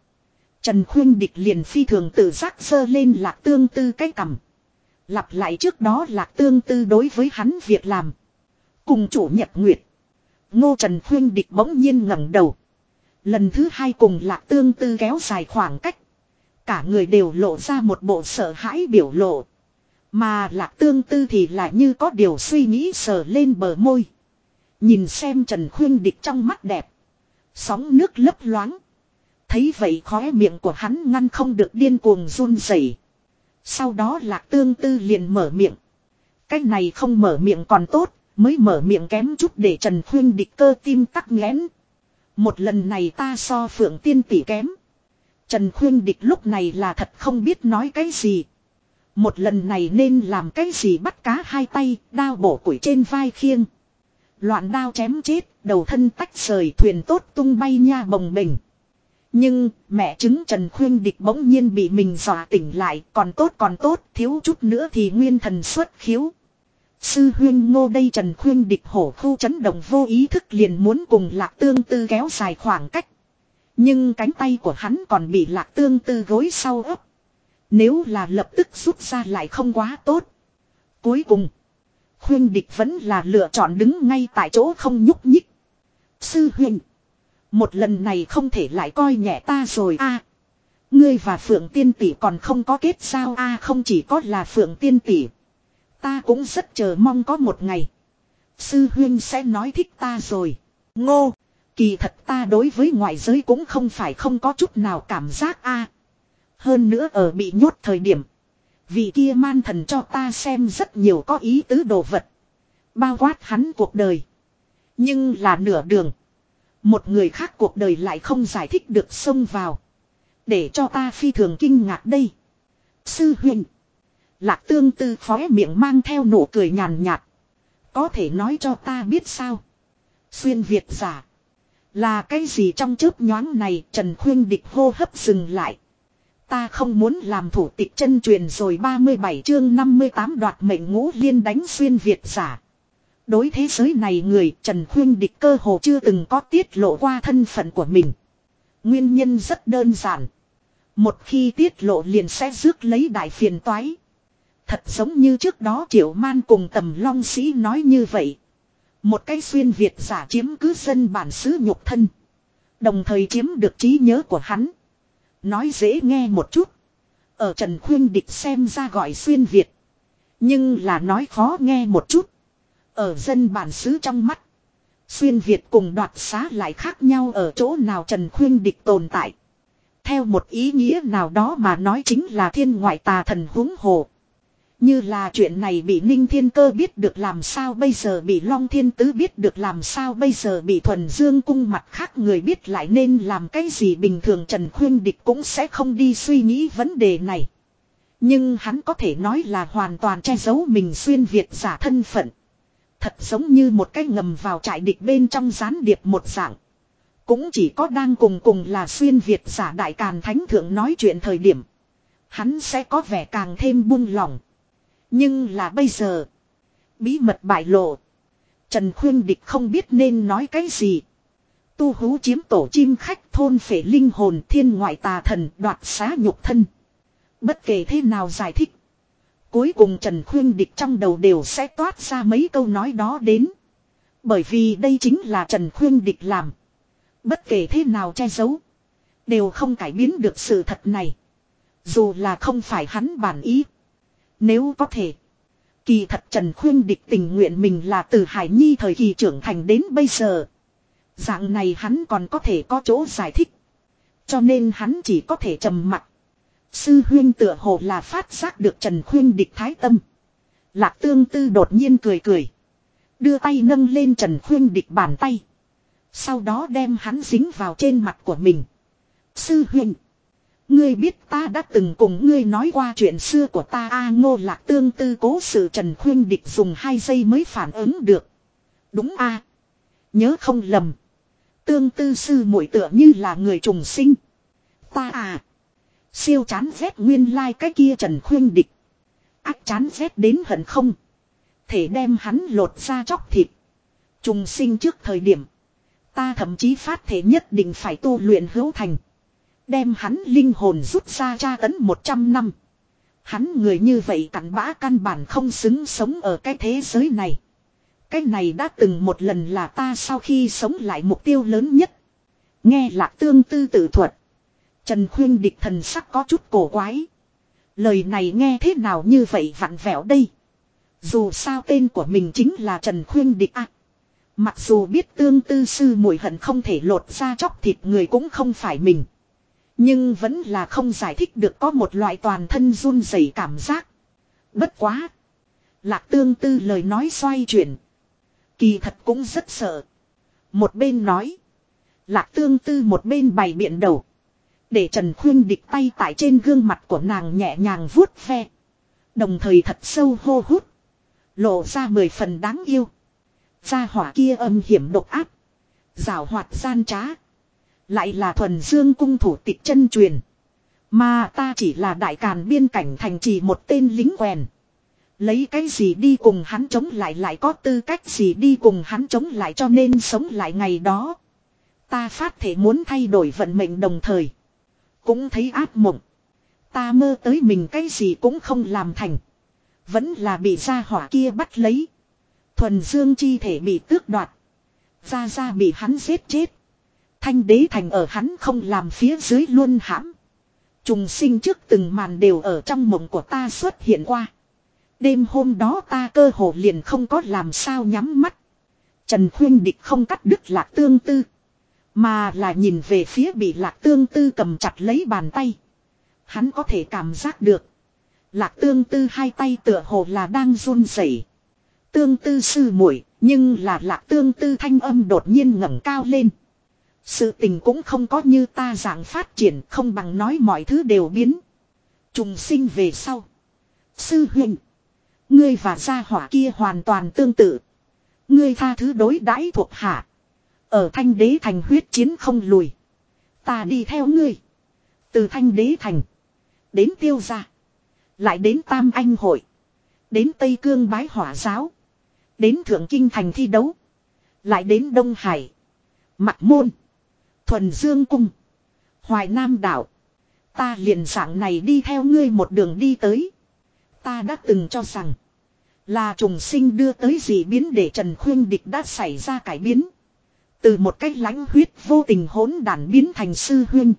Trần Khuyên địch liền phi thường tự giác sơ lên lạc tương tư cái cầm. Lặp lại trước đó lạc tương tư đối với hắn việc làm. Cùng chủ nhật nguyệt. Ngô Trần Khuyên địch bỗng nhiên ngẩng đầu. Lần thứ hai cùng lạc tương tư kéo dài khoảng cách. Cả người đều lộ ra một bộ sợ hãi biểu lộ. Mà lạc tương tư thì lại như có điều suy nghĩ sờ lên bờ môi. Nhìn xem Trần Khuyên Địch trong mắt đẹp. Sóng nước lấp loáng. Thấy vậy khóe miệng của hắn ngăn không được điên cuồng run rẩy. Sau đó lạc tương tư liền mở miệng. Cái này không mở miệng còn tốt, Mới mở miệng kém chút để Trần Khuyên địch cơ tim tắc nghẽn. Một lần này ta so phượng tiên tỷ kém. Trần Khuyên địch lúc này là thật không biết nói cái gì. Một lần này nên làm cái gì bắt cá hai tay, đao bổ củi trên vai khiêng. Loạn đao chém chết, đầu thân tách rời thuyền tốt tung bay nha bồng bình. Nhưng, mẹ chứng Trần Khuyên Địch bỗng nhiên bị mình dọa tỉnh lại, còn tốt còn tốt, thiếu chút nữa thì nguyên thần xuất khiếu. Sư huyên ngô đây Trần Khuyên Địch hổ khu chấn động vô ý thức liền muốn cùng lạc tương tư kéo dài khoảng cách. Nhưng cánh tay của hắn còn bị lạc tương tư gối sau ấp. Nếu là lập tức rút ra lại không quá tốt. Cuối cùng, khuyên địch vẫn là lựa chọn đứng ngay tại chỗ không nhúc nhích. Sư huynh, một lần này không thể lại coi nhẹ ta rồi a. ngươi và Phượng Tiên Tỷ còn không có kết sao a không chỉ có là Phượng Tiên Tỷ. Ta cũng rất chờ mong có một ngày. Sư huynh sẽ nói thích ta rồi. Ngô, kỳ thật ta đối với ngoại giới cũng không phải không có chút nào cảm giác a. Hơn nữa ở bị nhốt thời điểm. Vị kia man thần cho ta xem rất nhiều có ý tứ đồ vật. Bao quát hắn cuộc đời. Nhưng là nửa đường. Một người khác cuộc đời lại không giải thích được xông vào. Để cho ta phi thường kinh ngạc đây. Sư huynh. Lạc tương tư khóe miệng mang theo nụ cười nhàn nhạt. Có thể nói cho ta biết sao. Xuyên Việt giả. Là cái gì trong chớp nhoáng này, Trần Khuyên địch hô hấp dừng lại. Ta không muốn làm thủ tịch chân truyền rồi 37 chương 58 đoạt mệnh ngũ liên đánh xuyên Việt giả. Đối thế giới này người, Trần Khuyên địch cơ hồ chưa từng có tiết lộ qua thân phận của mình. Nguyên nhân rất đơn giản. Một khi tiết lộ liền sẽ rước lấy đại phiền toái. Thật giống như trước đó Triệu Man cùng tầm long sĩ nói như vậy. Một cái xuyên Việt giả chiếm cứ dân bản xứ nhục thân. Đồng thời chiếm được trí nhớ của hắn. Nói dễ nghe một chút. Ở Trần Khuyên Địch xem ra gọi xuyên Việt. Nhưng là nói khó nghe một chút. Ở dân bản xứ trong mắt. Xuyên Việt cùng đoạt xá lại khác nhau ở chỗ nào Trần Khuyên Địch tồn tại. Theo một ý nghĩa nào đó mà nói chính là thiên ngoại tà thần huống hồ. Như là chuyện này bị Ninh Thiên Cơ biết được làm sao bây giờ, bị Long Thiên Tứ biết được làm sao bây giờ, bị Thuần Dương Cung mặt khác người biết lại nên làm cái gì bình thường Trần Khuyên Địch cũng sẽ không đi suy nghĩ vấn đề này. Nhưng hắn có thể nói là hoàn toàn che giấu mình xuyên Việt giả thân phận. Thật giống như một cái ngầm vào trại địch bên trong gián điệp một dạng. Cũng chỉ có đang cùng cùng là xuyên Việt giả đại càn thánh thượng nói chuyện thời điểm. Hắn sẽ có vẻ càng thêm buông lỏng. Nhưng là bây giờ. Bí mật bại lộ. Trần Khuyên Địch không biết nên nói cái gì. Tu hú chiếm tổ chim khách thôn phệ linh hồn thiên ngoại tà thần đoạt xá nhục thân. Bất kể thế nào giải thích. Cuối cùng Trần Khuyên Địch trong đầu đều sẽ toát ra mấy câu nói đó đến. Bởi vì đây chính là Trần Khuyên Địch làm. Bất kể thế nào che giấu. Đều không cải biến được sự thật này. Dù là không phải hắn bản ý. Nếu có thể. Kỳ thật Trần Khuyên địch tình nguyện mình là từ Hải Nhi thời kỳ trưởng thành đến bây giờ. Dạng này hắn còn có thể có chỗ giải thích. Cho nên hắn chỉ có thể trầm mặt. Sư huyên tựa hồ là phát giác được Trần Khuyên địch thái tâm. Lạc tương tư đột nhiên cười cười. Đưa tay nâng lên Trần Khuyên địch bàn tay. Sau đó đem hắn dính vào trên mặt của mình. Sư huynh. Ngươi biết ta đã từng cùng ngươi nói qua chuyện xưa của ta a ngô lạc tương tư cố sự Trần Khuyên Địch dùng hai giây mới phản ứng được. Đúng a Nhớ không lầm. Tương tư sư muội tựa như là người trùng sinh. Ta à. Siêu chán rét nguyên lai like cái kia Trần Khuyên Địch. Ác chán rét đến hận không. Thể đem hắn lột ra chóc thịt. Trùng sinh trước thời điểm. Ta thậm chí phát thể nhất định phải tu luyện hữu thành. Đem hắn linh hồn rút ra tra tấn 100 năm. Hắn người như vậy cặn bã căn bản không xứng sống ở cái thế giới này. Cái này đã từng một lần là ta sau khi sống lại mục tiêu lớn nhất. Nghe lạc tương tư tự thuật. Trần khuyên địch thần sắc có chút cổ quái. Lời này nghe thế nào như vậy vặn vẹo đây. Dù sao tên của mình chính là Trần khuyên địch ạ. Mặc dù biết tương tư sư mùi hận không thể lột ra chóc thịt người cũng không phải mình. Nhưng vẫn là không giải thích được có một loại toàn thân run rẩy cảm giác. Bất quá. Lạc tương tư lời nói xoay chuyển. Kỳ thật cũng rất sợ. Một bên nói. Lạc tương tư một bên bày biện đầu. Để Trần Khuyên địch tay tại trên gương mặt của nàng nhẹ nhàng vuốt ve. Đồng thời thật sâu hô hút. Lộ ra mười phần đáng yêu. Gia hỏa kia âm hiểm độc áp. Rào hoạt gian trá. Lại là thuần dương cung thủ tịch chân truyền. Mà ta chỉ là đại càn biên cảnh thành trì một tên lính quèn. Lấy cái gì đi cùng hắn chống lại lại có tư cách gì đi cùng hắn chống lại cho nên sống lại ngày đó. Ta phát thể muốn thay đổi vận mệnh đồng thời. Cũng thấy ác mộng. Ta mơ tới mình cái gì cũng không làm thành. Vẫn là bị gia hỏa kia bắt lấy. Thuần dương chi thể bị tước đoạt. Gia Gia bị hắn giết chết. Thanh đế thành ở hắn không làm phía dưới luôn hãm. Trùng sinh trước từng màn đều ở trong mộng của ta xuất hiện qua. Đêm hôm đó ta cơ hồ liền không có làm sao nhắm mắt. Trần Khuyên Địch không cắt đứt lạc tương tư. Mà là nhìn về phía bị lạc tương tư cầm chặt lấy bàn tay. Hắn có thể cảm giác được. Lạc tương tư hai tay tựa hồ là đang run rẩy. Tương tư sư muội, nhưng là lạc tương tư thanh âm đột nhiên ngẩng cao lên. Sự tình cũng không có như ta dạng phát triển, không bằng nói mọi thứ đều biến. Trùng sinh về sau. Sư huynh. Ngươi và gia hỏa kia hoàn toàn tương tự. Ngươi tha thứ đối đãi thuộc hạ. Ở thanh đế thành huyết chiến không lùi. Ta đi theo ngươi. Từ thanh đế thành. Đến tiêu gia. Lại đến tam anh hội. Đến Tây Cương bái hỏa giáo. Đến Thượng Kinh thành thi đấu. Lại đến Đông Hải. Mặt môn. Thuần Dương Cung. Hoài Nam Đảo. Ta liền dạng này đi theo ngươi một đường đi tới. Ta đã từng cho rằng. Là trùng sinh đưa tới gì biến để Trần Khuyên Địch đã xảy ra cải biến. Từ một cách lãnh huyết vô tình hỗn đản biến thành sư huyên.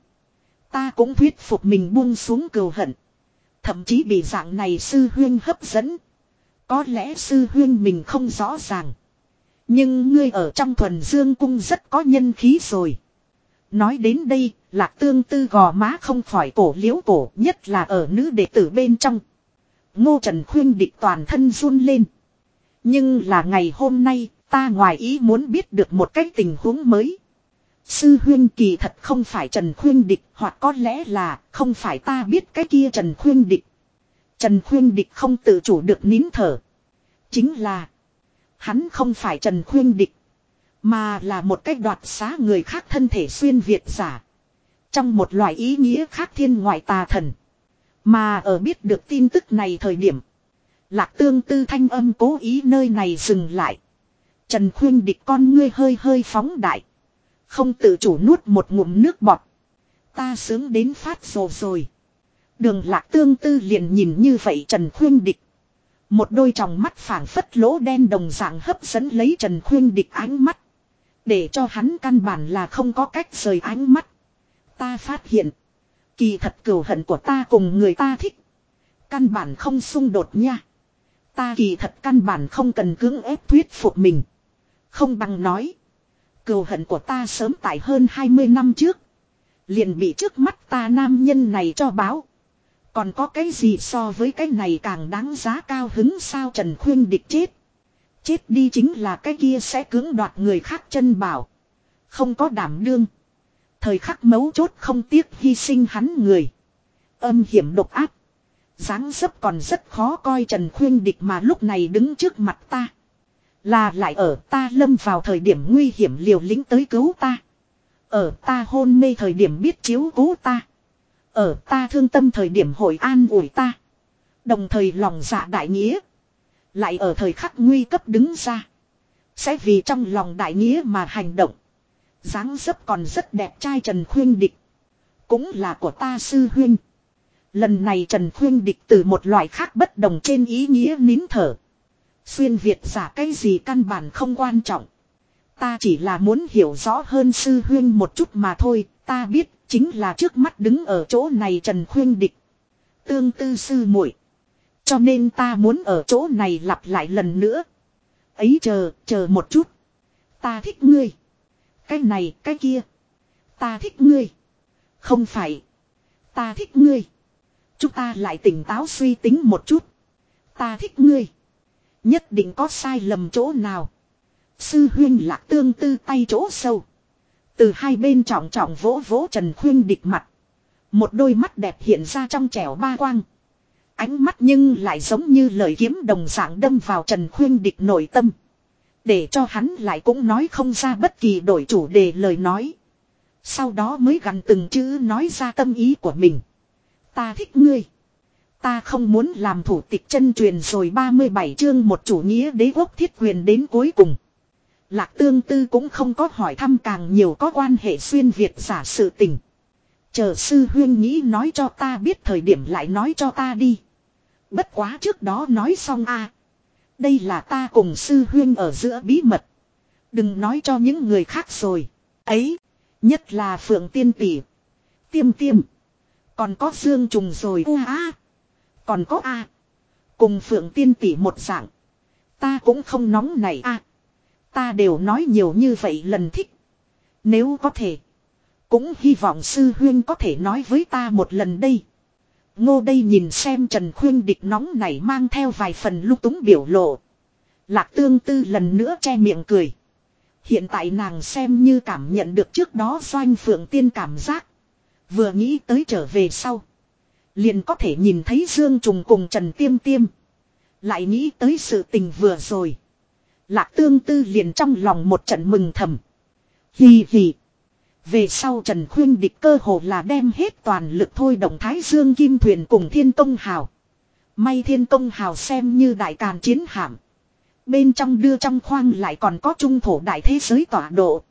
Ta cũng thuyết phục mình buông xuống cừu hận. Thậm chí bị dạng này sư huyên hấp dẫn. Có lẽ sư huyên mình không rõ ràng. Nhưng ngươi ở trong thuần dương cung rất có nhân khí rồi. Nói đến đây, lạc tương tư gò má không khỏi cổ liễu cổ nhất là ở nữ đệ tử bên trong. Ngô Trần khuyên địch toàn thân run lên. Nhưng là ngày hôm nay, ta ngoài ý muốn biết được một cái tình huống mới. Sư huyên kỳ thật không phải Trần Khuyên Địch hoặc có lẽ là không phải ta biết cái kia Trần Khuyên Địch. Trần Khuyên Địch không tự chủ được nín thở. Chính là hắn không phải Trần Khuyên Địch mà là một cách đoạt xá người khác thân thể xuyên Việt giả. Trong một loại ý nghĩa khác thiên ngoại tà thần. Mà ở biết được tin tức này thời điểm. Lạc tương tư thanh âm cố ý nơi này dừng lại. Trần khuyên địch con ngươi hơi hơi phóng đại. Không tự chủ nuốt một ngụm nước bọt. Ta sướng đến phát rồ rồi. Đường lạc tương tư liền nhìn như vậy Trần khuyên địch. Một đôi tròng mắt phảng phất lỗ đen đồng dạng hấp dẫn lấy Trần khuyên địch ánh mắt. Để cho hắn căn bản là không có cách rời ánh mắt. Ta phát hiện. Kỳ thật cừu hận của ta cùng người ta thích. Căn bản không xung đột nha. Ta kỳ thật căn bản không cần cưỡng ép thuyết phục mình. Không bằng nói. Cừu hận của ta sớm tại hơn 20 năm trước. Liền bị trước mắt ta nam nhân này cho báo. Còn có cái gì so với cái này càng đáng giá cao hứng sao Trần Khuyên địch chết. Chết đi chính là cái kia sẽ cưỡng đoạt người khác chân bảo. Không có đảm đương. Thời khắc mấu chốt không tiếc hy sinh hắn người. Âm hiểm độc ác. dáng dấp còn rất khó coi Trần Khuyên Địch mà lúc này đứng trước mặt ta. Là lại ở ta lâm vào thời điểm nguy hiểm liều lĩnh tới cứu ta. Ở ta hôn mê thời điểm biết chiếu cứu ta. Ở ta thương tâm thời điểm hội an ủi ta. Đồng thời lòng dạ đại nghĩa. Lại ở thời khắc nguy cấp đứng ra. Sẽ vì trong lòng đại nghĩa mà hành động dáng dấp còn rất đẹp trai Trần Khuyên Địch. Cũng là của ta sư huynh. Lần này Trần Khuyên Địch từ một loại khác bất đồng trên ý nghĩa nín thở. Xuyên Việt giả cái gì căn bản không quan trọng. Ta chỉ là muốn hiểu rõ hơn sư huyên một chút mà thôi, ta biết chính là trước mắt đứng ở chỗ này Trần Khuyên Địch. Tương tư sư muội cho nên ta muốn ở chỗ này lặp lại lần nữa. Ấy chờ, chờ một chút. Ta thích ngươi. Cái này, cái kia. Ta thích ngươi. Không phải. Ta thích ngươi. Chúng ta lại tỉnh táo suy tính một chút. Ta thích ngươi. Nhất định có sai lầm chỗ nào. Sư huyên lạc tương tư tay chỗ sâu. Từ hai bên trọng trọng vỗ vỗ Trần Khuyên địch mặt. Một đôi mắt đẹp hiện ra trong trẻo ba quang. Ánh mắt nhưng lại giống như lời kiếm đồng dạng đâm vào Trần Khuyên địch nội tâm. Để cho hắn lại cũng nói không ra bất kỳ đổi chủ đề lời nói. Sau đó mới gần từng chữ nói ra tâm ý của mình. Ta thích ngươi. Ta không muốn làm thủ tịch chân truyền rồi 37 chương một chủ nghĩa đế quốc thiết quyền đến cuối cùng. Lạc tương tư cũng không có hỏi thăm càng nhiều có quan hệ xuyên Việt giả sự tình. Chờ sư huyên nghĩ nói cho ta biết thời điểm lại nói cho ta đi. Bất quá trước đó nói xong a Đây là ta cùng sư huyên ở giữa bí mật. Đừng nói cho những người khác rồi. Ấy. Nhất là phượng tiên tỷ. Tiêm tiêm. Còn có dương trùng rồi. U a. Còn có a. Cùng phượng tiên tỷ một dạng. Ta cũng không nóng này a. Ta đều nói nhiều như vậy lần thích. Nếu có thể. Cũng hy vọng sư huyên có thể nói với ta một lần đây. Ngô đây nhìn xem Trần Khuyên địch nóng này mang theo vài phần lúc túng biểu lộ. Lạc tương tư lần nữa che miệng cười. Hiện tại nàng xem như cảm nhận được trước đó doanh phượng tiên cảm giác. Vừa nghĩ tới trở về sau. Liền có thể nhìn thấy Dương Trùng cùng Trần Tiêm Tiêm. Lại nghĩ tới sự tình vừa rồi. Lạc tương tư liền trong lòng một trận mừng thầm. Hì hì. Về sau Trần Khuyên địch cơ hồ là đem hết toàn lực thôi động Thái Dương Kim Thuyền cùng Thiên Công Hào. May Thiên Công Hào xem như đại càn chiến hạm. Bên trong đưa trong khoang lại còn có trung thổ đại thế giới tọa độ.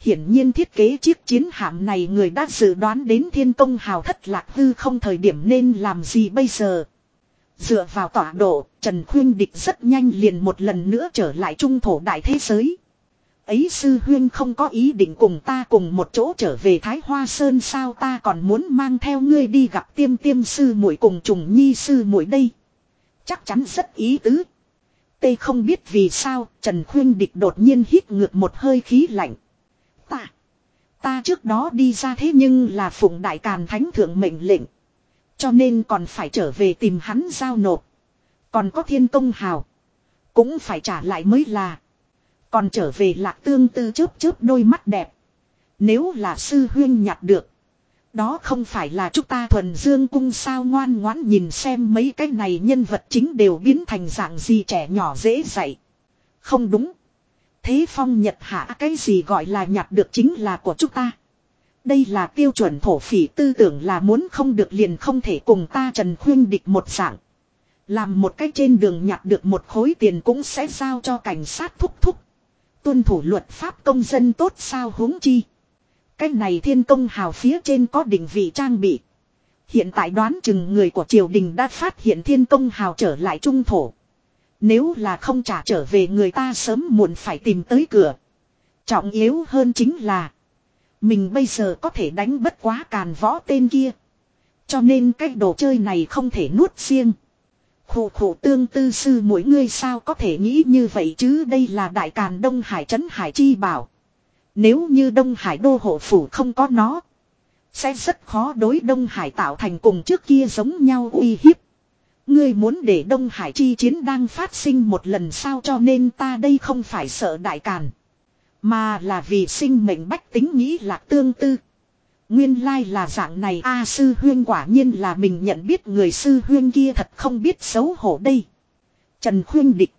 Hiển nhiên thiết kế chiếc chiến hạm này người đã dự đoán đến Thiên Công Hào thất lạc hư không thời điểm nên làm gì bây giờ. Dựa vào tọa độ, Trần Khuyên Địch rất nhanh liền một lần nữa trở lại trung thổ đại thế giới. Ấy sư huyên không có ý định cùng ta cùng một chỗ trở về Thái Hoa Sơn sao ta còn muốn mang theo ngươi đi gặp tiêm tiêm sư muội cùng trùng nhi sư muội đây. Chắc chắn rất ý tứ. Tê không biết vì sao, Trần Khuyên Địch đột nhiên hít ngược một hơi khí lạnh. Ta. Ta trước đó đi ra thế nhưng là phụng đại càn thánh thượng mệnh lệnh. Cho nên còn phải trở về tìm hắn giao nộp. Còn có thiên công hào. Cũng phải trả lại mới là. Còn trở về lạc tương tư chớp chớp đôi mắt đẹp. Nếu là sư huyên nhặt được. Đó không phải là chúng ta thuần dương cung sao ngoan ngoãn nhìn xem mấy cái này nhân vật chính đều biến thành dạng gì trẻ nhỏ dễ dạy. Không đúng. Thế phong nhật hạ cái gì gọi là nhặt được chính là của chúng ta. Đây là tiêu chuẩn thổ phỉ tư tưởng là muốn không được liền không thể cùng ta Trần Khuyên địch một dạng. Làm một cách trên đường nhặt được một khối tiền cũng sẽ giao cho cảnh sát thúc thúc. Tuân thủ luật pháp công dân tốt sao huống chi. Cách này thiên công hào phía trên có định vị trang bị. Hiện tại đoán chừng người của triều đình đã phát hiện thiên công hào trở lại trung thổ. Nếu là không trả trở về người ta sớm muộn phải tìm tới cửa. Trọng yếu hơn chính là. Mình bây giờ có thể đánh bất quá càn võ tên kia. Cho nên cái đồ chơi này không thể nuốt riêng. Khổ khổ tương tư sư mỗi người sao có thể nghĩ như vậy chứ đây là đại càn Đông Hải trấn Hải Chi bảo. Nếu như Đông Hải đô hộ phủ không có nó. Sẽ rất khó đối Đông Hải tạo thành cùng trước kia giống nhau uy hiếp. Ngươi muốn để Đông Hải chi chiến đang phát sinh một lần sao cho nên ta đây không phải sợ đại càn. Mà là vì sinh mệnh bách tính nghĩ lạc tương tư. Nguyên lai là dạng này a sư huyên quả nhiên là mình nhận biết người sư huyên kia thật không biết xấu hổ đây. Trần khuyên địch.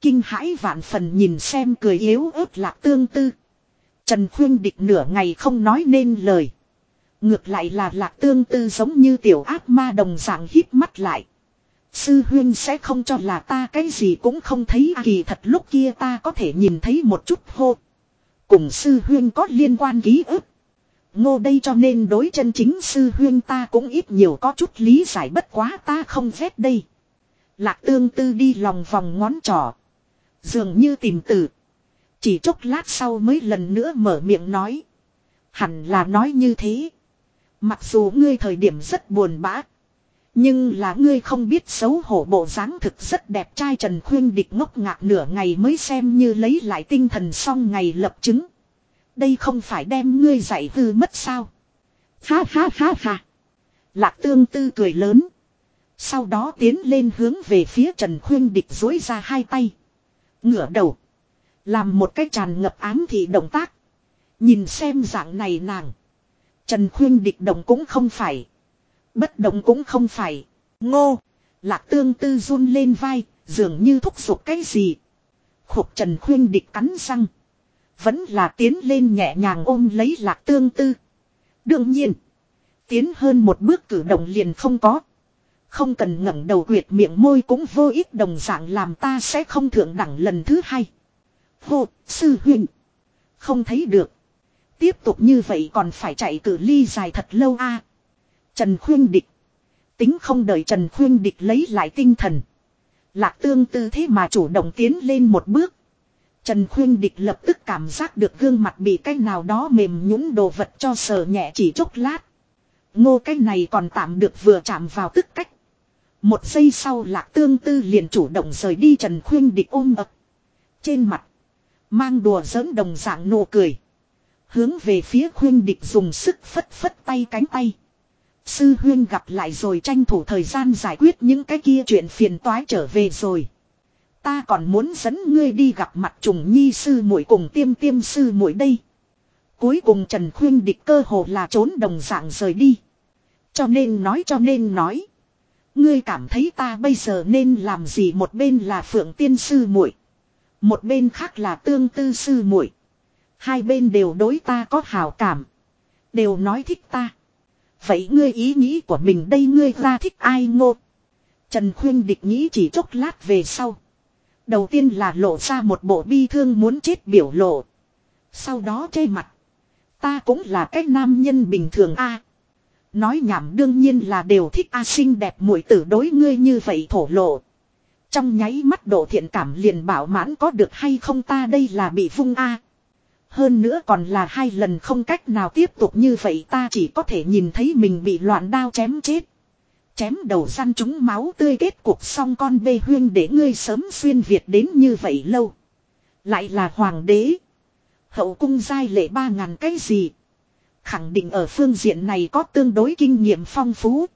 Kinh hãi vạn phần nhìn xem cười yếu ớt lạc tương tư. Trần khuyên địch nửa ngày không nói nên lời. Ngược lại là lạc tương tư giống như tiểu ác ma đồng dạng hít mắt lại. Sư huyên sẽ không cho là ta cái gì cũng không thấy kỳ thật lúc kia ta có thể nhìn thấy một chút hô. Cùng sư huyên có liên quan ký ức. Ngô đây cho nên đối chân chính sư huyên ta cũng ít nhiều có chút lý giải bất quá ta không phép đây. Lạc tương tư đi lòng vòng ngón trỏ. Dường như tìm từ. Chỉ chốc lát sau mới lần nữa mở miệng nói. Hẳn là nói như thế. Mặc dù ngươi thời điểm rất buồn bã. Nhưng là ngươi không biết xấu hổ bộ dáng thực rất đẹp trai Trần Khuyên địch ngốc ngạc nửa ngày mới xem như lấy lại tinh thần xong ngày lập chứng. Đây không phải đem ngươi dạy hư mất sao. Ha ha ha ha. Lạc tương tư cười lớn. Sau đó tiến lên hướng về phía Trần Khuyên địch dối ra hai tay. Ngửa đầu. Làm một cái tràn ngập ám thị động tác. Nhìn xem dạng này nàng. Trần Khuyên địch động cũng không phải. Bất động cũng không phải. Ngô. Lạc tương tư run lên vai. Dường như thúc giục cái gì. Khục Trần Khuyên địch cắn răng. Vẫn là tiến lên nhẹ nhàng ôm lấy lạc tương tư. Đương nhiên. Tiến hơn một bước cử động liền không có. Không cần ngẩng đầu quyệt miệng môi cũng vô ích đồng dạng làm ta sẽ không thượng đẳng lần thứ hai. Hô, sư huynh. Không thấy được. Tiếp tục như vậy còn phải chạy cử ly dài thật lâu a. Trần Khuyên Địch. Tính không đợi Trần Khuyên Địch lấy lại tinh thần. Lạc tương tư thế mà chủ động tiến lên một bước. Trần Khuyên Địch lập tức cảm giác được gương mặt bị cái nào đó mềm nhũng đồ vật cho sờ nhẹ chỉ chốc lát. Ngô cái này còn tạm được vừa chạm vào tức cách. Một giây sau lạc tương tư liền chủ động rời đi Trần Khuyên Địch ôm ập. Trên mặt. Mang đùa giỡn đồng dạng nụ cười. Hướng về phía Khuyên Địch dùng sức phất phất tay cánh tay. Sư huyên gặp lại rồi tranh thủ thời gian giải quyết những cái kia chuyện phiền toái trở về rồi. Ta còn muốn dẫn ngươi đi gặp mặt trùng nhi sư muội cùng tiêm tiêm sư muội đây. Cuối cùng Trần Khuyên địch cơ hồ là trốn đồng dạng rời đi. Cho nên nói, cho nên nói. Ngươi cảm thấy ta bây giờ nên làm gì một bên là phượng tiên sư muội, Một bên khác là tương tư sư muội Hai bên đều đối ta có hào cảm. Đều nói thích ta. Vậy ngươi ý nghĩ của mình đây, ngươi ra thích ai ngô? Trần Khuyên địch nghĩ chỉ chốc lát về sau. Đầu tiên là lộ ra một bộ bi thương muốn chết biểu lộ. Sau đó che mặt. Ta cũng là cái nam nhân bình thường a. Nói nhảm đương nhiên là đều thích a xinh đẹp muội tử đối ngươi như vậy thổ lộ. Trong nháy mắt độ thiện cảm liền bảo mãn có được hay không ta đây là bị vung a. Hơn nữa còn là hai lần không cách nào tiếp tục như vậy ta chỉ có thể nhìn thấy mình bị loạn đao chém chết. Chém đầu săn chúng máu tươi kết cuộc xong con bê huyên để ngươi sớm xuyên Việt đến như vậy lâu. Lại là hoàng đế. Hậu cung giai lệ ba ngàn cái gì. Khẳng định ở phương diện này có tương đối kinh nghiệm phong phú.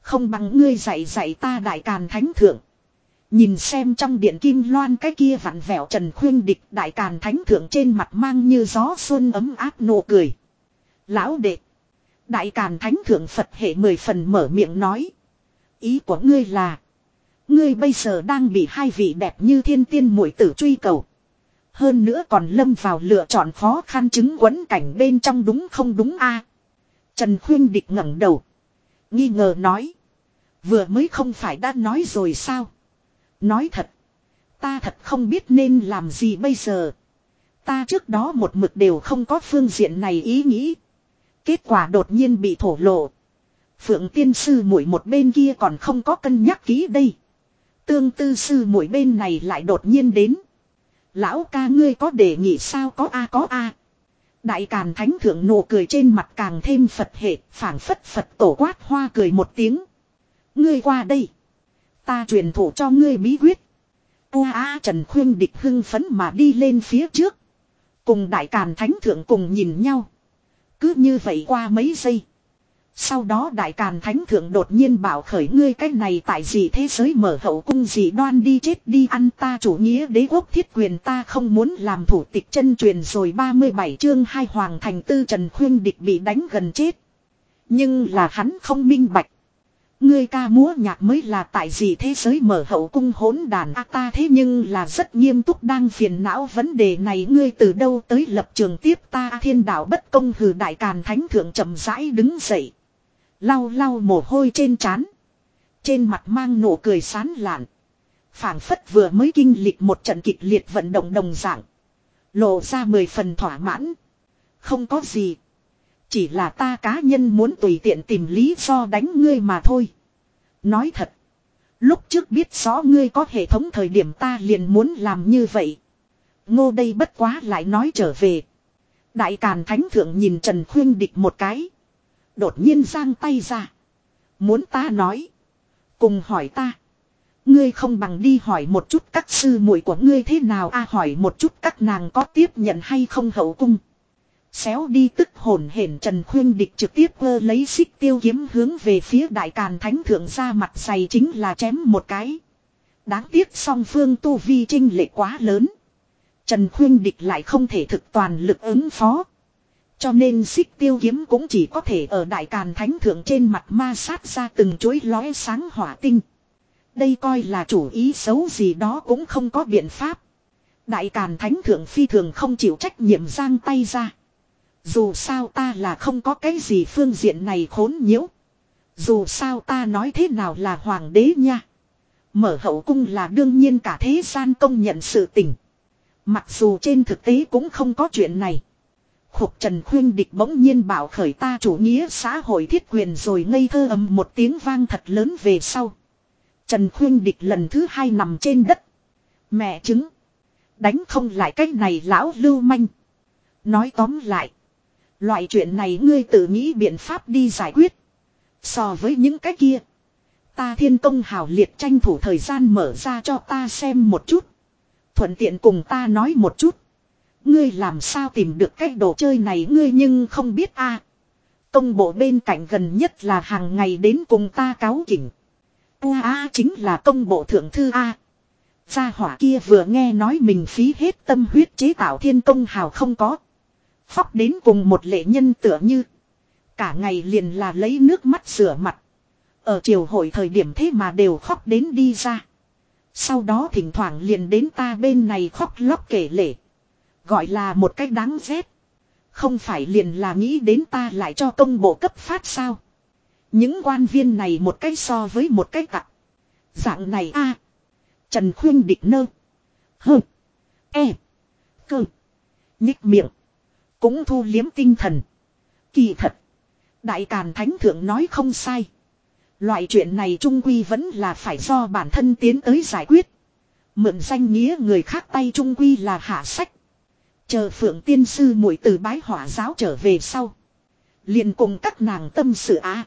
Không bằng ngươi dạy dạy ta đại càn thánh thượng. Nhìn xem trong điện kim loan cái kia vặn vẹo trần khuyên địch đại càn thánh thượng trên mặt mang như gió xuân ấm áp nụ cười. Lão đệ. Đại càn thánh thượng Phật hệ mười phần mở miệng nói. Ý của ngươi là. Ngươi bây giờ đang bị hai vị đẹp như thiên tiên mũi tử truy cầu. Hơn nữa còn lâm vào lựa chọn khó khăn chứng quấn cảnh bên trong đúng không đúng a Trần khuyên địch ngẩng đầu. Nghi ngờ nói. Vừa mới không phải đã nói rồi sao. Nói thật. Ta thật không biết nên làm gì bây giờ. Ta trước đó một mực đều không có phương diện này ý nghĩ. Kết quả đột nhiên bị thổ lộ. Phượng tiên sư mũi một bên kia còn không có cân nhắc kỹ đây. Tương tư sư mũi bên này lại đột nhiên đến. Lão ca ngươi có đề nghị sao có a có a. Đại càn thánh thượng nụ cười trên mặt càng thêm Phật hệ, phảng phất Phật tổ quát hoa cười một tiếng. Ngươi qua đây. Ta truyền thụ cho ngươi bí quyết. Ua a Trần Khuyên địch hưng phấn mà đi lên phía trước. Cùng đại càn thánh thượng cùng nhìn nhau. Cứ như vậy qua mấy giây. Sau đó đại càn thánh thượng đột nhiên bảo khởi ngươi cái này tại gì thế giới mở hậu cung gì đoan đi chết đi ăn ta chủ nghĩa đế quốc thiết quyền ta không muốn làm thủ tịch chân truyền rồi 37 chương hai hoàng thành tư trần khuyên địch bị đánh gần chết. Nhưng là hắn không minh bạch. Ngươi ca múa nhạc mới là tại gì thế giới mở hậu cung hỗn đàn a ta thế nhưng là rất nghiêm túc đang phiền não vấn đề này ngươi từ đâu tới lập trường tiếp ta thiên đạo bất công hừ đại càn thánh thượng chậm rãi đứng dậy. Lau lau mồ hôi trên trán. Trên mặt mang nụ cười sán lạn. phảng phất vừa mới kinh lịch một trận kịch liệt vận động đồng dạng. Lộ ra mười phần thỏa mãn. Không có gì. Chỉ là ta cá nhân muốn tùy tiện tìm lý do đánh ngươi mà thôi. Nói thật. Lúc trước biết rõ ngươi có hệ thống thời điểm ta liền muốn làm như vậy. Ngô đây bất quá lại nói trở về. Đại Càn Thánh Thượng nhìn Trần Khuyên Địch một cái. Đột nhiên giang tay ra. Muốn ta nói. Cùng hỏi ta. Ngươi không bằng đi hỏi một chút các sư muội của ngươi thế nào a, hỏi một chút các nàng có tiếp nhận hay không hậu cung. Xéo đi tức hồn hển Trần Khuyên Địch trực tiếp vơ lấy xích tiêu kiếm hướng về phía đại càn thánh thượng ra mặt dày chính là chém một cái. Đáng tiếc song phương tu vi trinh lệ quá lớn. Trần Khuyên Địch lại không thể thực toàn lực ứng phó. Cho nên xích tiêu kiếm cũng chỉ có thể ở đại càn thánh thượng trên mặt ma sát ra từng chuỗi lóe sáng hỏa tinh. Đây coi là chủ ý xấu gì đó cũng không có biện pháp. Đại càn thánh thượng phi thường không chịu trách nhiệm giang tay ra. Dù sao ta là không có cái gì phương diện này khốn nhiễu. Dù sao ta nói thế nào là hoàng đế nha. Mở hậu cung là đương nhiên cả thế gian công nhận sự tình. Mặc dù trên thực tế cũng không có chuyện này. Khục Trần Khuyên Địch bỗng nhiên bảo khởi ta chủ nghĩa xã hội thiết quyền rồi ngây thơ ầm một tiếng vang thật lớn về sau. Trần Khuyên Địch lần thứ hai nằm trên đất. Mẹ chứng. Đánh không lại cái này lão lưu manh. Nói tóm lại. Loại chuyện này ngươi tự nghĩ biện pháp đi giải quyết. So với những cái kia. Ta thiên công hào liệt tranh thủ thời gian mở ra cho ta xem một chút. Thuận tiện cùng ta nói một chút. Ngươi làm sao tìm được cái đồ chơi này ngươi nhưng không biết a Công bộ bên cạnh gần nhất là hàng ngày đến cùng ta cáo kỉnh. A a chính là công bộ thượng thư A. Gia hỏa kia vừa nghe nói mình phí hết tâm huyết chế tạo thiên công hào không có. Khóc đến cùng một lệ nhân tựa như. Cả ngày liền là lấy nước mắt rửa mặt. Ở triều hội thời điểm thế mà đều khóc đến đi ra. Sau đó thỉnh thoảng liền đến ta bên này khóc lóc kể lể. Gọi là một cách đáng ghét. Không phải liền là nghĩ đến ta lại cho công bộ cấp phát sao. Những quan viên này một cách so với một cách tặng. Dạng này a Trần khuyên định nơ. Hơ. E. Cơ. Nhích miệng. Cũng thu liếm tinh thần. Kỳ thật. Đại Càn Thánh Thượng nói không sai. Loại chuyện này trung quy vẫn là phải do bản thân tiến tới giải quyết. Mượn danh nghĩa người khác tay trung quy là hạ sách. Chờ phượng tiên sư muội từ bái hỏa giáo trở về sau. liền cùng các nàng tâm sự á.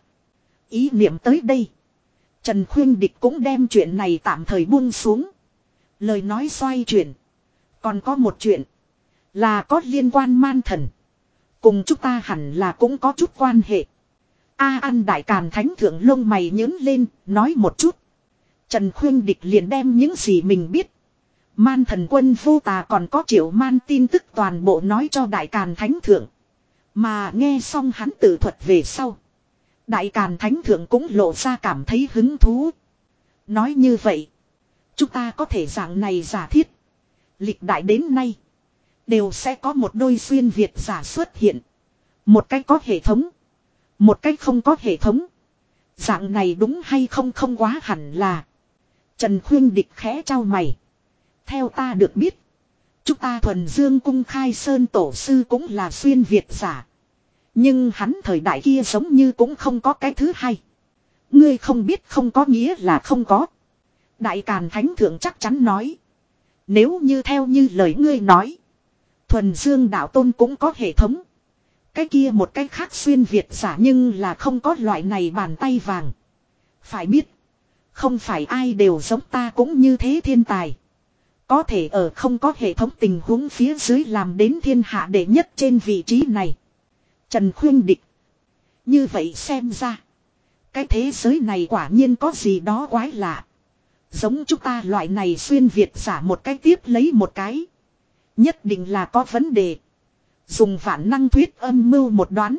Ý niệm tới đây. Trần Khuyên Địch cũng đem chuyện này tạm thời buông xuống. Lời nói xoay chuyển. Còn có một chuyện. Là có liên quan man thần. Cùng chúng ta hẳn là cũng có chút quan hệ. A An Đại Càn Thánh Thượng lông mày nhớn lên, nói một chút. Trần Khuyên Địch liền đem những gì mình biết. Man thần quân vô tà còn có triệu man tin tức toàn bộ nói cho Đại Càn Thánh Thượng. Mà nghe xong hắn tự thuật về sau. Đại Càn Thánh Thượng cũng lộ ra cảm thấy hứng thú. Nói như vậy. Chúng ta có thể dạng này giả thiết. Lịch đại đến nay. Đều sẽ có một đôi xuyên Việt giả xuất hiện. Một cách có hệ thống. Một cách không có hệ thống. Dạng này đúng hay không không quá hẳn là. Trần Khuyên Địch khẽ trao mày. Theo ta được biết. Chúng ta thuần dương cung khai sơn tổ sư cũng là xuyên Việt giả. Nhưng hắn thời đại kia giống như cũng không có cái thứ hai. Ngươi không biết không có nghĩa là không có. Đại Càn Thánh Thượng chắc chắn nói. Nếu như theo như lời ngươi nói. Thuần Dương Đạo Tôn cũng có hệ thống. Cái kia một cái khác xuyên Việt giả nhưng là không có loại này bàn tay vàng. Phải biết. Không phải ai đều giống ta cũng như thế thiên tài. Có thể ở không có hệ thống tình huống phía dưới làm đến thiên hạ đệ nhất trên vị trí này. Trần khuyên địch. Như vậy xem ra. Cái thế giới này quả nhiên có gì đó quái lạ. Giống chúng ta loại này xuyên Việt giả một cái tiếp lấy một cái. Nhất định là có vấn đề. Dùng phản năng thuyết âm mưu một đoán.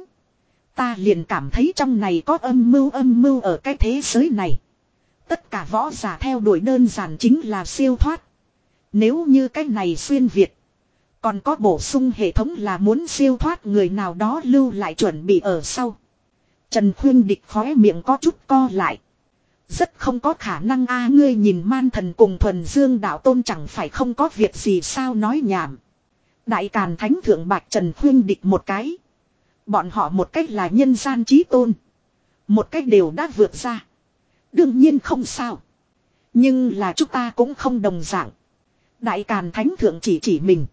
Ta liền cảm thấy trong này có âm mưu âm mưu ở cái thế giới này. Tất cả võ giả theo đuổi đơn giản chính là siêu thoát. Nếu như cái này xuyên Việt. Còn có bổ sung hệ thống là muốn siêu thoát người nào đó lưu lại chuẩn bị ở sau. Trần Khuyên Địch khóe miệng có chút co lại. Rất không có khả năng a, ngươi nhìn man thần cùng thuần dương đạo tôn chẳng phải không có việc gì sao nói nhảm. Đại Càn Thánh Thượng Bạch Trần Khuyên Địch một cái. Bọn họ một cách là nhân gian trí tôn. Một cách đều đã vượt ra. Đương nhiên không sao. Nhưng là chúng ta cũng không đồng dạng. Đại Càn Thánh Thượng chỉ chỉ mình.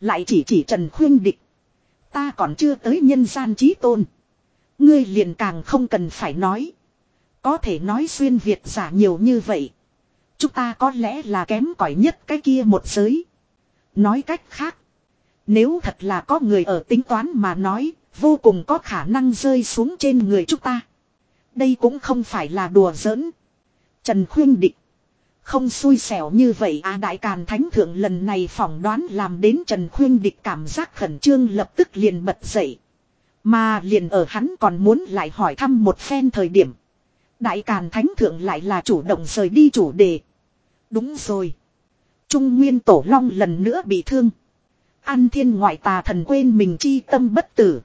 Lại chỉ chỉ Trần Khuyên Địch. Ta còn chưa tới nhân gian trí tôn. Ngươi liền càng không cần phải nói. Có thể nói xuyên Việt giả nhiều như vậy. Chúng ta có lẽ là kém cỏi nhất cái kia một giới. Nói cách khác. Nếu thật là có người ở tính toán mà nói, vô cùng có khả năng rơi xuống trên người chúng ta. Đây cũng không phải là đùa giỡn. Trần khuyên định. Không xui xẻo như vậy à đại càn thánh thượng lần này phỏng đoán làm đến Trần Khuyên Địch cảm giác khẩn trương lập tức liền bật dậy. Mà liền ở hắn còn muốn lại hỏi thăm một phen thời điểm. Đại càn thánh thượng lại là chủ động rời đi chủ đề. Đúng rồi. Trung Nguyên Tổ Long lần nữa bị thương. An thiên ngoại tà thần quên mình chi tâm bất tử.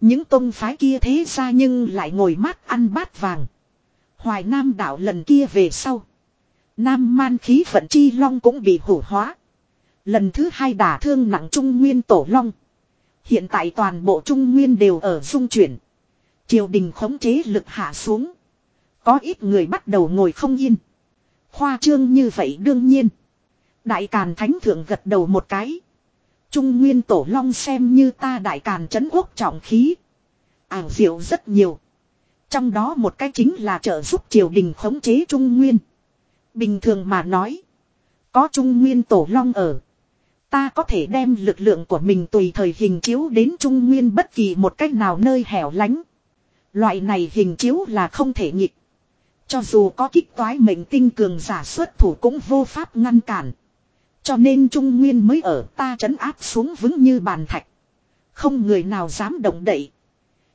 Những tông phái kia thế ra nhưng lại ngồi mát ăn bát vàng. Hoài Nam đảo lần kia về sau. Nam man khí vận chi long cũng bị hủ hóa. Lần thứ hai đả thương nặng Trung Nguyên Tổ Long. Hiện tại toàn bộ Trung Nguyên đều ở dung chuyển. Triều đình khống chế lực hạ xuống. Có ít người bắt đầu ngồi không yên. Khoa trương như vậy đương nhiên. Đại Càn Thánh Thượng gật đầu một cái. Trung Nguyên Tổ Long xem như ta Đại Càn trấn quốc trọng khí. Ảng diệu rất nhiều. Trong đó một cái chính là trợ giúp triều đình khống chế Trung Nguyên. Bình thường mà nói. Có Trung Nguyên Tổ Long ở. Ta có thể đem lực lượng của mình tùy thời hình chiếu đến Trung Nguyên bất kỳ một cách nào nơi hẻo lánh. Loại này hình chiếu là không thể nhịp. Cho dù có kích toái mệnh tinh cường giả xuất thủ cũng vô pháp ngăn cản. Cho nên Trung Nguyên mới ở ta trấn áp xuống vững như bàn thạch. Không người nào dám động đậy.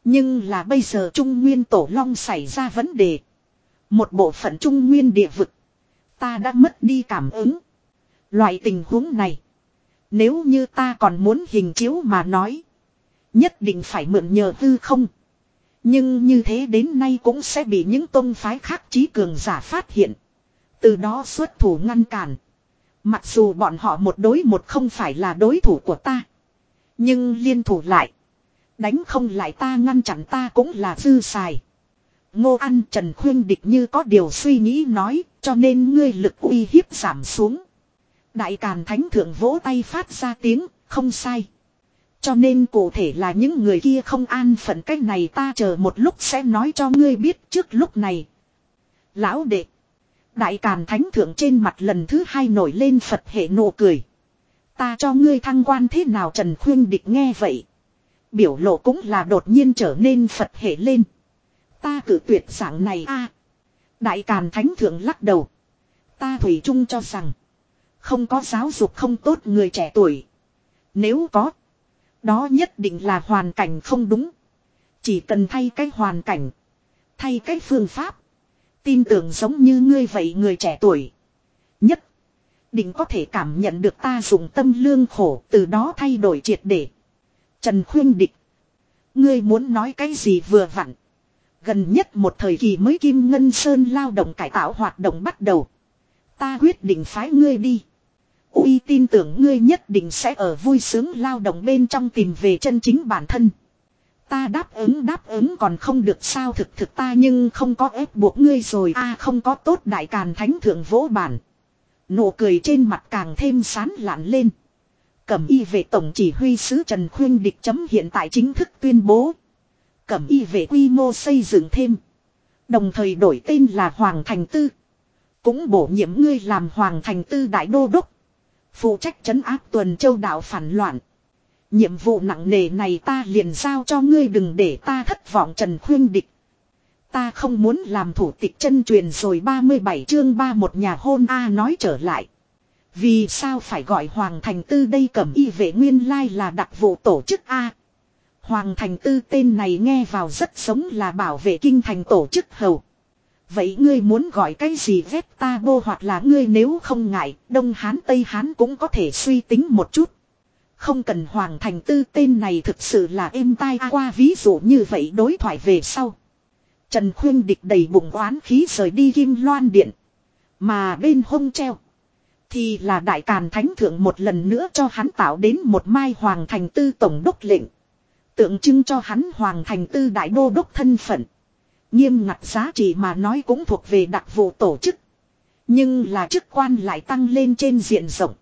Nhưng là bây giờ Trung Nguyên Tổ Long xảy ra vấn đề. Một bộ phận Trung Nguyên địa vực. Ta đã mất đi cảm ứng. Loại tình huống này. Nếu như ta còn muốn hình chiếu mà nói. Nhất định phải mượn nhờ hư không. Nhưng như thế đến nay cũng sẽ bị những tôn phái khác trí cường giả phát hiện. Từ đó xuất thủ ngăn cản. Mặc dù bọn họ một đối một không phải là đối thủ của ta. Nhưng liên thủ lại. Đánh không lại ta ngăn chặn ta cũng là dư xài. Ngô An Trần Khuyên Địch như có điều suy nghĩ nói, cho nên ngươi lực uy hiếp giảm xuống. Đại Càn Thánh Thượng vỗ tay phát ra tiếng, không sai. Cho nên cụ thể là những người kia không an phận cách này ta chờ một lúc sẽ nói cho ngươi biết trước lúc này. Lão đệ. Đại Càn Thánh Thượng trên mặt lần thứ hai nổi lên Phật hệ nụ cười. Ta cho ngươi thăng quan thế nào Trần Khuyên Địch nghe vậy. Biểu lộ cũng là đột nhiên trở nên Phật hệ lên. Ta cử tuyệt dạng này a Đại Càn Thánh Thượng lắc đầu. Ta Thủy chung cho rằng. Không có giáo dục không tốt người trẻ tuổi. Nếu có. Đó nhất định là hoàn cảnh không đúng. Chỉ cần thay cái hoàn cảnh. Thay cái phương pháp. Tin tưởng giống như ngươi vậy người trẻ tuổi. Nhất. Định có thể cảm nhận được ta dùng tâm lương khổ, từ đó thay đổi triệt để. Trần khuyên địch. Ngươi muốn nói cái gì vừa vặn. Gần nhất một thời kỳ mới Kim Ngân Sơn lao động cải tạo hoạt động bắt đầu. Ta quyết định phái ngươi đi. Uy tin tưởng ngươi nhất định sẽ ở vui sướng lao động bên trong tìm về chân chính bản thân. Ta đáp ứng đáp ứng còn không được sao thực thực ta nhưng không có ép buộc ngươi rồi a, không có tốt đại càn thánh thượng vỗ bản. Nụ cười trên mặt càng thêm sán lạn lên. Cẩm y về tổng chỉ huy sứ Trần Khuyên Địch chấm hiện tại chính thức tuyên bố. Cẩm y về quy mô xây dựng thêm. Đồng thời đổi tên là Hoàng Thành Tư. Cũng bổ nhiệm ngươi làm Hoàng Thành Tư Đại Đô Đốc. Phụ trách trấn áp tuần châu đạo phản loạn. Nhiệm vụ nặng nề này ta liền giao cho ngươi đừng để ta thất vọng Trần Khuyên Địch. Ta không muốn làm thủ tịch chân truyền rồi 37 chương 3 một nhà hôn A nói trở lại. Vì sao phải gọi Hoàng Thành Tư đây cẩm y vệ nguyên lai là đặc vụ tổ chức A. Hoàng Thành Tư tên này nghe vào rất giống là bảo vệ kinh thành tổ chức hầu. Vậy ngươi muốn gọi cái gì vét ta bô hoặc là ngươi nếu không ngại, Đông Hán Tây Hán cũng có thể suy tính một chút. Không cần Hoàng Thành Tư tên này thực sự là êm tai qua ví dụ như vậy đối thoại về sau. Trần Khuyên Địch đầy bụng oán khí rời đi Kim Loan Điện. Mà bên hông treo. Thì là Đại Càn Thánh Thượng một lần nữa cho hắn tạo đến một mai Hoàng Thành Tư Tổng Đốc lệnh. Tượng trưng cho hắn Hoàng Thành Tư Đại Đô Đốc thân phận. Nghiêm ngặt giá trị mà nói cũng thuộc về đặc vụ tổ chức. Nhưng là chức quan lại tăng lên trên diện rộng.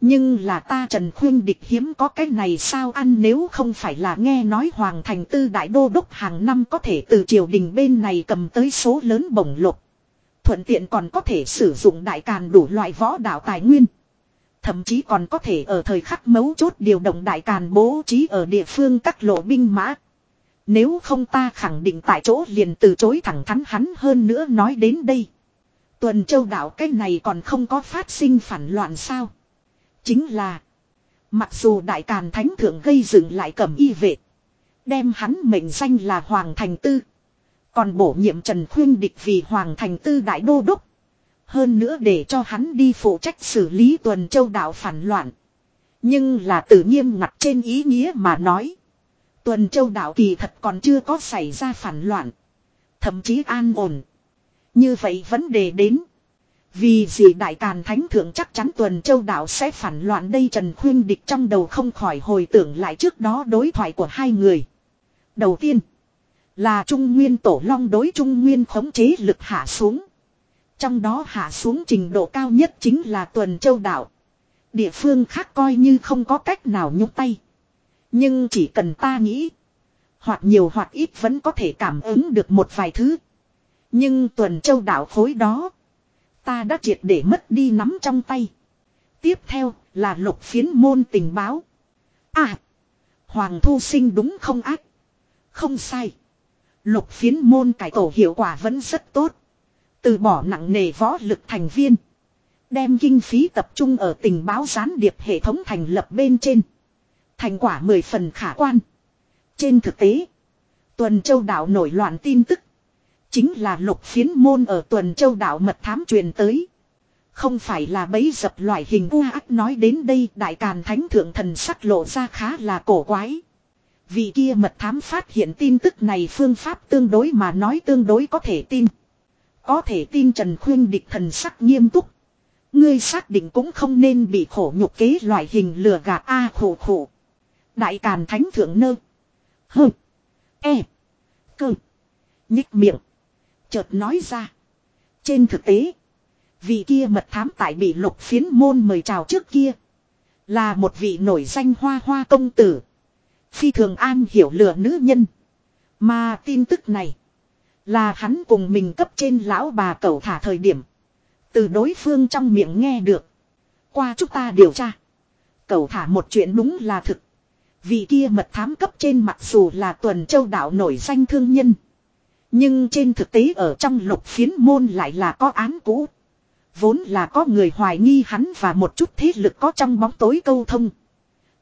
Nhưng là ta Trần Khuyên Địch hiếm có cái này sao ăn nếu không phải là nghe nói Hoàng Thành Tư Đại Đô Đốc hàng năm có thể từ triều đình bên này cầm tới số lớn bổng lộc. Thuận tiện còn có thể sử dụng đại càn đủ loại võ đạo tài nguyên. Thậm chí còn có thể ở thời khắc mấu chốt điều động đại càn bố trí ở địa phương các lộ binh mã. Nếu không ta khẳng định tại chỗ liền từ chối thẳng thắn hắn hơn nữa nói đến đây. Tuần châu đảo cái này còn không có phát sinh phản loạn sao. Chính là. Mặc dù đại càn thánh thượng gây dựng lại cẩm y vệ. Đem hắn mệnh danh là Hoàng Thành Tư. Còn bổ nhiệm Trần Khuyên Địch vì Hoàng Thành Tư Đại Đô Đốc. Hơn nữa để cho hắn đi phụ trách xử lý tuần châu đảo phản loạn. Nhưng là tự nghiêm ngặt trên ý nghĩa mà nói. Tuần châu đảo kỳ thật còn chưa có xảy ra phản loạn. Thậm chí an ổn. Như vậy vấn đề đến. Vì gì Đại Càn Thánh Thượng chắc chắn tuần châu đảo sẽ phản loạn đây Trần Khuyên Địch trong đầu không khỏi hồi tưởng lại trước đó đối thoại của hai người. Đầu tiên. Là Trung Nguyên Tổ Long đối Trung Nguyên khống chế lực hạ xuống. Trong đó hạ xuống trình độ cao nhất chính là tuần châu đảo. Địa phương khác coi như không có cách nào nhúc tay. Nhưng chỉ cần ta nghĩ. Hoặc nhiều hoặc ít vẫn có thể cảm ứng được một vài thứ. Nhưng tuần châu đảo khối đó. Ta đã triệt để mất đi nắm trong tay. Tiếp theo là lục phiến môn tình báo. À. Hoàng thu sinh đúng không ác. Không sai. Lục phiến môn cải tổ hiệu quả vẫn rất tốt. Từ bỏ nặng nề võ lực thành viên. Đem kinh phí tập trung ở tình báo gián điệp hệ thống thành lập bên trên. Thành quả mười phần khả quan. Trên thực tế. Tuần châu đảo nổi loạn tin tức. Chính là lục phiến môn ở tuần châu đảo mật thám truyền tới. Không phải là bấy dập loại hình u ác nói đến đây, đại càn thánh thượng thần sắc lộ ra khá là cổ quái. Vì kia mật thám phát hiện tin tức này phương pháp tương đối mà nói tương đối có thể tin. Có thể tin Trần Khuyên địch thần sắc nghiêm túc. Ngươi xác định cũng không nên bị khổ nhục kế loại hình lừa gạt A khổ khổ. Đại Càn Thánh Thượng Nơ. Hơ. E. Cơ. Nhích miệng. Chợt nói ra. Trên thực tế. Vị kia mật thám tại bị lục phiến môn mời chào trước kia. Là một vị nổi danh hoa hoa công tử. Phi thường an hiểu lừa nữ nhân. Mà tin tức này. Là hắn cùng mình cấp trên lão bà cầu thả thời điểm. Từ đối phương trong miệng nghe được. Qua chúng ta điều tra. cầu thả một chuyện đúng là thực. Vì kia mật thám cấp trên mặc dù là tuần châu đảo nổi danh thương nhân. Nhưng trên thực tế ở trong lục phiến môn lại là có án cũ. Vốn là có người hoài nghi hắn và một chút thế lực có trong bóng tối câu thông.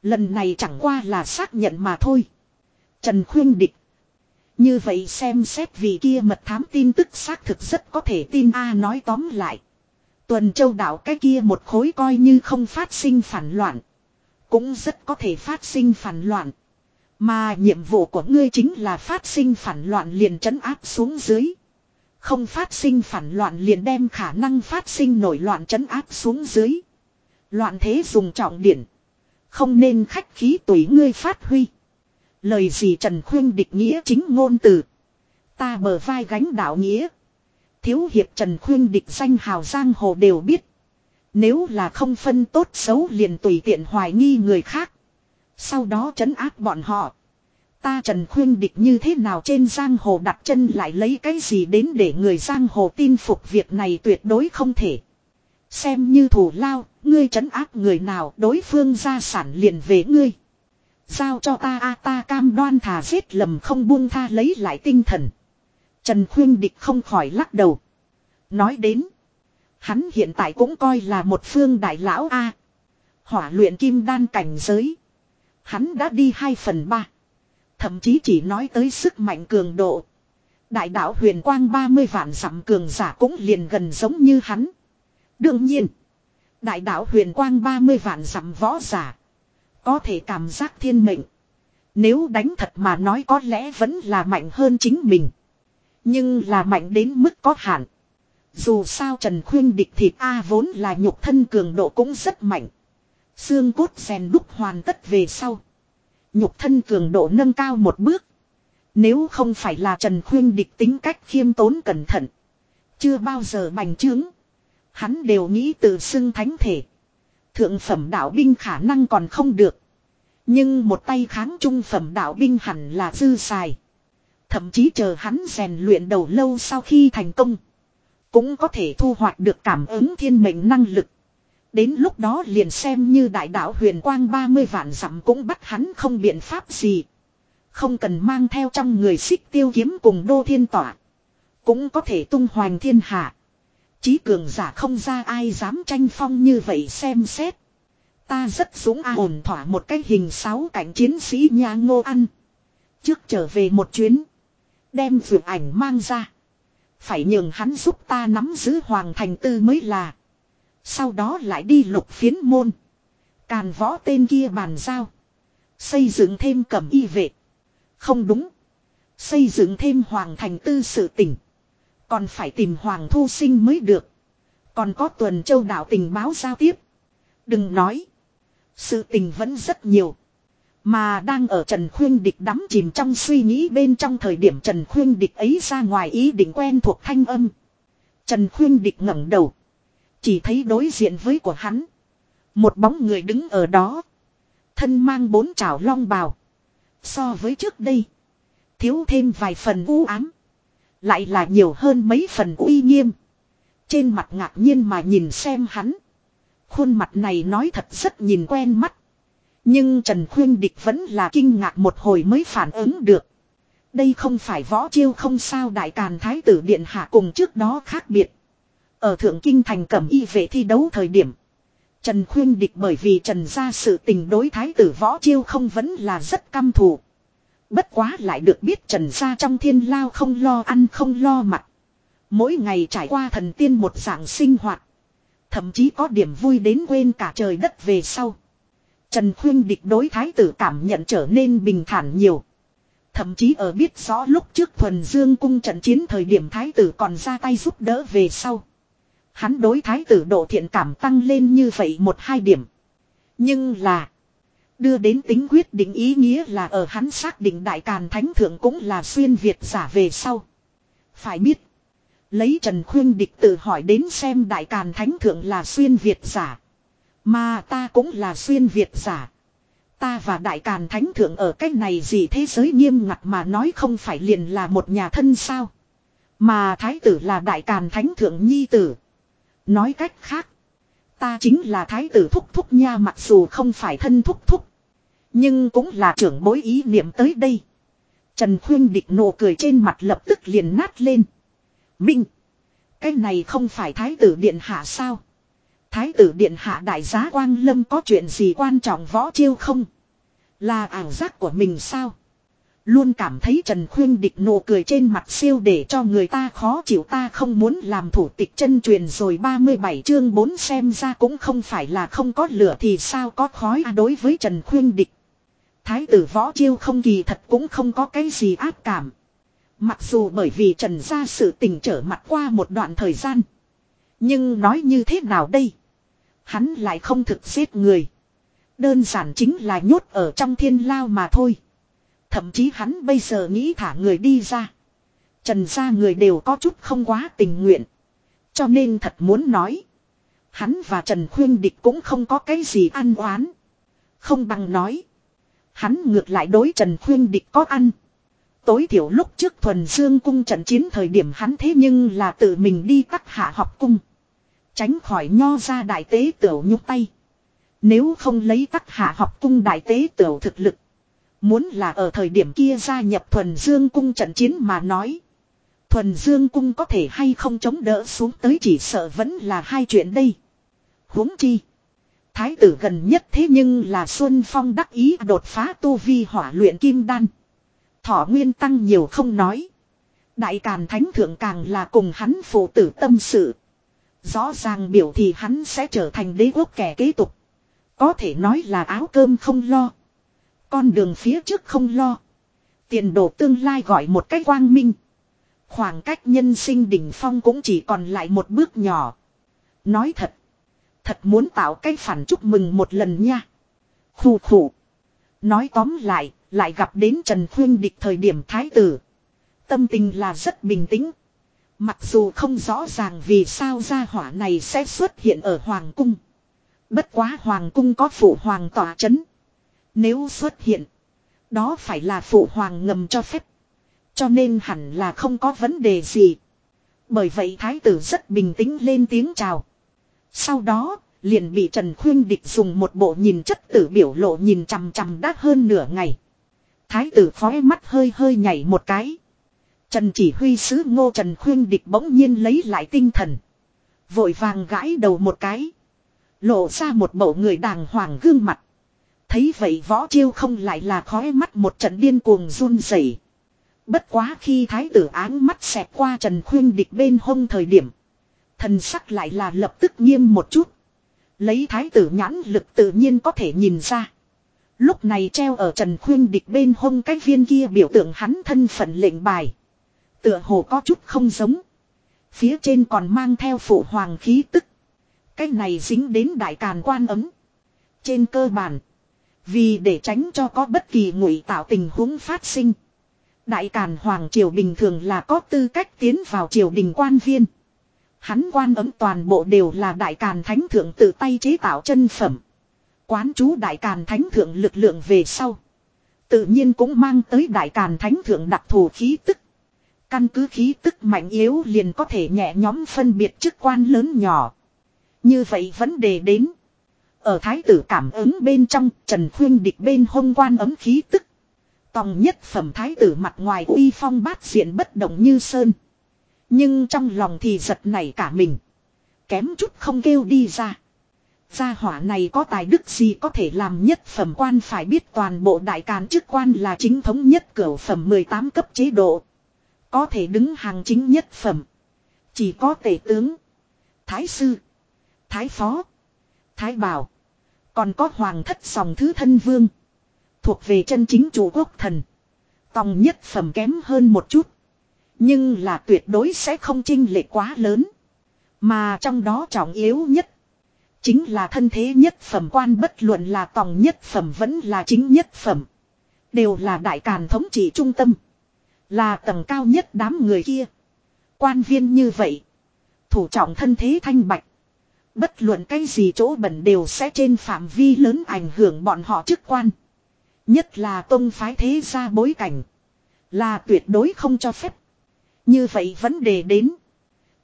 Lần này chẳng qua là xác nhận mà thôi. Trần Khuyên Địch. Như vậy xem xét vì kia mật thám tin tức xác thực rất có thể tin A nói tóm lại. Tuần châu đảo cái kia một khối coi như không phát sinh phản loạn. Cũng rất có thể phát sinh phản loạn. Mà nhiệm vụ của ngươi chính là phát sinh phản loạn liền trấn áp xuống dưới. Không phát sinh phản loạn liền đem khả năng phát sinh nổi loạn trấn áp xuống dưới. Loạn thế dùng trọng điển. Không nên khách khí tùy ngươi phát huy. Lời gì Trần Khuyên địch nghĩa chính ngôn từ. Ta bờ vai gánh đạo nghĩa. Thiếu hiệp Trần Khuyên địch danh hào giang hồ đều biết. Nếu là không phân tốt xấu liền tùy tiện hoài nghi người khác. Sau đó trấn áp bọn họ. Ta Trần Khuyên địch như thế nào trên giang hồ đặt chân lại lấy cái gì đến để người giang hồ tin phục việc này tuyệt đối không thể. Xem như thủ lao, ngươi trấn áp người nào đối phương gia sản liền về ngươi. Giao cho ta a ta cam đoan thà giết lầm không buông tha lấy lại tinh thần. Trần Khuyên Địch không khỏi lắc đầu. Nói đến. Hắn hiện tại cũng coi là một phương đại lão A. Hỏa luyện kim đan cảnh giới. Hắn đã đi 2 phần 3. Thậm chí chỉ nói tới sức mạnh cường độ. Đại đạo huyền quang 30 vạn dặm cường giả cũng liền gần giống như hắn. Đương nhiên. Đại đạo huyền quang 30 vạn dặm võ giả. Có thể cảm giác thiên mệnh. Nếu đánh thật mà nói có lẽ vẫn là mạnh hơn chính mình. Nhưng là mạnh đến mức có hạn. Dù sao Trần Khuyên địch thịt A vốn là nhục thân cường độ cũng rất mạnh. Xương cốt rèn đúc hoàn tất về sau. Nhục thân cường độ nâng cao một bước. Nếu không phải là Trần Khuyên địch tính cách khiêm tốn cẩn thận. Chưa bao giờ bành trướng. Hắn đều nghĩ từ xưng thánh thể. Thượng phẩm đạo binh khả năng còn không được. Nhưng một tay kháng trung phẩm đạo binh hẳn là dư xài. Thậm chí chờ hắn rèn luyện đầu lâu sau khi thành công. Cũng có thể thu hoạch được cảm ứng thiên mệnh năng lực. Đến lúc đó liền xem như đại đạo huyền quang 30 vạn dặm cũng bắt hắn không biện pháp gì. Không cần mang theo trong người xích tiêu kiếm cùng đô thiên tỏa. Cũng có thể tung hoành thiên hạ. Chí cường giả không ra ai dám tranh phong như vậy xem xét. Ta rất dũng a ổn thỏa một cái hình sáu cảnh chiến sĩ nhà ngô ăn. Trước trở về một chuyến. Đem vượt ảnh mang ra. Phải nhường hắn giúp ta nắm giữ hoàng thành tư mới là. Sau đó lại đi lục phiến môn. Càn võ tên kia bàn giao. Xây dựng thêm cẩm y vệ. Không đúng. Xây dựng thêm hoàng thành tư sự tỉnh. Còn phải tìm hoàng thu sinh mới được. Còn có tuần châu đảo tình báo giao tiếp. Đừng nói. Sự tình vẫn rất nhiều. Mà đang ở Trần Khuyên Địch đắm chìm trong suy nghĩ bên trong thời điểm Trần Khuyên Địch ấy ra ngoài ý định quen thuộc thanh âm. Trần Khuyên Địch ngẩng đầu. Chỉ thấy đối diện với của hắn. Một bóng người đứng ở đó. Thân mang bốn chảo long bào. So với trước đây. Thiếu thêm vài phần u ám. Lại là nhiều hơn mấy phần uy nghiêm. Trên mặt ngạc nhiên mà nhìn xem hắn. Khuôn mặt này nói thật rất nhìn quen mắt. Nhưng Trần Khuyên Địch vẫn là kinh ngạc một hồi mới phản ứng được. Đây không phải võ chiêu không sao đại càn thái tử điện hạ cùng trước đó khác biệt. Ở Thượng Kinh thành cẩm y vệ thi đấu thời điểm. Trần Khuyên Địch bởi vì Trần ra sự tình đối thái tử võ chiêu không vẫn là rất căm thù. Bất quá lại được biết Trần ra trong thiên lao không lo ăn không lo mặc, Mỗi ngày trải qua thần tiên một dạng sinh hoạt. Thậm chí có điểm vui đến quên cả trời đất về sau. Trần Khuyên địch đối thái tử cảm nhận trở nên bình thản nhiều. Thậm chí ở biết rõ lúc trước thuần dương cung trận chiến thời điểm thái tử còn ra tay giúp đỡ về sau. Hắn đối thái tử độ thiện cảm tăng lên như vậy một hai điểm. Nhưng là. Đưa đến tính quyết định ý nghĩa là ở hắn xác định đại càn thánh thượng cũng là xuyên Việt giả về sau. Phải biết. Lấy Trần Khuyên địch tự hỏi đến xem đại càn thánh thượng là xuyên Việt giả. Mà ta cũng là xuyên Việt giả. Ta và đại càn thánh thượng ở cách này gì thế giới nghiêm ngặt mà nói không phải liền là một nhà thân sao. Mà thái tử là đại càn thánh thượng nhi tử. Nói cách khác. Ta chính là thái tử thúc thúc nha mặc dù không phải thân thúc thúc. Nhưng cũng là trưởng bối ý niệm tới đây. Trần Khuyên địch nụ cười trên mặt lập tức liền nát lên. Minh. Cái này không phải thái tử điện hạ sao. Thái tử điện hạ đại giá quang lâm có chuyện gì quan trọng võ chiêu không? Là ảo giác của mình sao? Luôn cảm thấy Trần Khuyên địch nụ cười trên mặt siêu để cho người ta khó chịu ta không muốn làm thủ tịch chân truyền rồi 37 chương 4 xem ra cũng không phải là không có lửa thì sao có khói à đối với Trần Khuyên địch. Thái tử võ chiêu không kỳ thật cũng không có cái gì ác cảm. Mặc dù bởi vì Trần gia sự tình trở mặt qua một đoạn thời gian. Nhưng nói như thế nào đây? Hắn lại không thực giết người. Đơn giản chính là nhốt ở trong thiên lao mà thôi. Thậm chí hắn bây giờ nghĩ thả người đi ra. Trần gia người đều có chút không quá tình nguyện. Cho nên thật muốn nói. Hắn và Trần Khuyên Địch cũng không có cái gì ăn oán. Không bằng nói. Hắn ngược lại đối Trần Khuyên Địch có ăn. Tối thiểu lúc trước thuần dương cung trận chiến thời điểm hắn thế nhưng là tự mình đi tắt hạ học cung. Tránh khỏi nho ra đại tế tiểu nhúc tay. Nếu không lấy tắc hạ học cung đại tế tiểu thực lực. Muốn là ở thời điểm kia gia nhập thuần dương cung trận chiến mà nói. Thuần dương cung có thể hay không chống đỡ xuống tới chỉ sợ vẫn là hai chuyện đây. huống chi. Thái tử gần nhất thế nhưng là Xuân Phong đắc ý đột phá tu vi hỏa luyện kim đan. Thọ nguyên tăng nhiều không nói. Đại Càn Thánh Thượng càng là cùng hắn phụ tử tâm sự. Rõ ràng biểu thì hắn sẽ trở thành đế quốc kẻ kế tục. Có thể nói là áo cơm không lo. Con đường phía trước không lo. Tiền đồ tương lai gọi một cách quang minh. Khoảng cách nhân sinh đỉnh phong cũng chỉ còn lại một bước nhỏ. Nói thật. Thật muốn tạo cái phản chúc mừng một lần nha. Khủ khủ. Nói tóm lại, lại gặp đến Trần Khuyên Địch thời điểm thái tử. Tâm tình là rất bình tĩnh. Mặc dù không rõ ràng vì sao gia hỏa này sẽ xuất hiện ở Hoàng Cung. Bất quá Hoàng Cung có phụ hoàng tỏa chấn. Nếu xuất hiện, đó phải là phụ hoàng ngầm cho phép. Cho nên hẳn là không có vấn đề gì. Bởi vậy thái tử rất bình tĩnh lên tiếng chào. Sau đó, liền bị Trần Khuyên Địch dùng một bộ nhìn chất tử biểu lộ nhìn chằm chằm đắt hơn nửa ngày. Thái tử khói mắt hơi hơi nhảy một cái. Trần chỉ huy sứ ngô Trần Khuyên Địch bỗng nhiên lấy lại tinh thần. Vội vàng gãi đầu một cái. Lộ ra một bộ người đàng hoàng gương mặt. Thấy vậy võ chiêu không lại là khói mắt một trận điên cuồng run rẩy. Bất quá khi thái tử áng mắt xẹt qua Trần Khuyên địch bên hông thời điểm. Thần sắc lại là lập tức nghiêm một chút. Lấy thái tử nhãn lực tự nhiên có thể nhìn ra. Lúc này treo ở Trần Khuyên địch bên hông cái viên kia biểu tượng hắn thân phận lệnh bài. Tựa hồ có chút không giống. Phía trên còn mang theo phụ hoàng khí tức. Cái này dính đến đại càn quan ấm. Trên cơ bản. Vì để tránh cho có bất kỳ ngụy tạo tình huống phát sinh. Đại Càn Hoàng Triều bình thường là có tư cách tiến vào triều đình quan viên. Hắn quan ấm toàn bộ đều là Đại Càn Thánh Thượng tự tay chế tạo chân phẩm. Quán chú Đại Càn Thánh Thượng lực lượng về sau. Tự nhiên cũng mang tới Đại Càn Thánh Thượng đặc thù khí tức. Căn cứ khí tức mạnh yếu liền có thể nhẹ nhóm phân biệt chức quan lớn nhỏ. Như vậy vấn đề đến. Ở thái tử cảm ứng bên trong, Trần Khuyên địch bên hông quan ấm khí tức. Tòng nhất phẩm thái tử mặt ngoài uy phong bát diện bất động như sơn. Nhưng trong lòng thì giật nảy cả mình. Kém chút không kêu đi ra. Gia hỏa này có tài đức gì có thể làm nhất phẩm quan phải biết toàn bộ đại càn chức quan là chính thống nhất cửu phẩm 18 cấp chế độ. Có thể đứng hàng chính nhất phẩm. Chỉ có tể tướng. Thái sư. Thái phó. Thái bảo. Còn có hoàng thất sòng thứ thân vương. Thuộc về chân chính chủ quốc thần. Tòng nhất phẩm kém hơn một chút. Nhưng là tuyệt đối sẽ không chinh lệ quá lớn. Mà trong đó trọng yếu nhất. Chính là thân thế nhất phẩm quan bất luận là tòng nhất phẩm vẫn là chính nhất phẩm. Đều là đại càn thống trị trung tâm. Là tầng cao nhất đám người kia. Quan viên như vậy. Thủ trọng thân thế thanh bạch. Bất luận cái gì chỗ bẩn đều sẽ trên phạm vi lớn ảnh hưởng bọn họ chức quan. Nhất là tông phái thế gia bối cảnh. Là tuyệt đối không cho phép. Như vậy vấn đề đến.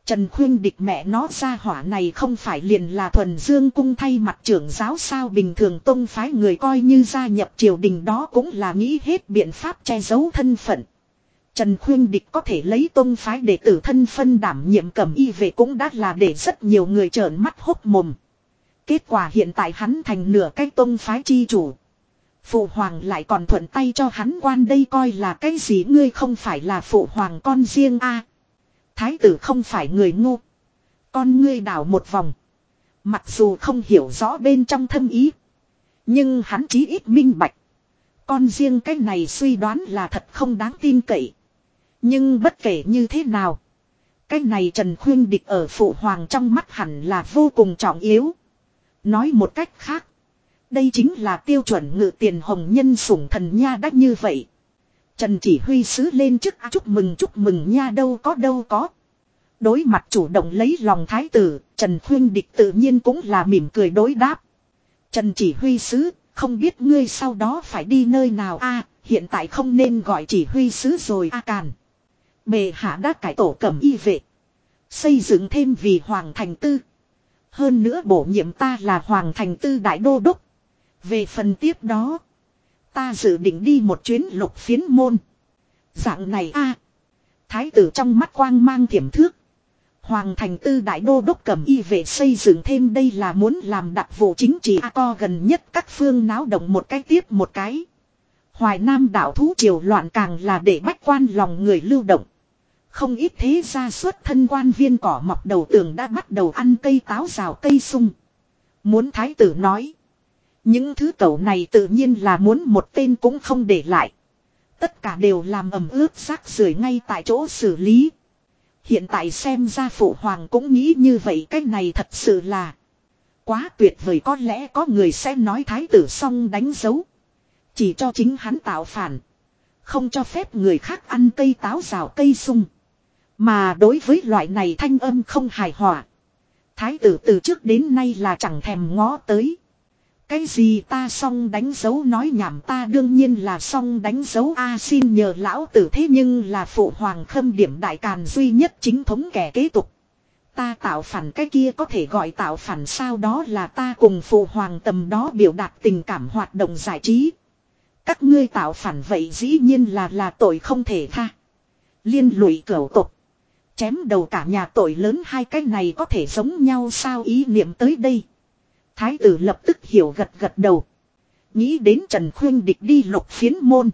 Trần khuyên địch mẹ nó ra hỏa này không phải liền là thuần dương cung thay mặt trưởng giáo sao bình thường tông phái người coi như gia nhập triều đình đó cũng là nghĩ hết biện pháp che giấu thân phận. Trần khuyên địch có thể lấy tôn phái để tử thân phân đảm nhiệm cầm y về cũng đã là để rất nhiều người trợn mắt hốt mồm. Kết quả hiện tại hắn thành nửa cái tôn phái chi chủ. Phụ hoàng lại còn thuận tay cho hắn quan đây coi là cái gì ngươi không phải là phụ hoàng con riêng a Thái tử không phải người ngu. Con ngươi đảo một vòng. Mặc dù không hiểu rõ bên trong thâm ý. Nhưng hắn chí ít minh bạch. Con riêng cái này suy đoán là thật không đáng tin cậy. Nhưng bất kể như thế nào. Cái này Trần Khuyên Địch ở phụ hoàng trong mắt hẳn là vô cùng trọng yếu. Nói một cách khác. Đây chính là tiêu chuẩn ngự tiền hồng nhân sủng thần nha đắc như vậy. Trần chỉ huy sứ lên chức chúc mừng chúc mừng nha đâu có đâu có. Đối mặt chủ động lấy lòng thái tử, Trần Khuyên Địch tự nhiên cũng là mỉm cười đối đáp. Trần chỉ huy sứ, không biết ngươi sau đó phải đi nơi nào a hiện tại không nên gọi chỉ huy sứ rồi a càn. Bề hạ đã cải tổ cẩm y vệ. Xây dựng thêm vì Hoàng Thành Tư. Hơn nữa bổ nhiệm ta là Hoàng Thành Tư Đại Đô Đốc. Về phần tiếp đó. Ta dự định đi một chuyến lục phiến môn. Dạng này a Thái tử trong mắt quang mang thiểm thước. Hoàng thành tư đại đô đốc cầm y vệ xây dựng thêm đây là muốn làm đặc vụ chính trị a co gần nhất các phương náo động một cái tiếp một cái. Hoài Nam đảo thú triều loạn càng là để bách quan lòng người lưu động. Không ít thế ra xuất thân quan viên cỏ mọc đầu tường đã bắt đầu ăn cây táo rào cây sung. Muốn thái tử nói. Những thứ cậu này tự nhiên là muốn một tên cũng không để lại. Tất cả đều làm ẩm ướt rác rưởi ngay tại chỗ xử lý. Hiện tại xem ra phụ hoàng cũng nghĩ như vậy, cái này thật sự là quá tuyệt vời có lẽ có người sẽ nói thái tử xong đánh dấu. Chỉ cho chính hắn tạo phản. Không cho phép người khác ăn cây táo rào cây sung. Mà đối với loại này thanh âm không hài hòa. Thái tử từ trước đến nay là chẳng thèm ngó tới. Cái gì ta xong đánh dấu nói nhảm ta đương nhiên là xong đánh dấu a xin nhờ lão tử thế nhưng là phụ hoàng khâm điểm đại càn duy nhất chính thống kẻ kế tục. Ta tạo phản cái kia có thể gọi tạo phản sao đó là ta cùng phụ hoàng tầm đó biểu đạt tình cảm hoạt động giải trí. Các ngươi tạo phản vậy dĩ nhiên là là tội không thể tha. Liên lụy cửu tục. Chém đầu cả nhà tội lớn hai cái này có thể giống nhau sao ý niệm tới đây. Thái tử lập tức hiểu gật gật đầu. Nghĩ đến Trần Khuyên địch đi lục phiến môn.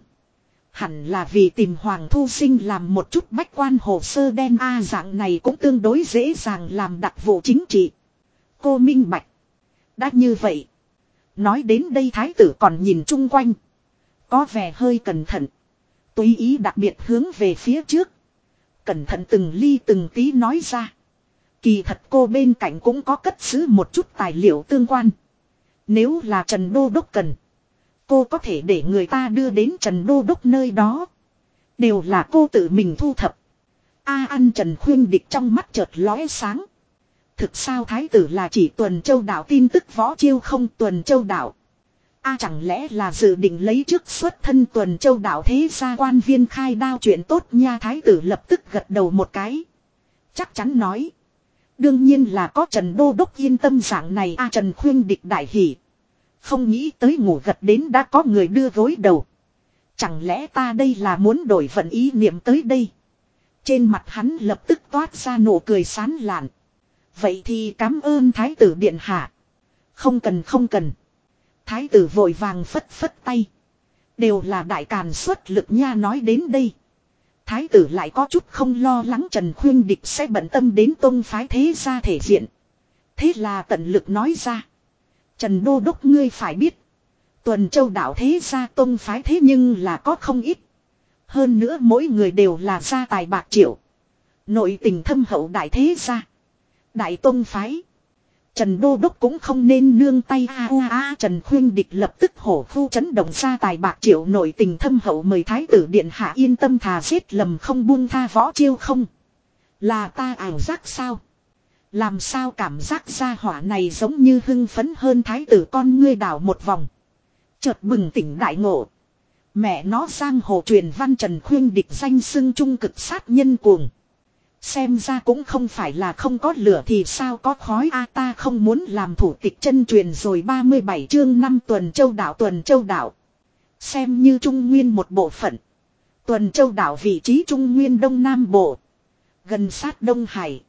Hẳn là vì tìm Hoàng Thu Sinh làm một chút bách quan hồ sơ đen A dạng này cũng tương đối dễ dàng làm đặc vụ chính trị. Cô minh bạch. Đã như vậy. Nói đến đây thái tử còn nhìn chung quanh. Có vẻ hơi cẩn thận. Tùy ý đặc biệt hướng về phía trước. Cẩn thận từng ly từng tí nói ra. Kỳ thật cô bên cạnh cũng có cất giữ một chút tài liệu tương quan. Nếu là Trần Đô Đốc cần. Cô có thể để người ta đưa đến Trần Đô Đốc nơi đó. Đều là cô tự mình thu thập. A ăn Trần Khuyên Địch trong mắt chợt lóe sáng. Thực sao thái tử là chỉ tuần châu đảo tin tức võ chiêu không tuần châu đảo A chẳng lẽ là dự định lấy trước xuất thân tuần châu đạo thế gia quan viên khai đao chuyện tốt nha thái tử lập tức gật đầu một cái. Chắc chắn nói. Đương nhiên là có Trần Đô Đốc yên tâm dạng này A Trần khuyên địch đại hỷ. Không nghĩ tới ngủ gật đến đã có người đưa gối đầu. Chẳng lẽ ta đây là muốn đổi vận ý niệm tới đây. Trên mặt hắn lập tức toát ra nụ cười sán lạn. Vậy thì cảm ơn Thái tử Điện Hạ. Không cần không cần. Thái tử vội vàng phất phất tay. Đều là đại càn xuất lực nha nói đến đây. Thái tử lại có chút không lo lắng Trần Khuyên Địch sẽ bận tâm đến tôn phái thế gia thể diện. Thế là tận lực nói ra. Trần Đô Đốc ngươi phải biết. Tuần châu đạo thế gia tôn phái thế nhưng là có không ít. Hơn nữa mỗi người đều là gia tài bạc triệu. Nội tình thâm hậu đại thế gia. Đại tôn phái. Trần Đô Đốc cũng không nên nương tay a a a Trần Khuyên Địch lập tức hổ phu chấn động ra tài bạc triệu nội tình thâm hậu mời Thái tử Điện Hạ yên tâm thà giết lầm không buông tha võ chiêu không. Là ta ảo giác sao? Làm sao cảm giác ra hỏa này giống như hưng phấn hơn Thái tử con ngươi đảo một vòng. Chợt bừng tỉnh đại ngộ. Mẹ nó sang hồ truyền văn Trần Khuyên Địch danh xưng trung cực sát nhân cuồng. Xem ra cũng không phải là không có lửa thì sao có khói a, ta không muốn làm thủ tịch chân truyền rồi 37 chương năm tuần châu đảo tuần châu đảo. Xem như Trung Nguyên một bộ phận. Tuần châu đảo vị trí Trung Nguyên Đông Nam Bộ. Gần sát Đông Hải.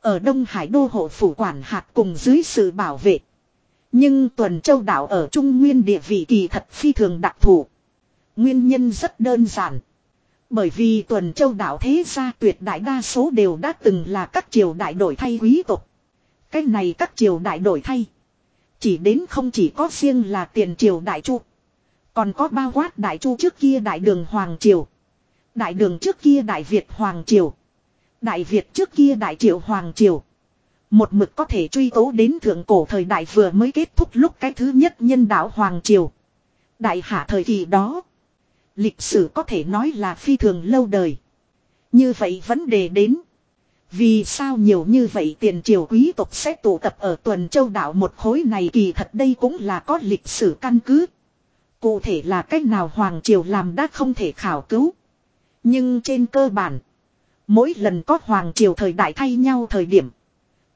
Ở Đông Hải đô hộ phủ quản hạt cùng dưới sự bảo vệ. Nhưng tuần châu đảo ở Trung Nguyên địa vị kỳ thật phi thường đặc thù. Nguyên nhân rất đơn giản. Bởi vì tuần châu đảo thế gia tuyệt đại đa số đều đã từng là các triều đại đổi thay quý tộc. Cái này các triều đại đổi thay. Chỉ đến không chỉ có riêng là tiền triều đại chu. Còn có bao quát đại chu trước kia đại đường Hoàng Triều. Đại đường trước kia đại Việt Hoàng Triều. Đại Việt trước kia đại triệu Hoàng Triều. Một mực có thể truy tố đến thượng cổ thời đại vừa mới kết thúc lúc cái thứ nhất nhân đạo Hoàng Triều. Đại hạ thời kỳ đó. Lịch sử có thể nói là phi thường lâu đời. Như vậy vấn đề đến. Vì sao nhiều như vậy tiền triều quý tộc sẽ tụ tập ở tuần châu đảo một khối này kỳ thật đây cũng là có lịch sử căn cứ. Cụ thể là cách nào Hoàng Triều làm đã không thể khảo cứu. Nhưng trên cơ bản. Mỗi lần có Hoàng Triều thời đại thay nhau thời điểm.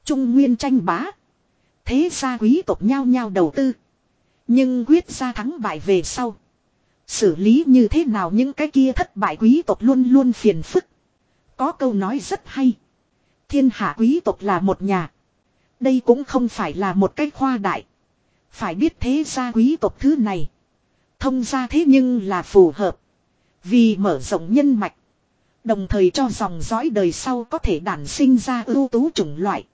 Trung Nguyên tranh bá. Thế gia quý tộc nhau nhau đầu tư. Nhưng quyết ra thắng bại về sau. Xử lý như thế nào những cái kia thất bại quý tộc luôn luôn phiền phức. Có câu nói rất hay. Thiên hạ quý tộc là một nhà. Đây cũng không phải là một cái khoa đại. Phải biết thế gia quý tộc thứ này. Thông ra thế nhưng là phù hợp. Vì mở rộng nhân mạch. Đồng thời cho dòng dõi đời sau có thể đản sinh ra ưu tú chủng loại.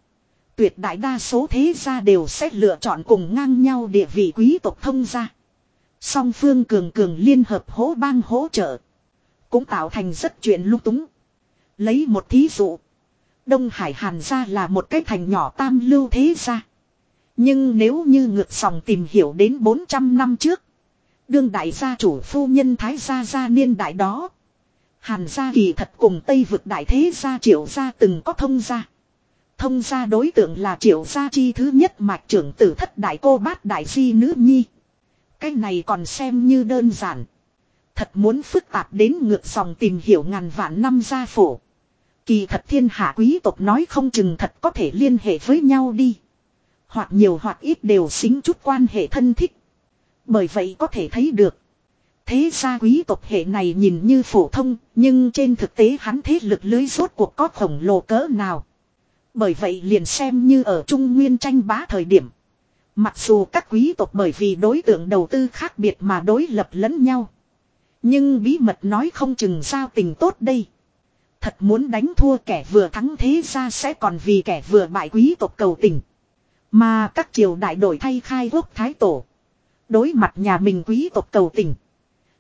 Tuyệt đại đa số thế gia đều sẽ lựa chọn cùng ngang nhau địa vị quý tộc thông gia. Song phương cường cường liên hợp hỗ bang hỗ trợ. Cũng tạo thành rất chuyện lung túng. Lấy một thí dụ. Đông Hải Hàn gia là một cái thành nhỏ tam lưu thế gia. Nhưng nếu như ngược dòng tìm hiểu đến 400 năm trước. Đương đại gia chủ phu nhân Thái gia gia niên đại đó. Hàn gia kỳ thật cùng Tây vực đại thế gia triệu gia từng có thông gia. Thông gia đối tượng là triệu gia chi thứ nhất mạch trưởng tử thất đại cô bát đại di nữ nhi. Cái này còn xem như đơn giản. Thật muốn phức tạp đến ngược dòng tìm hiểu ngàn vạn năm gia phổ. Kỳ thật thiên hạ quý tộc nói không chừng thật có thể liên hệ với nhau đi. Hoặc nhiều hoặc ít đều xính chút quan hệ thân thích. Bởi vậy có thể thấy được. Thế ra quý tộc hệ này nhìn như phổ thông, nhưng trên thực tế hắn thế lực lưới rốt cuộc có khổng lồ cỡ nào. Bởi vậy liền xem như ở Trung Nguyên tranh bá thời điểm. Mặc dù các quý tộc bởi vì đối tượng đầu tư khác biệt mà đối lập lẫn nhau. Nhưng bí mật nói không chừng sao tình tốt đây. Thật muốn đánh thua kẻ vừa thắng thế ra sẽ còn vì kẻ vừa bại quý tộc cầu tình. Mà các triều đại đổi thay khai quốc thái tổ. Đối mặt nhà mình quý tộc cầu tình.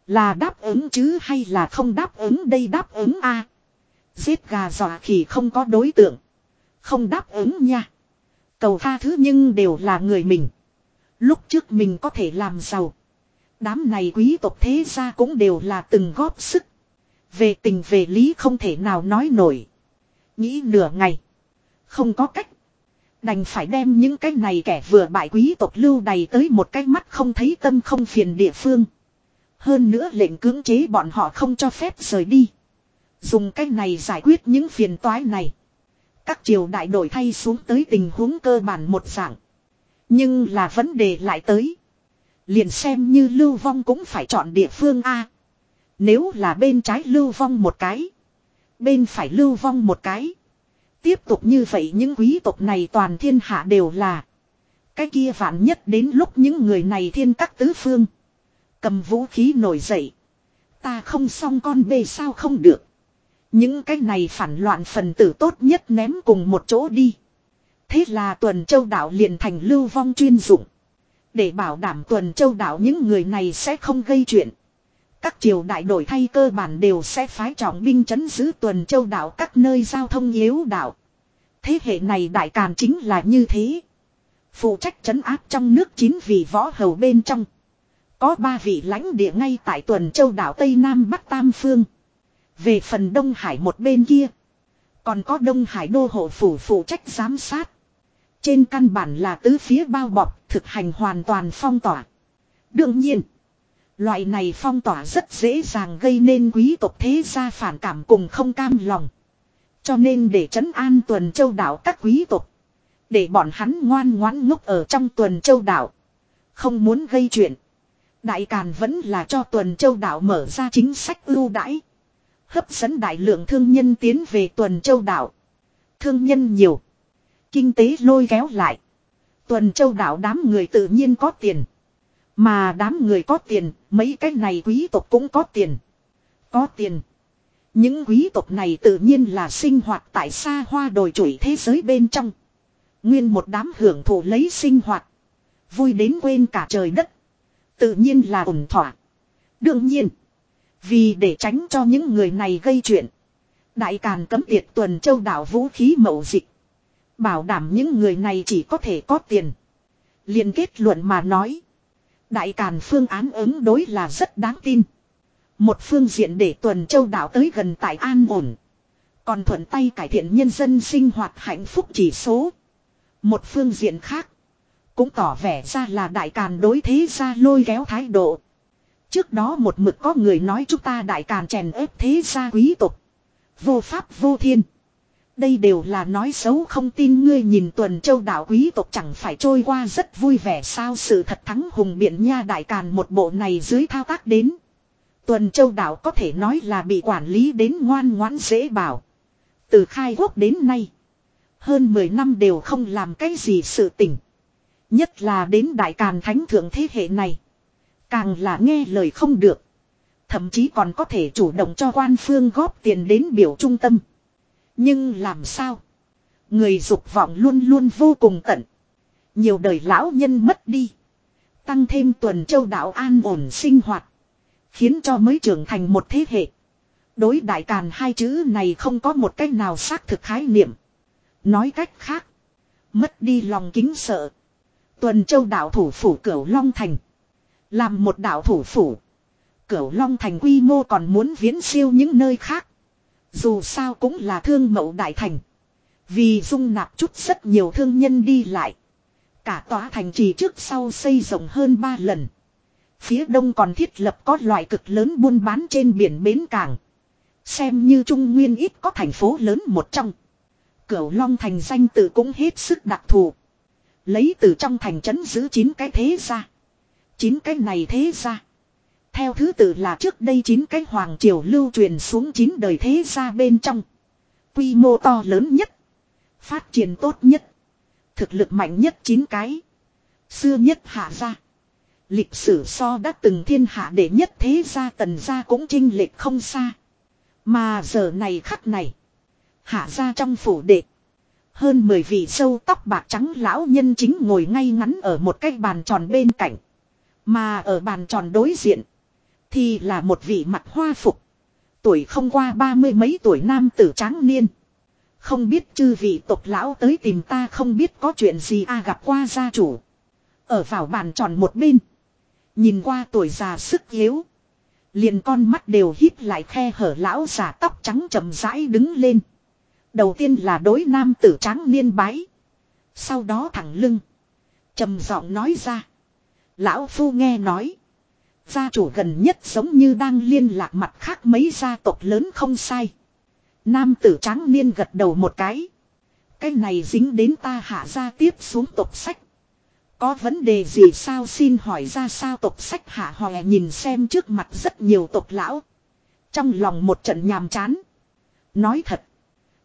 Là đáp ứng chứ hay là không đáp ứng đây đáp ứng a Giết gà dọa khỉ không có đối tượng. Không đáp ứng nha. Cầu tha thứ nhưng đều là người mình. Lúc trước mình có thể làm giàu. Đám này quý tộc thế gia cũng đều là từng góp sức. Về tình về lý không thể nào nói nổi. Nghĩ nửa ngày. Không có cách. Đành phải đem những cái này kẻ vừa bại quý tộc lưu đầy tới một cái mắt không thấy tâm không phiền địa phương. Hơn nữa lệnh cưỡng chế bọn họ không cho phép rời đi. Dùng cái này giải quyết những phiền toái này. Các triều đại đổi thay xuống tới tình huống cơ bản một dạng. Nhưng là vấn đề lại tới. Liền xem như lưu vong cũng phải chọn địa phương A. Nếu là bên trái lưu vong một cái. Bên phải lưu vong một cái. Tiếp tục như vậy những quý tộc này toàn thiên hạ đều là. Cái kia vạn nhất đến lúc những người này thiên các tứ phương. Cầm vũ khí nổi dậy. Ta không xong con bê sao không được. Những cái này phản loạn phần tử tốt nhất ném cùng một chỗ đi. Thế là tuần châu đảo liền thành lưu vong chuyên dụng. Để bảo đảm tuần châu đảo những người này sẽ không gây chuyện. Các triều đại đổi thay cơ bản đều sẽ phái trọng binh chấn giữ tuần châu đảo các nơi giao thông yếu đảo. Thế hệ này đại càn chính là như thế. Phụ trách chấn áp trong nước chín vị võ hầu bên trong. Có ba vị lãnh địa ngay tại tuần châu đảo Tây Nam Bắc Tam Phương. Về phần Đông Hải một bên kia. Còn có Đông Hải đô hộ phủ phụ trách giám sát. Trên căn bản là tứ phía bao bọc, thực hành hoàn toàn phong tỏa. Đương nhiên, loại này phong tỏa rất dễ dàng gây nên quý tộc thế gia phản cảm cùng không cam lòng. Cho nên để trấn an tuần châu đảo các quý tộc. Để bọn hắn ngoan ngoãn ngốc ở trong tuần châu đảo. Không muốn gây chuyện. Đại Càn vẫn là cho tuần châu đảo mở ra chính sách ưu đãi. Hấp dẫn đại lượng thương nhân tiến về tuần châu đảo. Thương nhân nhiều. Kinh tế lôi kéo lại. Tuần châu đảo đám người tự nhiên có tiền. Mà đám người có tiền, mấy cái này quý tộc cũng có tiền. Có tiền. Những quý tộc này tự nhiên là sinh hoạt tại xa hoa đồi trụi thế giới bên trong. Nguyên một đám hưởng thụ lấy sinh hoạt. Vui đến quên cả trời đất. Tự nhiên là ổn thỏa. Đương nhiên. Vì để tránh cho những người này gây chuyện. Đại Càn cấm tiệt tuần châu đảo vũ khí mậu dịch. Bảo đảm những người này chỉ có thể có tiền. Liên kết luận mà nói. Đại Càn phương án ứng đối là rất đáng tin. Một phương diện để tuần châu đảo tới gần tại an ổn. Còn thuận tay cải thiện nhân dân sinh hoạt hạnh phúc chỉ số. Một phương diện khác. Cũng tỏ vẻ ra là đại càn đối thế ra lôi kéo thái độ. Trước đó một mực có người nói chúng ta đại càn chèn ép thế gia quý tộc. Vô pháp vô thiên. Đây đều là nói xấu không tin ngươi nhìn tuần châu đảo quý tộc chẳng phải trôi qua rất vui vẻ sao sự thật thắng hùng biện nha đại càn một bộ này dưới thao tác đến. Tuần châu đảo có thể nói là bị quản lý đến ngoan ngoãn dễ bảo. Từ khai quốc đến nay. Hơn 10 năm đều không làm cái gì sự tỉnh. Nhất là đến đại càn thánh thượng thế hệ này. Càng là nghe lời không được. Thậm chí còn có thể chủ động cho quan phương góp tiền đến biểu trung tâm. Nhưng làm sao? Người dục vọng luôn luôn vô cùng tận. Nhiều đời lão nhân mất đi. Tăng thêm tuần châu đạo an ổn sinh hoạt. Khiến cho mới trưởng thành một thế hệ. Đối đại càn hai chữ này không có một cách nào xác thực khái niệm. Nói cách khác. Mất đi lòng kính sợ. Tuần châu đạo thủ phủ cửu Long Thành. Làm một đạo thủ phủ. Cửu Long Thành quy mô còn muốn viễn siêu những nơi khác. Dù sao cũng là thương mậu đại thành. Vì dung nạp chút rất nhiều thương nhân đi lại. Cả tòa thành trì trước sau xây rộng hơn 3 lần. Phía đông còn thiết lập có loại cực lớn buôn bán trên biển bến cảng. Xem như Trung Nguyên ít có thành phố lớn một trong. Cửu Long thành danh tự cũng hết sức đặc thù. Lấy từ trong thành trấn giữ chín cái thế ra. Chín cái này thế ra. Theo thứ tự là trước đây chín cái hoàng triều lưu truyền xuống chín đời thế gia bên trong. Quy mô to lớn nhất. Phát triển tốt nhất. Thực lực mạnh nhất chín cái. Xưa nhất hạ gia. Lịch sử so đã từng thiên hạ đệ nhất thế gia tần gia cũng chinh lệch không xa. Mà giờ này khắc này. Hạ gia trong phủ đệ. Hơn 10 vị sâu tóc bạc trắng lão nhân chính ngồi ngay ngắn ở một cái bàn tròn bên cạnh. Mà ở bàn tròn đối diện. Thì là một vị mặt hoa phục. Tuổi không qua ba mươi mấy tuổi nam tử tráng niên. Không biết chư vị tộc lão tới tìm ta không biết có chuyện gì a gặp qua gia chủ. Ở vào bàn tròn một bên. Nhìn qua tuổi già sức yếu. Liền con mắt đều hít lại khe hở lão giả tóc trắng chậm rãi đứng lên. Đầu tiên là đối nam tử tráng niên bái. Sau đó thẳng lưng. trầm giọng nói ra. Lão phu nghe nói. Gia chủ gần nhất giống như đang liên lạc mặt khác mấy gia tộc lớn không sai. Nam tử tráng niên gật đầu một cái. Cái này dính đến ta hạ ra tiếp xuống tộc sách. Có vấn đề gì sao xin hỏi ra sao tộc sách hạ hòe nhìn xem trước mặt rất nhiều tộc lão. Trong lòng một trận nhàm chán. Nói thật.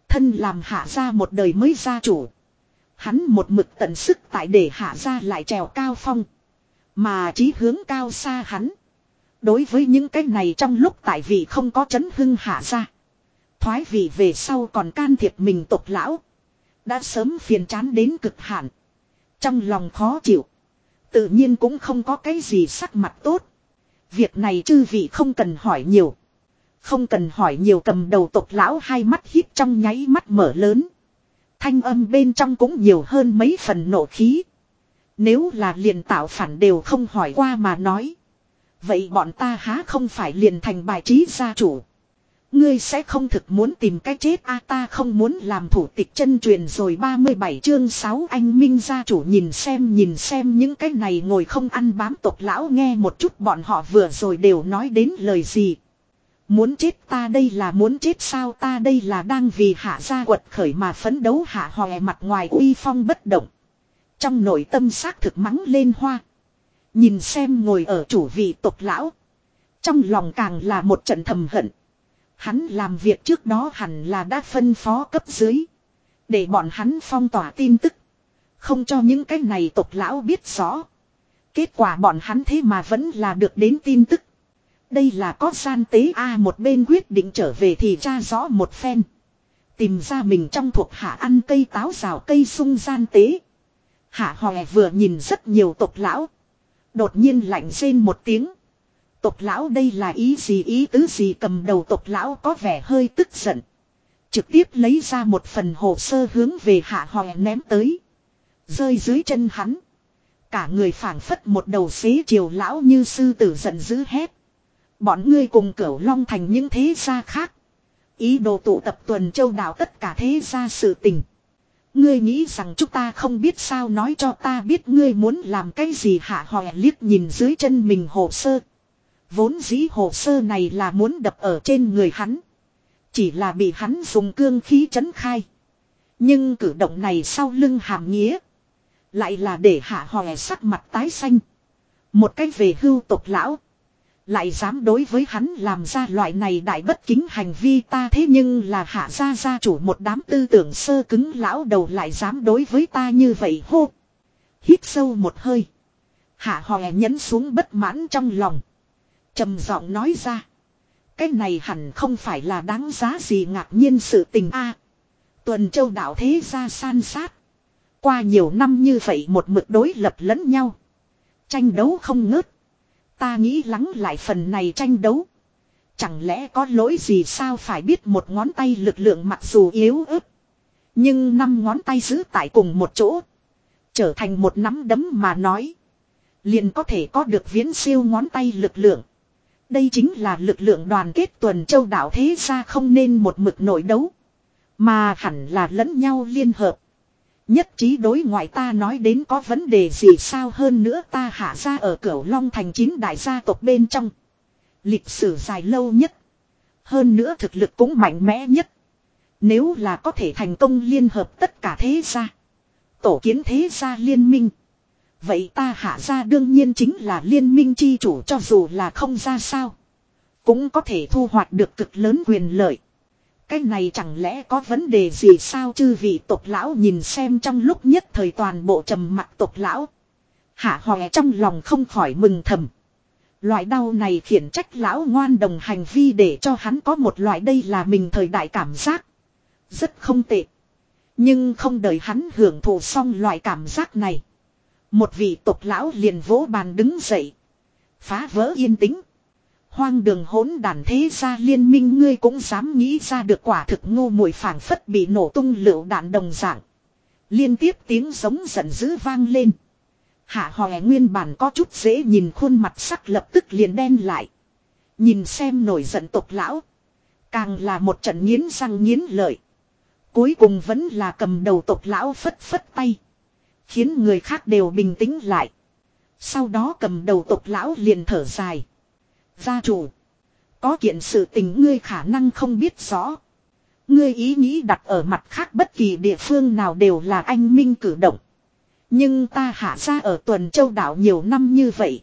Thân làm hạ ra một đời mới gia chủ. Hắn một mực tận sức tại để hạ ra lại trèo cao phong. Mà chí hướng cao xa hắn. Đối với những cái này trong lúc tại vị không có chấn hưng hạ ra. Thoái vị về sau còn can thiệp mình tộc lão. Đã sớm phiền chán đến cực hạn. Trong lòng khó chịu. Tự nhiên cũng không có cái gì sắc mặt tốt. Việc này chư vị không cần hỏi nhiều. Không cần hỏi nhiều cầm đầu tộc lão hai mắt hít trong nháy mắt mở lớn. Thanh âm bên trong cũng nhiều hơn mấy phần nổ khí. Nếu là liền tạo phản đều không hỏi qua mà nói. Vậy bọn ta há không phải liền thành bài trí gia chủ. Ngươi sẽ không thực muốn tìm cái chết a, ta không muốn làm thủ tịch chân truyền rồi 37 chương 6 anh Minh gia chủ nhìn xem nhìn xem những cái này ngồi không ăn bám tộc lão nghe một chút bọn họ vừa rồi đều nói đến lời gì. Muốn chết ta đây là muốn chết sao ta đây là đang vì hạ gia quật khởi mà phấn đấu, hạ hòe mặt ngoài uy phong bất động. Trong nội tâm xác thực mắng lên hoa. Nhìn xem ngồi ở chủ vị tộc lão. Trong lòng càng là một trận thầm hận. Hắn làm việc trước đó hẳn là đã phân phó cấp dưới. Để bọn hắn phong tỏa tin tức. Không cho những cái này tộc lão biết rõ. Kết quả bọn hắn thế mà vẫn là được đến tin tức. Đây là có gian tế A một bên quyết định trở về thì tra rõ một phen. Tìm ra mình trong thuộc hạ ăn cây táo rào cây sung gian tế. Hạ hòe vừa nhìn rất nhiều tộc lão. Đột nhiên lạnh rên một tiếng. Tộc lão đây là ý gì, ý tứ gì cầm đầu tộc lão có vẻ hơi tức giận. Trực tiếp lấy ra một phần hồ sơ hướng về hạ hòe ném tới. Rơi dưới chân hắn. Cả người phảng phất một đầu xế chiều lão như sư tử giận dữ hét. Bọn ngươi cùng cửu long thành những thế gia khác. Ý đồ tụ tập tuần châu đảo tất cả thế gia sự tình. Ngươi nghĩ rằng chúng ta không biết sao nói cho ta biết ngươi muốn làm cái gì hạ hòe liếc nhìn dưới chân mình hồ sơ. Vốn dĩ hồ sơ này là muốn đập ở trên người hắn. Chỉ là bị hắn dùng cương khí chấn khai. Nhưng cử động này sau lưng hàm nghĩa. Lại là để hạ hòe sắc mặt tái xanh. Một cách về hưu tộc lão. Lại dám đối với hắn làm ra loại này đại bất kính hành vi ta thế nhưng là hạ gia gia chủ một đám tư tưởng sơ cứng lão đầu lại dám đối với ta như vậy hô. Hít sâu một hơi. Hạ hòe nhấn xuống bất mãn trong lòng trầm giọng nói ra. Cái này hẳn không phải là đáng giá gì ngạc nhiên sự tình a. tuần châu đạo thế ra san sát. Qua nhiều năm như vậy một mực đối lập lẫn nhau. Tranh đấu không ngớt. Ta nghĩ lắng lại phần này tranh đấu. Chẳng lẽ có lỗi gì sao phải biết một ngón tay lực lượng mặc dù yếu ớt. Nhưng năm ngón tay giữ tại cùng một chỗ. Trở thành một nắm đấm mà nói. Liền có thể có được viễn siêu ngón tay lực lượng. Đây chính là lực lượng đoàn kết tuần châu đảo thế ra không nên một mực nội đấu. Mà hẳn là lẫn nhau liên hợp. Nhất trí đối ngoại ta nói đến có vấn đề gì sao hơn nữa ta hạ ra ở cửu Long thành chín đại gia tộc bên trong. Lịch sử dài lâu nhất. Hơn nữa thực lực cũng mạnh mẽ nhất. Nếu là có thể thành công liên hợp tất cả thế gia. Tổ kiến thế gia liên minh. Vậy ta hạ ra đương nhiên chính là liên minh chi chủ cho dù là không ra sao. Cũng có thể thu hoạch được cực lớn quyền lợi. Cái này chẳng lẽ có vấn đề gì sao chư vị tộc lão nhìn xem trong lúc nhất thời toàn bộ trầm mặt tộc lão. Hạ hòe trong lòng không khỏi mừng thầm. Loại đau này khiển trách lão ngoan đồng hành vi để cho hắn có một loại đây là mình thời đại cảm giác. Rất không tệ. Nhưng không đợi hắn hưởng thụ xong loại cảm giác này. Một vị tộc lão liền vỗ bàn đứng dậy. Phá vỡ yên tĩnh. Hoang đường hỗn đàn thế gia liên minh, ngươi cũng dám nghĩ ra được quả thực ngu mùi phảng phất bị nổ tung lựu đạn đồng dạng. Liên tiếp tiếng giống giận dữ vang lên. Hạ hòe nguyên bản có chút dễ nhìn, khuôn mặt sắc lập tức liền đen lại. Nhìn xem nổi giận tộc lão. Càng là một trận nghiến răng nghiến lợi. Cuối cùng vẫn là cầm đầu tộc lão phất phất tay. Khiến người khác đều bình tĩnh lại. Sau đó cầm đầu tộc lão liền thở dài. Gia chủ. Có kiện sự tình ngươi khả năng không biết rõ. Ngươi ý nghĩ đặt ở mặt khác bất kỳ địa phương nào đều là anh minh cử động. Nhưng ta hạ ra ở tuần châu đảo nhiều năm như vậy.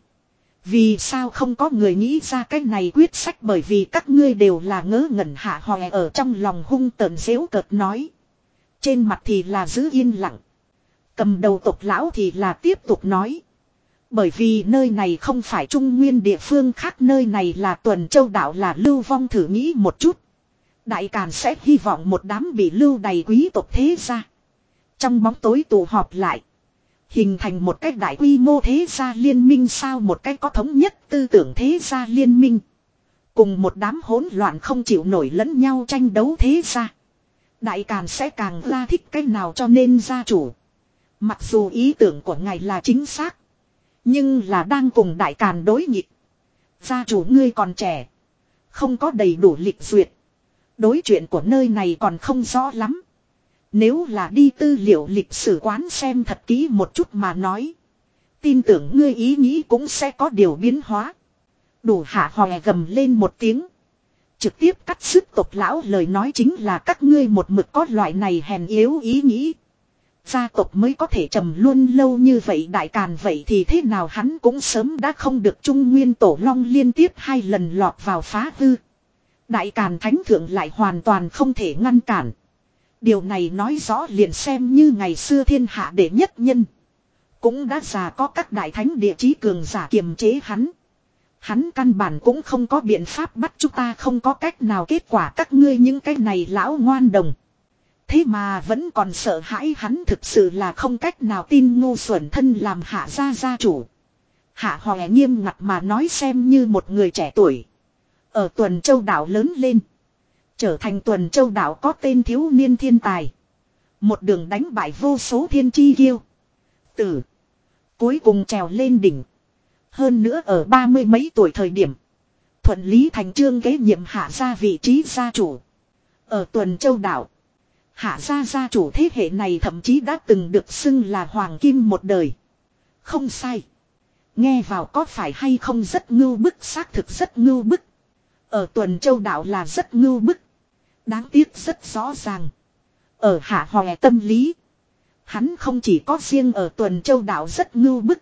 Vì sao không có người nghĩ ra cái này quyết sách bởi vì các ngươi đều là ngớ ngẩn hạ hòe ở trong lòng hung tợn dễu cợt nói. Trên mặt thì là giữ yên lặng. Cầm đầu tộc lão thì là tiếp tục nói. Bởi vì nơi này không phải trung nguyên địa phương khác, nơi này là tuần châu đảo là lưu vong thử nghĩ một chút. Đại Càn sẽ hy vọng một đám bị lưu đầy quý tộc thế ra. Trong bóng tối tụ họp lại. Hình thành một cách đại quy mô thế gia liên minh sao một cách có thống nhất tư tưởng thế gia liên minh. Cùng một đám hỗn loạn không chịu nổi lẫn nhau tranh đấu thế gia. Đại Càn sẽ càng ra thích cách nào cho nên gia chủ. Mặc dù ý tưởng của ngài là chính xác. Nhưng là đang cùng Đại Càn đối nghịch. Gia chủ ngươi còn trẻ. Không có đầy đủ lịch duyệt. Đối chuyện của nơi này còn không rõ lắm. Nếu là đi tư liệu lịch sử quán xem thật kỹ một chút mà nói. Tin tưởng ngươi ý nghĩ cũng sẽ có điều biến hóa. Đủ hạ hòe gầm lên một tiếng. Trực tiếp cắt sức tộc lão lời nói chính là các ngươi một mực có loại này hèn yếu ý nghĩ. Gia tộc mới có thể trầm luôn lâu như vậy đại càn vậy thì thế nào hắn cũng sớm đã không được trung nguyên tổ long liên tiếp hai lần lọt vào phá hư. Đại càn thánh thượng lại hoàn toàn không thể ngăn cản. Điều này nói rõ liền xem như ngày xưa thiên hạ đệ nhất nhân. Cũng đã già có các đại thánh địa chí cường giả kiềm chế hắn. Hắn căn bản cũng không có biện pháp bắt chúng ta không có cách nào kết quả các ngươi những cái này lão ngoan đồng. Thế mà vẫn còn sợ hãi hắn thực sự là không cách nào tin ngu xuẩn thân làm hạ gia gia chủ. Hạ hòe nghiêm ngặt mà nói xem như một người trẻ tuổi. Ở tuần châu đảo lớn lên. Trở thành tuần châu đảo có tên thiếu niên thiên tài. Một đường đánh bại vô số thiên chi kiêu. Tử. Cuối cùng trèo lên đỉnh. Hơn nữa ở ba mươi mấy tuổi thời điểm. Thuận lý thành trương kế nhiệm hạ ra vị trí gia chủ. Ở tuần châu đảo. Hạ gia gia chủ thế hệ này thậm chí đã từng được xưng là hoàng kim một đời. Không sai. Nghe vào có phải hay không rất ngưu bức, xác thực rất ngưu bức. Ở tuần châu đảo là rất ngưu bức. Đáng tiếc rất rõ ràng. Ở hạ hòe tâm lý. Hắn không chỉ có riêng ở tuần châu đảo rất ngưu bức.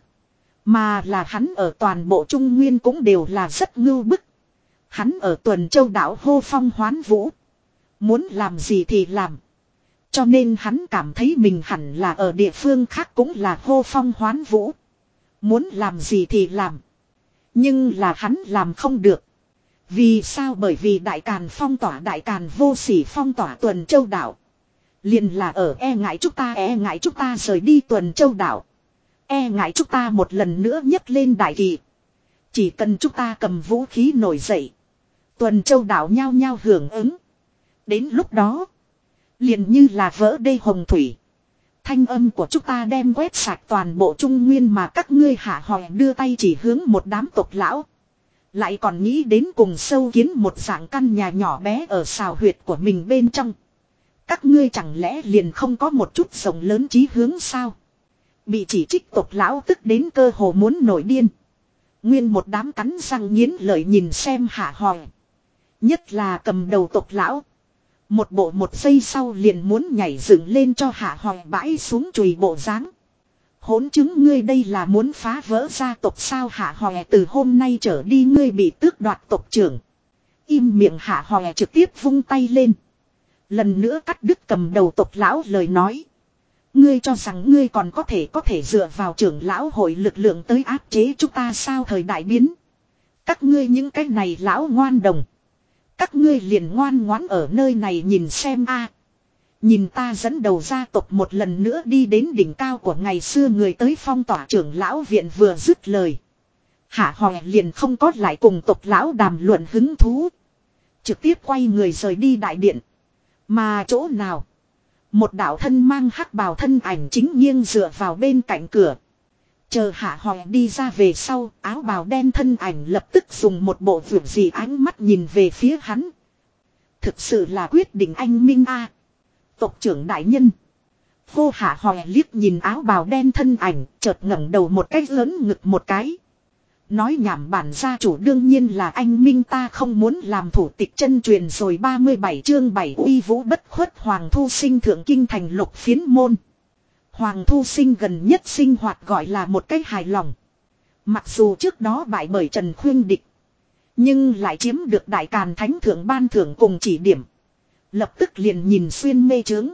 Mà là hắn ở toàn bộ Trung Nguyên cũng đều là rất ngưu bức. Hắn ở tuần châu đảo hô phong hoán vũ. Muốn làm gì thì làm. Cho nên hắn cảm thấy mình hẳn là ở địa phương khác cũng là hô phong hoán vũ. Muốn làm gì thì làm. Nhưng là hắn làm không được. Vì sao bởi vì đại càn phong tỏa, đại càn vô sỉ phong tỏa tuần châu đảo. Liền là ở e ngại chúng ta e ngại chúng ta rời đi tuần châu đảo. E ngại chúng ta một lần nữa nhấc lên đại kỳ. Chỉ cần chúng ta cầm vũ khí nổi dậy. Tuần châu đảo nhao nhao hưởng ứng. Đến lúc đó. Liền như là vỡ đê hồng thủy. Thanh âm của chúng ta đem quét sạch toàn bộ trung nguyên mà các ngươi hạ hòe đưa tay chỉ hướng một đám tộc lão. Lại còn nghĩ đến cùng sâu kiến một dạng căn nhà nhỏ bé ở xào huyệt của mình bên trong. Các ngươi chẳng lẽ liền không có một chút rộng lớn chí hướng sao? Bị chỉ trích tộc lão tức đến cơ hồ muốn nổi điên. Nguyên một đám cắn răng nghiến lợi nhìn xem hạ hòe. Nhất là cầm đầu tộc lão. Một bộ một giây sau liền muốn nhảy dựng lên cho hạ hòe bãi xuống chùi bộ dáng Hỗn chứng ngươi đây là muốn phá vỡ gia tộc sao hạ hòe từ hôm nay trở đi ngươi bị tước đoạt tộc trưởng. Im miệng hạ hòe trực tiếp vung tay lên. Lần nữa cắt đứt cầm đầu tộc lão lời nói. Ngươi cho rằng ngươi còn có thể có thể dựa vào trưởng lão hội lực lượng tới áp chế chúng ta sao thời đại biến. Các ngươi những cái này lão ngoan đồng. Các ngươi liền ngoan ngoãn ở nơi này nhìn xem a. Nhìn ta dẫn đầu gia tộc một lần nữa đi đến đỉnh cao của ngày xưa người tới phong tỏa trưởng lão viện vừa dứt lời. Hạ hòe liền không có lại cùng tộc lão đàm luận hứng thú. Trực tiếp quay người rời đi đại điện. Mà chỗ nào? Một đạo thân mang hắc bào thân ảnh chính nghiêng dựa vào bên cạnh cửa. Chờ hạ hòe đi ra về sau, áo bào đen thân ảnh lập tức dùng một bộ vượt gì ánh mắt nhìn về phía hắn. Thực sự là quyết định anh Minh A. Tộc trưởng đại nhân. Hô hạ hòe liếc nhìn áo bào đen thân ảnh, chợt ngẩng đầu một cái lớn ngực một cái. Nói nhảm bản gia chủ đương nhiên là anh Minh ta không muốn làm thủ tịch chân truyền rồi 37 chương 7 uy vũ bất khuất Hoàng Thu Sinh thượng kinh thành lục phiến môn. Hoàng Thu Sinh gần nhất sinh hoạt gọi là một cách hài lòng. Mặc dù trước đó bại bởi Trần Khuyên Địch. Nhưng lại chiếm được đại càn thánh thượng ban thưởng cùng chỉ điểm. Lập tức liền nhìn xuyên mê trướng.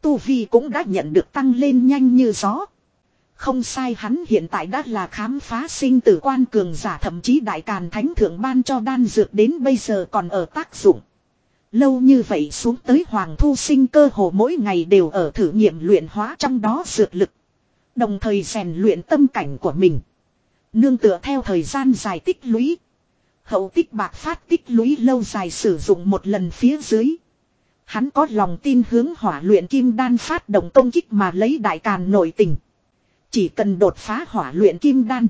Tu Vi cũng đã nhận được tăng lên nhanh như gió. Không sai hắn hiện tại đã là khám phá sinh tử quan cường giả, thậm chí đại càn thánh thượng ban cho đan dược đến bây giờ còn ở tác dụng. Lâu như vậy xuống tới hoàng thu sinh cơ hồ mỗi ngày đều ở thử nghiệm luyện hóa trong đó dược lực. Đồng thời rèn luyện tâm cảnh của mình. Nương tựa theo thời gian dài tích lũy. Hậu tích bạc phát tích lũy lâu dài sử dụng một lần phía dưới. Hắn có lòng tin hướng hỏa luyện kim đan phát động công kích mà lấy đại càn nội tình. Chỉ cần đột phá hỏa luyện kim đan.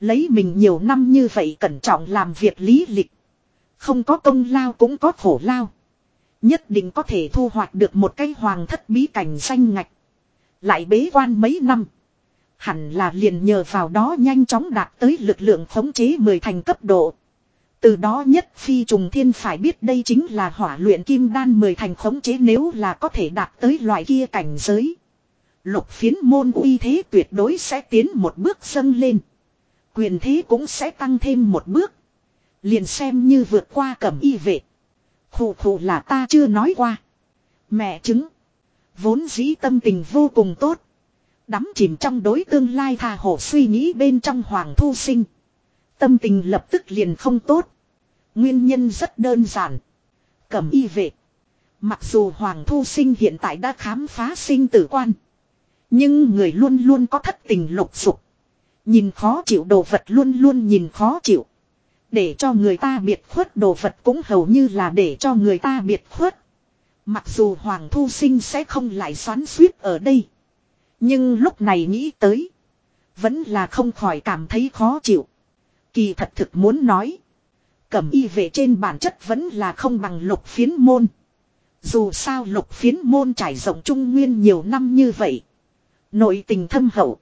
Lấy mình nhiều năm như vậy cẩn trọng làm việc lý lịch. Không có công lao cũng có khổ lao. Nhất định có thể thu hoạch được một cái hoàng thất bí cảnh xanh ngạch. Lại bế quan mấy năm. Hẳn là liền nhờ vào đó nhanh chóng đạt tới lực lượng khống chế mười thành cấp độ. Từ đó nhất phi trùng thiên phải biết đây chính là hỏa luyện kim đan mười thành khống chế nếu là có thể đạt tới loại kia cảnh giới. Lục phiến môn uy thế tuyệt đối sẽ tiến một bước dâng lên. Quyền thế cũng sẽ tăng thêm một bước. Liền xem như vượt qua cẩm y vệ. Khủ khủ là ta chưa nói qua. Mẹ chứng. Vốn dĩ tâm tình vô cùng tốt. Đắm chìm trong đối tương lai tha hồ suy nghĩ bên trong hoàng thu sinh. Tâm tình lập tức liền không tốt. Nguyên nhân rất đơn giản. Cẩm y vệ. Mặc dù Hoàng Thu Sinh hiện tại đã khám phá sinh tử quan. Nhưng người luôn luôn có thất tình lục dục. Nhìn khó chịu đồ vật luôn luôn nhìn khó chịu. Để cho người ta biệt khuất, đồ vật cũng hầu như là để cho người ta biệt khuất. Mặc dù Hoàng Thu Sinh sẽ không lại xoắn suýt ở đây. Nhưng lúc này nghĩ tới. Vẫn là không khỏi cảm thấy khó chịu. Kỳ thật thực muốn nói. Cẩm y về trên bản chất vẫn là không bằng lục phiến môn. Dù sao lục phiến môn trải rộng trung nguyên nhiều năm như vậy. Nội tình thâm hậu.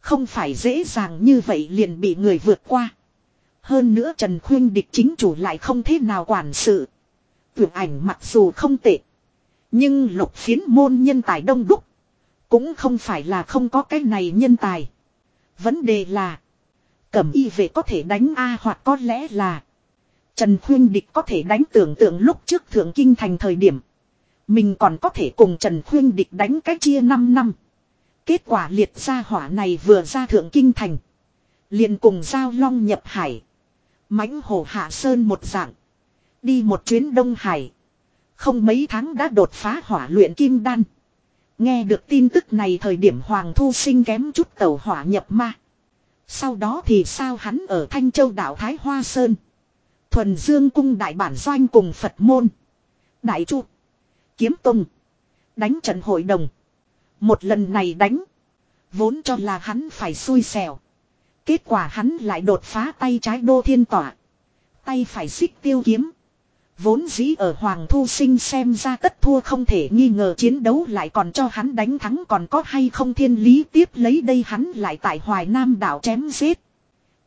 Không phải dễ dàng như vậy liền bị người vượt qua. Hơn nữa Trần Khuyên địch chính chủ lại không thế nào quản sự. Tưởng ảnh mặc dù không tệ. Nhưng lục phiến môn nhân tài đông đúc. Cũng không phải là không có cái này nhân tài. Vấn đề là. Cẩm y về có thể đánh A hoặc có lẽ là. Trần Khuyên Địch có thể đánh tưởng tượng lúc trước Thượng Kinh thành thời điểm. Mình còn có thể cùng Trần Khuyên Địch đánh cách chia 5 năm. Kết quả liệt ra hỏa này vừa ra Thượng Kinh thành. liền cùng Giao Long nhập hải mãnh hổ hạ sơn một dạng. Đi một chuyến Đông Hải. Không mấy tháng đã đột phá hỏa luyện kim đan. Nghe được tin tức này thời điểm Hoàng Thu Sinh kém chút tàu hỏa nhập ma. Sau đó thì sao hắn ở Thanh Châu đảo Thái Hoa Sơn. Thuần Dương cung đại bản doanh cùng Phật môn. Đại Chu. Kiếm Tông. Đánh trận hội đồng. Một lần này đánh. Vốn cho là hắn phải xui xẻo. Kết quả hắn lại đột phá tay trái đô thiên tỏa. Tay phải xích tiêu kiếm. Vốn dĩ ở Hoàng Thu Sinh xem ra tất thua không thể nghi ngờ chiến đấu lại còn cho hắn đánh thắng còn có hay không thiên lý tiếp lấy đây hắn lại tại Hoài Nam đảo chém giết.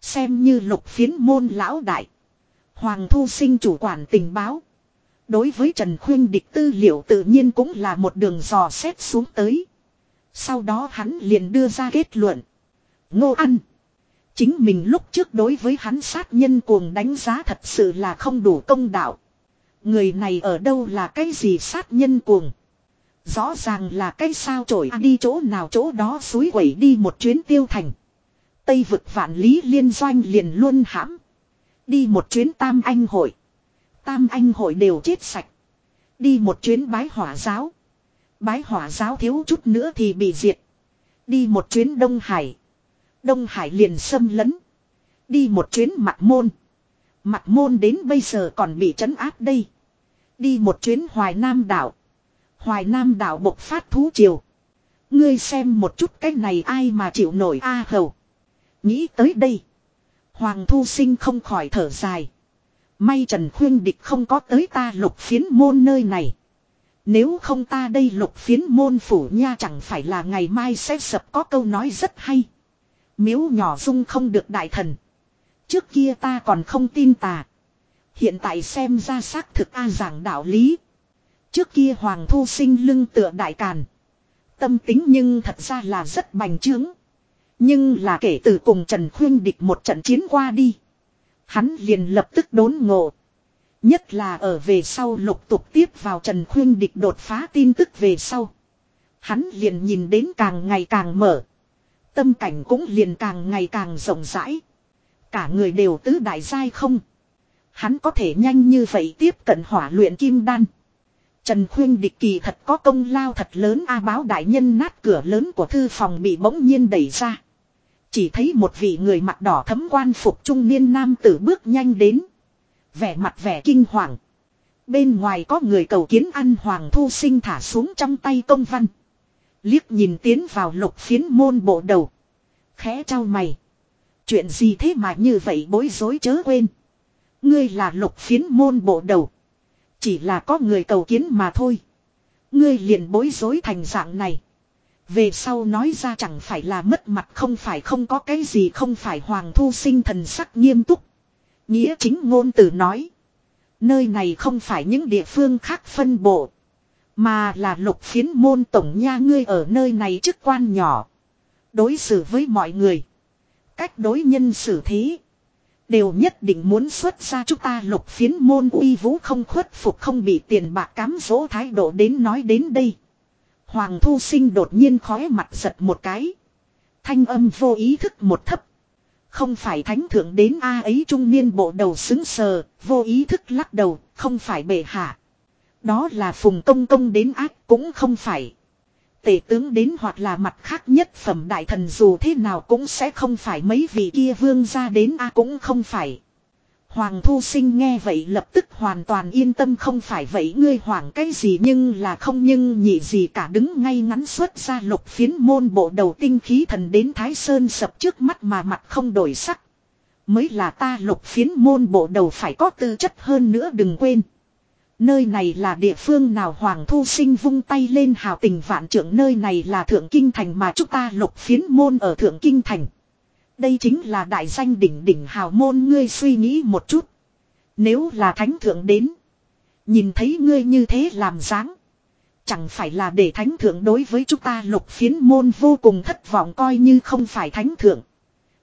Xem như lục phiến môn lão đại. Hoàng Thu Sinh chủ quản tình báo. Đối với Trần Khuyên địch tư liệu tự nhiên cũng là một đường dò xét xuống tới. Sau đó hắn liền đưa ra kết luận. Ngô ăn. Chính mình lúc trước đối với hắn sát nhân cuồng đánh giá thật sự là không đủ công đạo. Người này ở đâu là cái gì sát nhân cuồng. Rõ ràng là cái sao trổi đi chỗ nào chỗ đó suối quẩy đi một chuyến tiêu thành. Tây vực vạn lý liên doanh liền luôn hãm. Đi một chuyến tam anh hội. Tam anh hội đều chết sạch. Đi một chuyến bái hỏa giáo. Bái hỏa giáo thiếu chút nữa thì bị diệt. Đi một chuyến Đông Hải. Đông Hải liền xâm lấn. Đi một chuyến mặt môn. Mặt môn đến bây giờ còn bị trấn áp đây. Đi một chuyến Hoài Nam đảo. Hoài Nam đảo bộc phát thú triều. Ngươi xem một chút cái này ai mà chịu nổi a hầu. Nghĩ tới đây. Hoàng thu sinh không khỏi thở dài. May Trần Khuyên Địch không có tới ta lục phiến môn nơi này. Nếu không ta đây lục phiến môn phủ nha chẳng phải là ngày mai sẽ sập có câu nói rất hay. Miếu nhỏ dung không được đại thần. Trước kia ta còn không tin tà. Hiện tại xem ra xác thực A giảng đạo lý. Trước kia Hoàng Thu sinh lưng tựa đại càn. Tâm tính nhưng thật ra là rất bành trướng. Nhưng là kể từ cùng Trần Khuyên địch một trận chiến qua đi. Hắn liền lập tức đốn ngộ. Nhất là ở về sau lục tục tiếp vào Trần Khuyên địch đột phá tin tức về sau. Hắn liền nhìn đến càng ngày càng mở. Tâm cảnh cũng liền càng ngày càng rộng rãi. Cả người đều tứ đại giai không. Hắn có thể nhanh như vậy tiếp cận hỏa luyện kim đan. Trần Khuyên địch kỳ thật có công lao thật lớn, A báo đại nhân nát cửa lớn của thư phòng bị bỗng nhiên đẩy ra. Chỉ thấy một vị người mặt đỏ thấm quan phục trung niên nam tử bước nhanh đến. Vẻ mặt vẻ kinh hoàng. Bên ngoài có người cầu kiến ăn hoàng thu sinh thả xuống trong tay công văn. Liếc nhìn tiến vào lục phiến môn bộ đầu. Khẽ trao mày. Chuyện gì thế mà như vậy bối rối chớ quên. Ngươi là lục phiến môn bộ đầu. Chỉ là có người cầu kiến mà thôi. Ngươi liền bối rối thành dạng này. Về sau nói ra chẳng phải là mất mặt không phải không có cái gì không phải hoàng thu sinh thần sắc nghiêm túc. Nghĩa chính ngôn từ nói. Nơi này không phải những địa phương khác phân bộ. Mà là lục phiến môn tổng nha ngươi ở nơi này chức quan nhỏ. Đối xử với mọi người. Cách đối nhân xử thế. Đều nhất định muốn xuất ra chúng ta lục phiến môn uy vũ không khuất phục không bị tiền bạc cám dỗ thái độ đến nói đến đây. Hoàng thu sinh đột nhiên khói mặt giật một cái. Thanh âm vô ý thức một thấp. Không phải thánh thượng đến A ấy trung niên bộ đầu xứng sờ, vô ý thức lắc đầu, không phải bệ hạ. Đó là phùng công công đến ác cũng không phải. Tể tướng đến hoặc là mặt khác nhất phẩm đại thần dù thế nào cũng sẽ không phải mấy vị kia vương ra đến a cũng không phải. Hoàng thu sinh nghe vậy lập tức hoàn toàn yên tâm không phải vậy ngươi hoàng cái gì nhưng là không nhưng nhị gì cả đứng ngay ngắn xuất ra lục phiến môn bộ đầu tinh khí thần đến Thái Sơn sập trước mắt mà mặt không đổi sắc. Mới là ta lục phiến môn bộ đầu phải có tư chất hơn nữa đừng quên. Nơi này là địa phương nào Hoàng Thu Sinh vung tay lên hào tình vạn trưởng, nơi này là Thượng Kinh Thành mà chúng ta lục phiến môn ở Thượng Kinh Thành. Đây chính là đại danh đỉnh đỉnh hào môn, ngươi suy nghĩ một chút. Nếu là thánh thượng đến. Nhìn thấy ngươi như thế làm dáng. Chẳng phải là để thánh thượng đối với chúng ta lục phiến môn vô cùng thất vọng coi như không phải thánh thượng.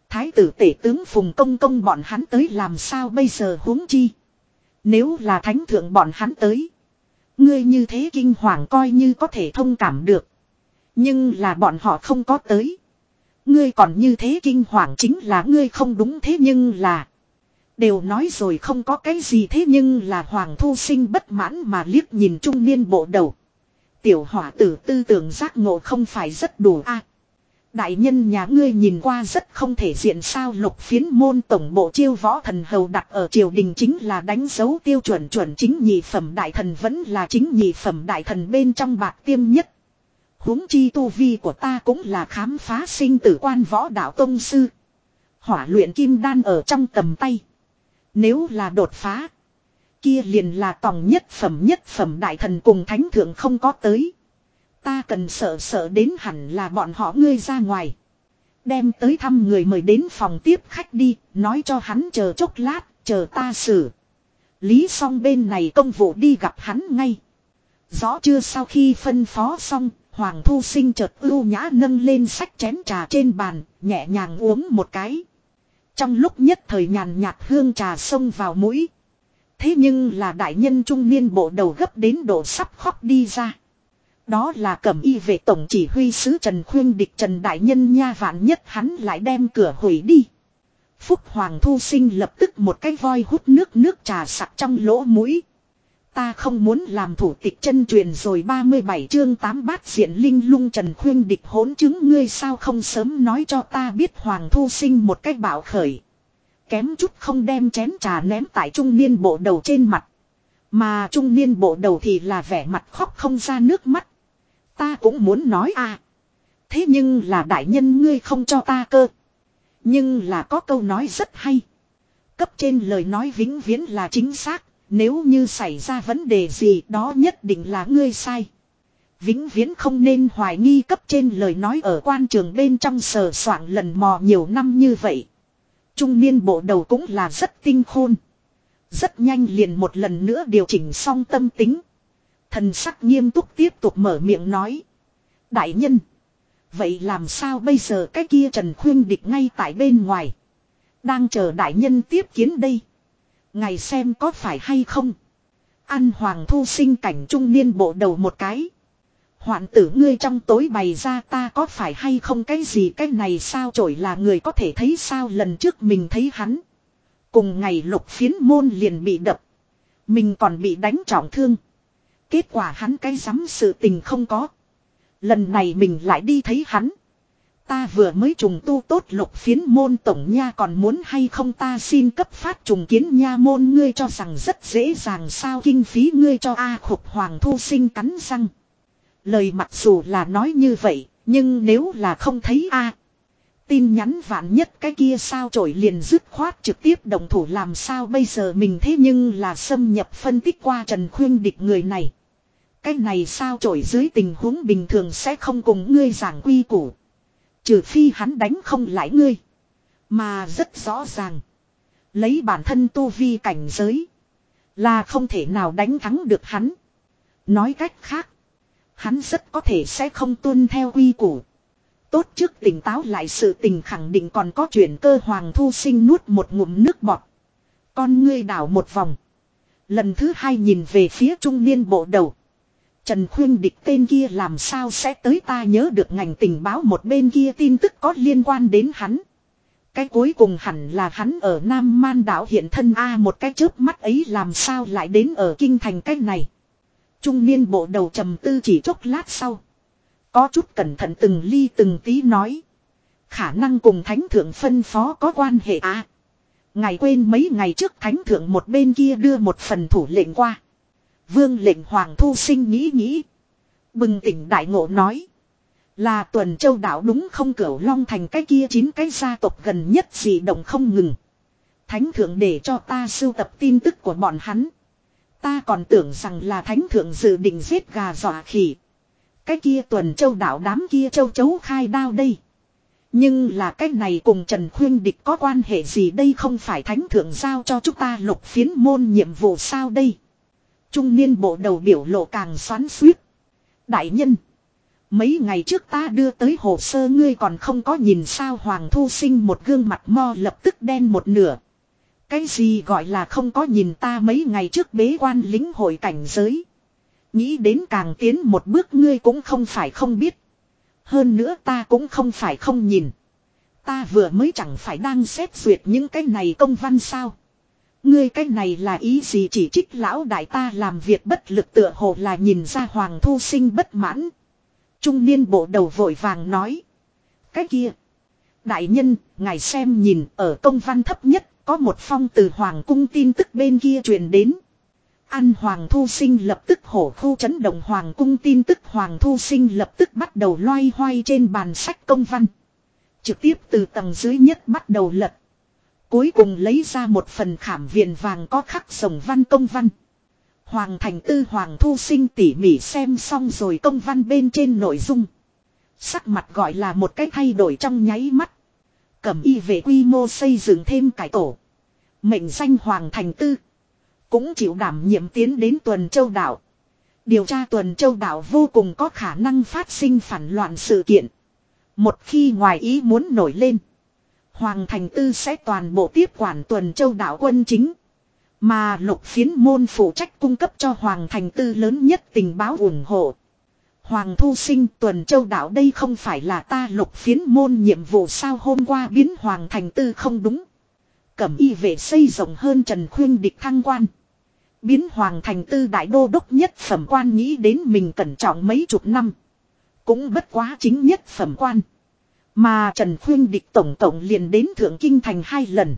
Thái tử tể tướng Phùng Công Công bọn hắn tới làm sao bây giờ huống chi. Nếu là thánh thượng bọn hắn tới. Ngươi như thế kinh hoàng coi như có thể thông cảm được. Nhưng là bọn họ không có tới. Ngươi còn như thế kinh hoàng chính là ngươi không đúng thế nhưng là. Đều nói rồi không có cái gì thế nhưng là Hoàng Thu Sinh bất mãn mà liếc nhìn trung niên bộ đầu. Tiểu hỏa tử tư tưởng giác ngộ không phải rất đủ a Đại nhân nhà ngươi nhìn qua rất không thể diện sao lục phiến môn tổng bộ chiêu võ thần hầu đặt ở triều đình chính là đánh dấu tiêu chuẩn chuẩn chính nhị phẩm đại thần vẫn là chính nhị phẩm đại thần bên trong bạc tiêm nhất. huống chi tu vi của ta cũng là khám phá sinh tử quan võ đạo tông sư. Hỏa luyện kim đan ở trong tầm tay. Nếu là đột phá. Kia liền là tòng nhất phẩm nhất phẩm đại thần cùng thánh thượng không có tới. Ta cần sợ sợ đến hẳn là bọn họ ngươi ra ngoài. Đem tới thăm người mời đến phòng tiếp khách đi, nói cho hắn chờ chốc lát, chờ ta xử. Lý xong bên này công vụ đi gặp hắn ngay. Rõ chưa sau khi phân phó xong, Hoàng thu sinh chợt ưu nhã nâng lên sách chén trà trên bàn, nhẹ nhàng uống một cái. Trong lúc nhất thời nhàn nhạt hương trà xông vào mũi. Thế nhưng là đại nhân trung niên bộ đầu gấp đến độ sắp khóc đi ra. Đó là cẩm y về tổng chỉ huy sứ Trần Khuyên địch Trần Đại Nhân nha vạn nhất, hắn lại đem cửa hủy đi. Phúc Hoàng Thu Sinh lập tức một cái voi hút nước nước trà sặc trong lỗ mũi. Ta không muốn làm thủ tịch chân truyền rồi 37 chương 8 bát diện linh lung Trần Khuyên địch hỗn chứng, ngươi sao không sớm nói cho ta biết Hoàng Thu Sinh một cách bảo khởi. Kém chút không đem chén trà ném tại trung niên bộ đầu trên mặt. Mà trung niên bộ đầu thì là vẻ mặt khóc không ra nước mắt. Ta cũng muốn nói à. Thế nhưng là đại nhân ngươi không cho ta cơ. Nhưng là có câu nói rất hay. Cấp trên lời nói vĩnh viễn là chính xác. Nếu như xảy ra vấn đề gì đó nhất định là ngươi sai. Vĩnh viễn không nên hoài nghi cấp trên lời nói ở quan trường bên trong sờ soạn lần mò nhiều năm như vậy. Trung niên bộ đầu cũng là rất tinh khôn. Rất nhanh liền một lần nữa điều chỉnh xong tâm tính. Thần sắc nghiêm túc tiếp tục mở miệng nói. Đại nhân. Vậy làm sao bây giờ cái kia Trần Khuyên địch ngay tại bên ngoài. Đang chờ đại nhân tiếp kiến đây. Ngày xem có phải hay không. Ăn hoàng thu sinh cảnh trung niên bộ đầu một cái. Hoạn tử ngươi trong tối bày ra ta có phải hay không cái gì cái này sao trổi là người có thể thấy sao lần trước mình thấy hắn. Cùng ngày lục phiến môn liền bị đập. Mình còn bị đánh trọng thương. Kết quả hắn cái dám sự tình không có. Lần này mình lại đi thấy hắn. Ta vừa mới trùng tu tốt lục phiến môn tổng nha còn muốn hay không ta xin cấp phát trùng kiến nha môn ngươi cho rằng rất dễ dàng sao kinh phí ngươi cho A khục hoàng thu sinh cắn răng. Lời mặc dù là nói như vậy, nhưng nếu là không thấy A. tin nhắn vạn nhất cái kia sao trổi liền dứt khoát trực tiếp đồng thủ làm sao bây giờ mình thế nhưng là xâm nhập phân tích qua Trần Khuyên địch người này. Cái này sao trổi dưới tình huống bình thường sẽ không cùng ngươi giảng quy củ. Trừ phi hắn đánh không lại ngươi. Mà rất rõ ràng. Lấy bản thân tu vi cảnh giới. Là không thể nào đánh thắng được hắn. Nói cách khác. Hắn rất có thể sẽ không tuân theo quy củ. Tốt trước tỉnh táo lại sự tình khẳng định còn có chuyện cơ hoàng thu sinh nuốt một ngụm nước bọt. Con ngươi đảo một vòng. Lần thứ hai nhìn về phía trung niên bộ đầu. Trần Khuyên địch tên kia làm sao sẽ tới ta nhớ được ngành tình báo một bên kia tin tức có liên quan đến hắn. Cái cuối cùng hẳn là hắn ở Nam Man đảo hiện thân A một cái chớp mắt ấy làm sao lại đến ở kinh thành cách này. Trung niên bộ đầu trầm tư chỉ chốc lát sau. Có chút cẩn thận từng ly từng tí nói. Khả năng cùng thánh thượng phân phó có quan hệ A. Ngài quên mấy ngày trước thánh thượng một bên kia đưa một phần thủ lệnh qua. Vương lệnh Hoàng Thu Sinh nghĩ nghĩ. Bừng tỉnh đại ngộ nói. Là tuần châu đảo đúng không cửu long thành cái kia chín cái gia tộc gần nhất gì động không ngừng. Thánh thượng để cho ta sưu tập tin tức của bọn hắn. Ta còn tưởng rằng là thánh thượng dự định giết gà dọa khỉ. Cái kia tuần châu đảo đám kia châu chấu khai đao đây. Nhưng là cái này cùng Trần Khuyên Địch có quan hệ gì đây không phải thánh thượng giao cho chúng ta lục phiến môn nhiệm vụ sao đây. Trung niên bộ đầu biểu lộ càng xoắn suýt. Đại nhân. Mấy ngày trước ta đưa tới hồ sơ ngươi còn không có nhìn sao Hoàng Thu Sinh một gương mặt mo lập tức đen một nửa. Cái gì gọi là không có nhìn ta mấy ngày trước bế quan lính hội cảnh giới. Nghĩ đến càng tiến một bước ngươi cũng không phải không biết. Hơn nữa ta cũng không phải không nhìn. Ta vừa mới chẳng phải đang xét duyệt những cái này công văn sao. Ngươi cái này là ý gì chỉ trích lão đại ta làm việc bất lực tựa hồ là nhìn ra Hoàng Thu Sinh bất mãn. Trung niên bộ đầu vội vàng nói. Cái kia. Đại nhân, ngài xem nhìn ở công văn thấp nhất có một phong từ Hoàng cung tin tức bên kia truyền đến. Ăn Hoàng Thu Sinh lập tức hổ khu chấn động Hoàng cung tin tức Hoàng Thu Sinh lập tức bắt đầu loay hoay trên bàn sách công văn. Trực tiếp từ tầng dưới nhất bắt đầu lật. Cuối cùng lấy ra một phần khảm viền vàng có khắc sồng văn công văn. Hoàng thành tư Hoàng Thu Sinh tỉ mỉ xem xong rồi công văn bên trên nội dung. Sắc mặt gọi là một cái thay đổi trong nháy mắt. Cẩm y về quy mô xây dựng thêm cải tổ. Mệnh danh Hoàng thành tư. Cũng chịu đảm nhiệm tiến đến tuần châu đảo. Điều tra tuần châu đảo vô cùng có khả năng phát sinh phản loạn sự kiện. Một khi ngoài ý muốn nổi lên. Hoàng Thành Tư sẽ toàn bộ tiếp quản tuần châu đảo quân chính. Mà lục phiến môn phụ trách cung cấp cho Hoàng Thành Tư lớn nhất tình báo ủng hộ. Hoàng Thu Sinh, tuần châu đảo đây không phải là ta lục phiến môn nhiệm vụ sao hôm qua biến Hoàng Thành Tư không đúng. Cẩm y vệ xây rộng hơn Trần Khuyên địch thăng quan. Biến Hoàng Thành Tư đại đô đốc nhất phẩm quan nghĩ đến mình cẩn trọng mấy chục năm. Cũng bất quá chính nhất phẩm quan. Mà Trần Khuyên địch tổng tổng liền đến Thượng Kinh thành hai lần.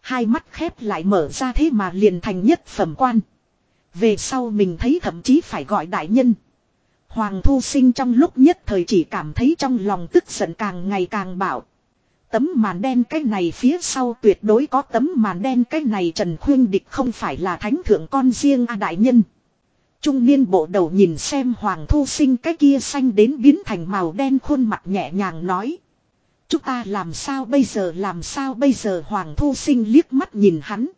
Hai mắt khép lại mở ra thế mà liền thành nhất phẩm quan. Về sau mình thấy thậm chí phải gọi đại nhân. Hoàng Thu Sinh trong lúc nhất thời chỉ cảm thấy trong lòng tức giận càng ngày càng bạo. Tấm màn đen cái này phía sau tuyệt đối có tấm màn đen cái này Trần Khuyên Địch không phải là thánh thượng con riêng a đại nhân. Trung niên bộ đầu nhìn xem Hoàng Thu Sinh cái kia xanh đến biến thành màu đen khuôn mặt nhẹ nhàng nói. Chúng ta làm sao bây giờ, làm sao bây giờ Hoàng Thu Sinh liếc mắt nhìn hắn.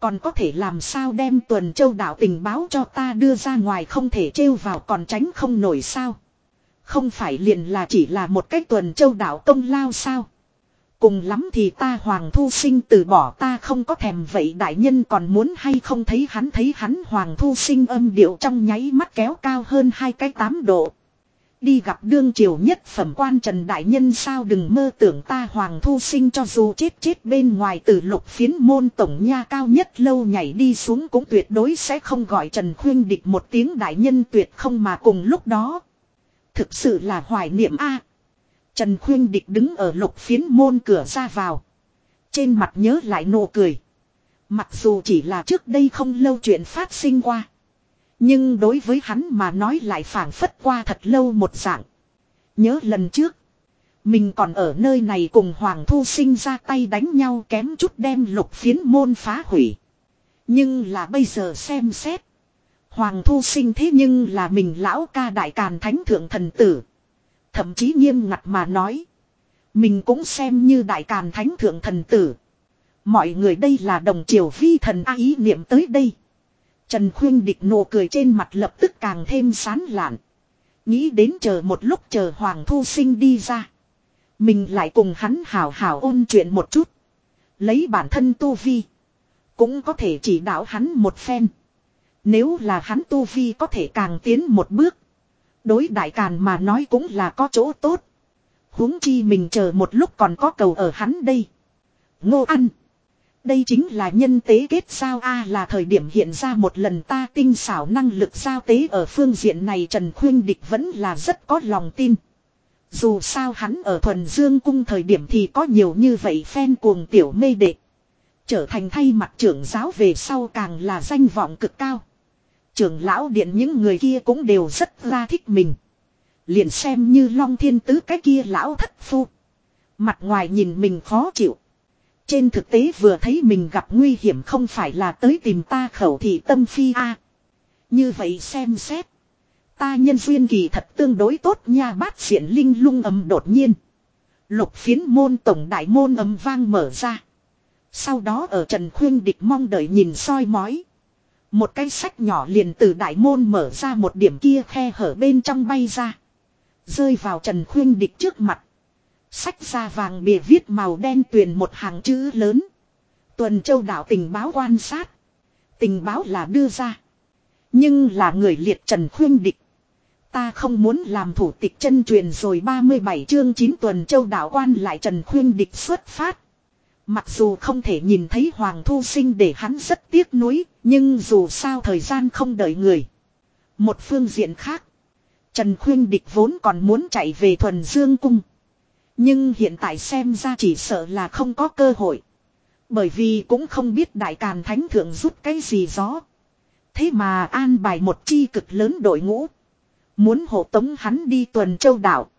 Còn có thể làm sao đem tuần châu đảo tình báo cho ta đưa ra ngoài không thể trêu vào còn tránh không nổi sao. Không phải liền là chỉ là một cách tuần châu đảo công lao sao. Cùng lắm thì ta Hoàng Thu Sinh từ bỏ ta không có thèm vậy, đại nhân còn muốn hay không thấy hắn thấy hắn Hoàng Thu Sinh âm điệu trong nháy mắt kéo cao hơn hai cái tám độ. Đi gặp đương triều nhất phẩm quan Trần Đại Nhân sao đừng mơ tưởng ta Hoàng Thu Sinh cho dù chết chết bên ngoài từ lục phiến môn tổng nha cao nhất lâu nhảy đi xuống cũng tuyệt đối sẽ không gọi Trần Khuyên Địch một tiếng Đại Nhân tuyệt không mà cùng lúc đó. Thực sự là hoài niệm a Trần Khuyên Địch đứng ở lục phiến môn cửa ra vào. Trên mặt nhớ lại nụ cười. Mặc dù chỉ là trước đây không lâu chuyện phát sinh qua. Nhưng đối với hắn mà nói lại phảng phất qua thật lâu một dạng. Nhớ lần trước. Mình còn ở nơi này cùng Hoàng Thu Sinh ra tay đánh nhau kém chút đem lục phiến môn phá hủy. Nhưng là bây giờ xem xét. Hoàng Thu Sinh thế nhưng là mình lão ca đại càn thánh thượng thần tử. Thậm chí nghiêm ngặt mà nói. Mình cũng xem như đại càn thánh thượng thần tử. Mọi người đây là đồng triều vi thần a ý niệm tới đây. Trần Khuyên địch nụ cười trên mặt lập tức càng thêm sán lạn. Nghĩ đến chờ một lúc chờ Hoàng Thu Sinh đi ra. Mình lại cùng hắn hào hào ôn chuyện một chút. Lấy bản thân Tu Vi. Cũng có thể chỉ đạo hắn một phen. Nếu là hắn Tu Vi có thể càng tiến một bước. Đối đại càn mà nói cũng là có chỗ tốt. huống chi mình chờ một lúc còn có cầu ở hắn đây. Ngô ăn. Đây chính là nhân tế kết sao a là thời điểm hiện ra một lần ta tinh xảo năng lực giao tế ở phương diện này Trần Khuyên Địch vẫn là rất có lòng tin. Dù sao hắn ở thuần dương cung thời điểm thì có nhiều như vậy phen cuồng tiểu mê đệ. Trở thành thay mặt trưởng giáo về sau càng là danh vọng cực cao. Trưởng lão điện những người kia cũng đều rất ra thích mình. Liền xem như long thiên tứ cái kia lão thất phu. Mặt ngoài nhìn mình khó chịu. Trên thực tế vừa thấy mình gặp nguy hiểm không phải là tới tìm ta khẩu thị tâm phi a Như vậy xem xét. Ta nhân duyên kỳ thật tương đối tốt nha bát diện linh lung âm đột nhiên. Lục phiến môn tổng đại môn âm vang mở ra. Sau đó ở Trần Khuyên Địch mong đợi nhìn soi mói. Một cái sách nhỏ liền từ đại môn mở ra một điểm kia khe hở bên trong bay ra. Rơi vào Trần Khuyên Địch trước mặt. Sách ra vàng bìa viết màu đen tuyền một hàng chữ lớn. Tuần châu đảo tình báo quan sát. Tình báo là đưa ra. Nhưng là người liệt Trần Khuyên Địch. Ta không muốn làm thủ tịch chân truyền rồi 37 chương 9 tuần châu đảo quan lại Trần Khuyên Địch xuất phát. Mặc dù không thể nhìn thấy Hoàng Thu Sinh để hắn rất tiếc nuối, nhưng dù sao thời gian không đợi người. Một phương diện khác, Trần Khuyên Địch vốn còn muốn chạy về thuần dương cung. Nhưng hiện tại xem ra chỉ sợ là không có cơ hội. Bởi vì cũng không biết Đại Càn Thánh Thượng rút cái gì gió. Thế mà an bài một chi cực lớn đội ngũ. Muốn hộ tống hắn đi tuần châu đảo.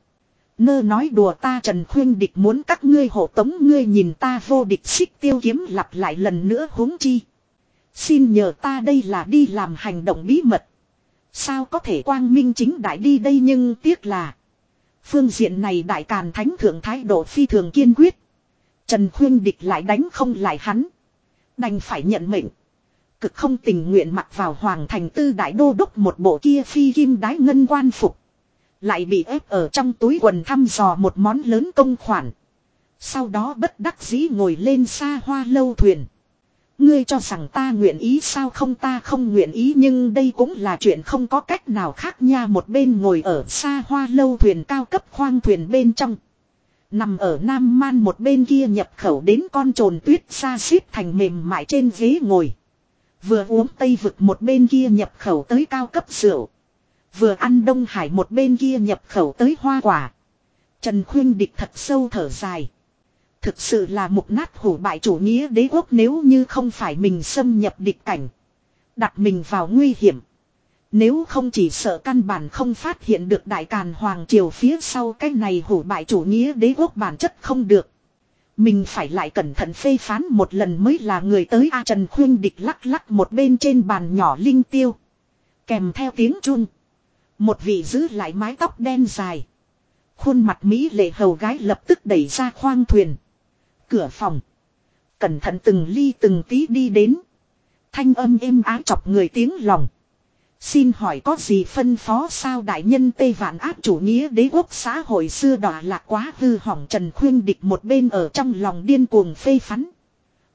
Nơ nói đùa ta Trần Khuyên Địch muốn các ngươi hộ tống ngươi nhìn ta vô địch xích tiêu kiếm lặp lại lần nữa huống chi. Xin nhờ ta đây là đi làm hành động bí mật. Sao có thể quang minh chính đại đi đây nhưng tiếc là. Phương diện này đại càn thánh thượng thái độ phi thường kiên quyết. Trần Khuyên Địch lại đánh không lại hắn. Đành phải nhận mệnh. Cực không tình nguyện mặc vào hoàng thành tư đại đô đốc một bộ kia phi kim đái ngân quan phục. Lại bị ép ở trong túi quần thăm dò một món lớn công khoản. Sau đó bất đắc dĩ ngồi lên xa hoa lâu thuyền. Ngươi cho rằng ta nguyện ý sao không, ta không nguyện ý, nhưng đây cũng là chuyện không có cách nào khác nha một bên ngồi ở xa hoa lâu thuyền cao cấp khoang thuyền bên trong. Nằm ở Nam Man, một bên kia nhập khẩu đến con trồn tuyết xa xếp thành mềm mại trên ghế ngồi. Vừa uống tây vực, một bên kia nhập khẩu tới cao cấp rượu. Vừa ăn Đông Hải một bên kia nhập khẩu tới hoa quả. Trần Khuyên Địch thật sâu thở dài. Thực sự là một nát hủ bại chủ nghĩa đế quốc nếu như không phải mình xâm nhập địch cảnh. Đặt mình vào nguy hiểm. Nếu không chỉ sợ căn bản không phát hiện được đại càn hoàng triều phía sau cái này hủ bại chủ nghĩa đế quốc bản chất không được. Mình phải lại cẩn thận phê phán một lần mới là người tới A Trần Khuyên địch lắc lắc một bên trên bàn nhỏ linh tiêu. Kèm theo tiếng chun. Một vị giữ lại mái tóc đen dài. Khuôn mặt Mỹ lệ hầu gái lập tức đẩy ra khoang thuyền. Cửa phòng. Cẩn thận từng ly từng tí đi đến. Thanh âm êm ái chọc người tiếng lòng. Xin hỏi có gì phân phó sao đại nhân Tây Vạn áp chủ nghĩa đế quốc xã hội xưa đỏ lạc quá hư hỏng Trần Khuyên địch một bên ở trong lòng điên cuồng phê phắn.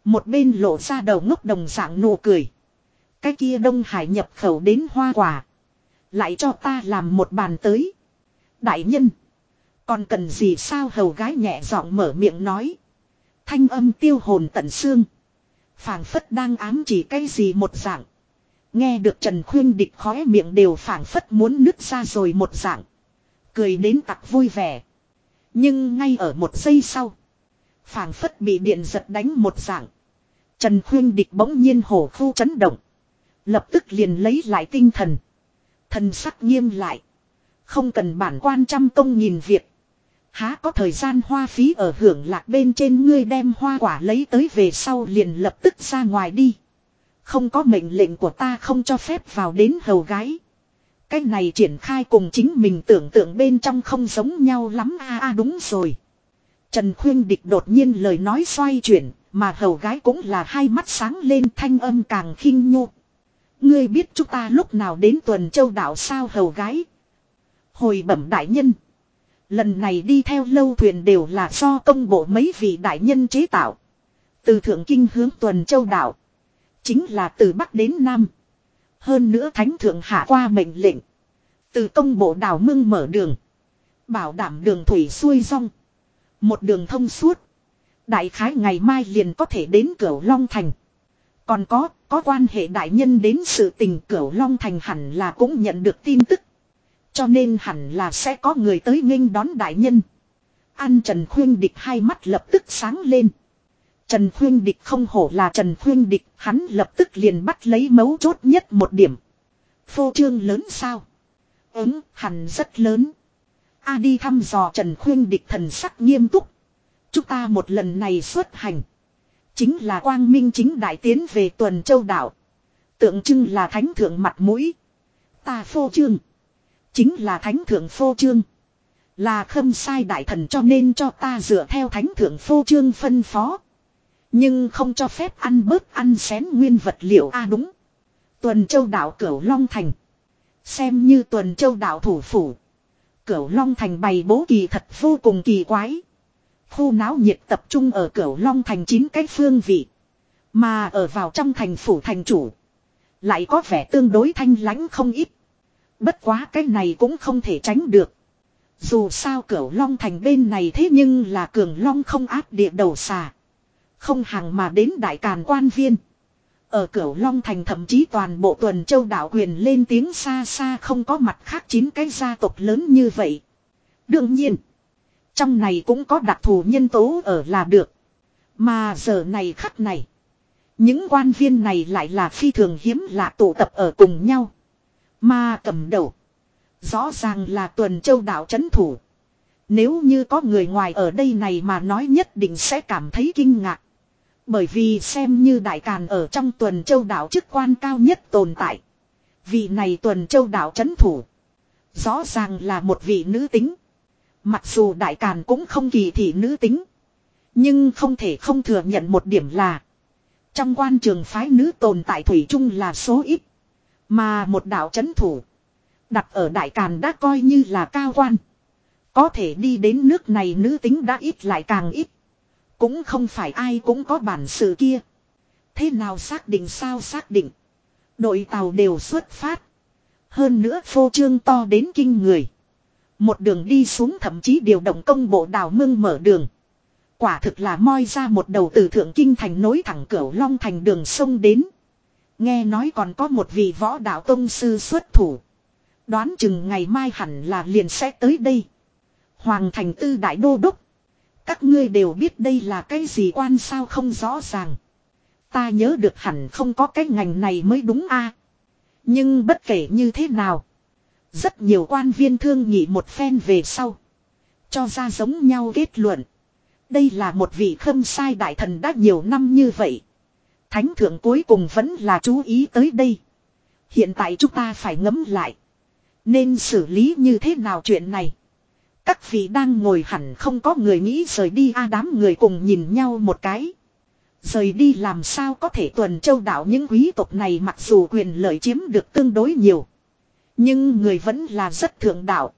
Một bên lộ ra đầu ngốc đồng dạng nụ cười. Cái kia Đông Hải nhập khẩu đến hoa quả. Lại cho ta làm một bàn tới. Đại nhân. Còn cần gì sao hầu gái nhẹ giọng mở miệng nói. Thanh âm tiêu hồn tận xương. phảng phất đang ám chỉ cái gì một dạng. Nghe được Trần Khuyên địch khóe miệng đều phảng phất muốn nứt ra rồi một dạng. Cười đến tặc vui vẻ. Nhưng ngay ở một giây sau. phảng phất bị điện giật đánh một dạng. Trần Khuyên địch bỗng nhiên hổ khu chấn động. Lập tức liền lấy lại tinh thần. Thần sắc nghiêm lại. Không cần bản quan trăm công nhìn việc. Há có thời gian hoa phí ở hưởng lạc bên trên ngươi đem hoa quả lấy tới về sau liền lập tức ra ngoài đi. Không có mệnh lệnh của ta không cho phép vào đến hầu gái. Cái này triển khai cùng chính mình tưởng tượng bên trong không giống nhau lắm a a đúng rồi. Trần Khuyên Địch đột nhiên lời nói xoay chuyển, mà hầu gái cũng là hai mắt sáng lên thanh âm càng khinh nhu. Ngươi biết chúng ta lúc nào đến tuần châu đảo sao hầu gái. Hồi bẩm đại nhân. Lần này đi theo lâu thuyền đều là do công bộ mấy vị đại nhân chế tạo. Từ thượng kinh hướng tuần châu đảo. Chính là từ Bắc đến Nam. Hơn nữa thánh thượng hạ qua mệnh lệnh. Từ công bộ đảo mưng mở đường. Bảo đảm đường thủy xuôi rong. Một đường thông suốt. Đại khái ngày mai liền có thể đến cửa Long Thành. Còn có, có quan hệ đại nhân đến sự tình cửu Long Thành hẳn là cũng nhận được tin tức. Cho nên hẳn là sẽ có người tới nghênh đón đại nhân. An Trần Khuyên Địch hai mắt lập tức sáng lên. Trần Khuyên Địch không hổ là Trần Khuyên Địch, hắn lập tức liền bắt lấy mấu chốt nhất một điểm. Phô trương lớn sao? Ứng, hẳn rất lớn. A đi thăm dò Trần Khuyên Địch thần sắc nghiêm túc. Chúng ta một lần này xuất hành. Chính là quang minh chính đại tiến về tuần châu đảo. Tượng trưng là thánh thượng mặt mũi. Ta phô trương. Chính là thánh thượng phô trương. Là khâm sai đại thần cho nên cho ta dựa theo thánh thượng phô trương phân phó. Nhưng không cho phép ăn bớt ăn xén nguyên vật liệu a đúng. Tuần châu đảo Cửu Long Thành. Xem như tuần châu đảo thủ phủ. Cửu Long Thành bày bố kỳ thật vô cùng kỳ quái. Khu náo nhiệt tập trung ở Cửu Long Thành chín cái phương vị. Mà ở vào trong thành phủ thành chủ. Lại có vẻ tương đối thanh lãnh không ít. Bất quá cái này cũng không thể tránh được. Dù sao cửu long thành bên này thế nhưng là cường long không áp địa đầu xà. Không hàng mà đến đại càn quan viên. Ở cửu long thành thậm chí toàn bộ tuần châu đảo quyền lên tiếng xa xa không có mặt khác chín cái gia tộc lớn như vậy. Đương nhiên. Trong này cũng có đặc thù nhân tố ở là được. Mà giờ này khắc này. Những quan viên này lại là phi thường hiếm lạ tụ tập ở cùng nhau. Mà cầm đầu. Rõ ràng là tuần châu đạo chấn thủ. Nếu như có người ngoài ở đây này mà nói nhất định sẽ cảm thấy kinh ngạc. Bởi vì xem như đại càn ở trong tuần châu đạo chức quan cao nhất tồn tại. Vị này tuần châu đạo chấn thủ. Rõ ràng là một vị nữ tính. Mặc dù đại càn cũng không kỳ thị nữ tính. Nhưng không thể không thừa nhận một điểm là. Trong quan trường phái nữ tồn tại Thủy chung là số ít. Mà một đạo chấn thủ. Đặt ở Đại Càn đã coi như là cao quan. Có thể đi đến nước này nữ tính đã ít lại càng ít. Cũng không phải ai cũng có bản sự kia. Thế nào xác định sao xác định. Đội tàu đều xuất phát. Hơn nữa phô trương to đến kinh người. Một đường đi xuống thậm chí điều động công bộ đào mương mở đường. Quả thực là moi ra một đầu từ thượng kinh thành nối thẳng cửu long thành đường sông đến. Nghe nói còn có một vị võ đạo tông sư xuất thủ. Đoán chừng ngày mai hẳn là liền sẽ tới đây. Hoàng thành tư đại đô đốc. Các ngươi đều biết đây là cái gì quan sao không rõ ràng. Ta nhớ được hẳn không có cái ngành này mới đúng a. Nhưng bất kể như thế nào. Rất nhiều quan viên thương nghị một phen về sau. Cho ra giống nhau kết luận. Đây là một vị khâm sai đại thần đã nhiều năm như vậy. Thánh thượng cuối cùng vẫn là chú ý tới đây. Hiện tại chúng ta phải ngấm lại. Nên xử lý như thế nào chuyện này. Các vị đang ngồi hẳn không có người nghĩ rời đi a đám người cùng nhìn nhau một cái. Rời đi làm sao có thể tuần châu đảo những quý tộc này mặc dù quyền lợi chiếm được tương đối nhiều. Nhưng người vẫn là rất thượng đạo.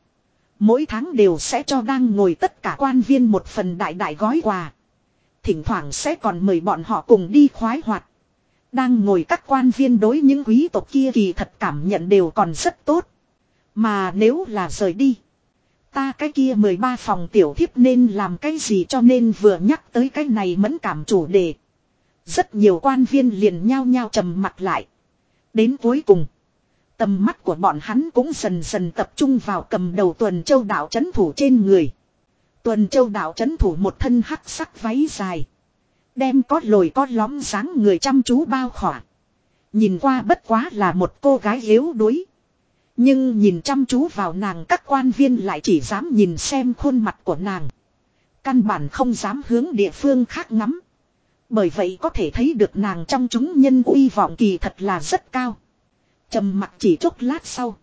Mỗi tháng đều sẽ cho đang ngồi tất cả quan viên một phần đại đại gói quà. Thỉnh thoảng sẽ còn mời bọn họ cùng đi khoái hoạt. Đang ngồi các quan viên đối những quý tộc kia kỳ thật cảm nhận đều còn rất tốt. Mà nếu là rời đi. Ta cái kia 13 phòng tiểu thiếp nên làm cái gì cho nên vừa nhắc tới cái này mẫn cảm chủ đề. Rất nhiều quan viên liền nhao nhao trầm mặt lại. Đến cuối cùng. Tầm mắt của bọn hắn cũng dần dần tập trung vào cầm đầu tuần châu đạo chấn thủ trên người. Tuần châu đạo chấn thủ một thân hắc sắc váy dài. Đem có lồi có lõm dáng người chăm chú bao khỏa. Nhìn qua bất quá là một cô gái yếu đuối. Nhưng nhìn chăm chú vào nàng các quan viên lại chỉ dám nhìn xem khuôn mặt của nàng. Căn bản không dám hướng địa phương khác ngắm. Bởi vậy có thể thấy được nàng trong chúng nhân uy vọng kỳ thật là rất cao trầm mặc chỉ chốc lát sau.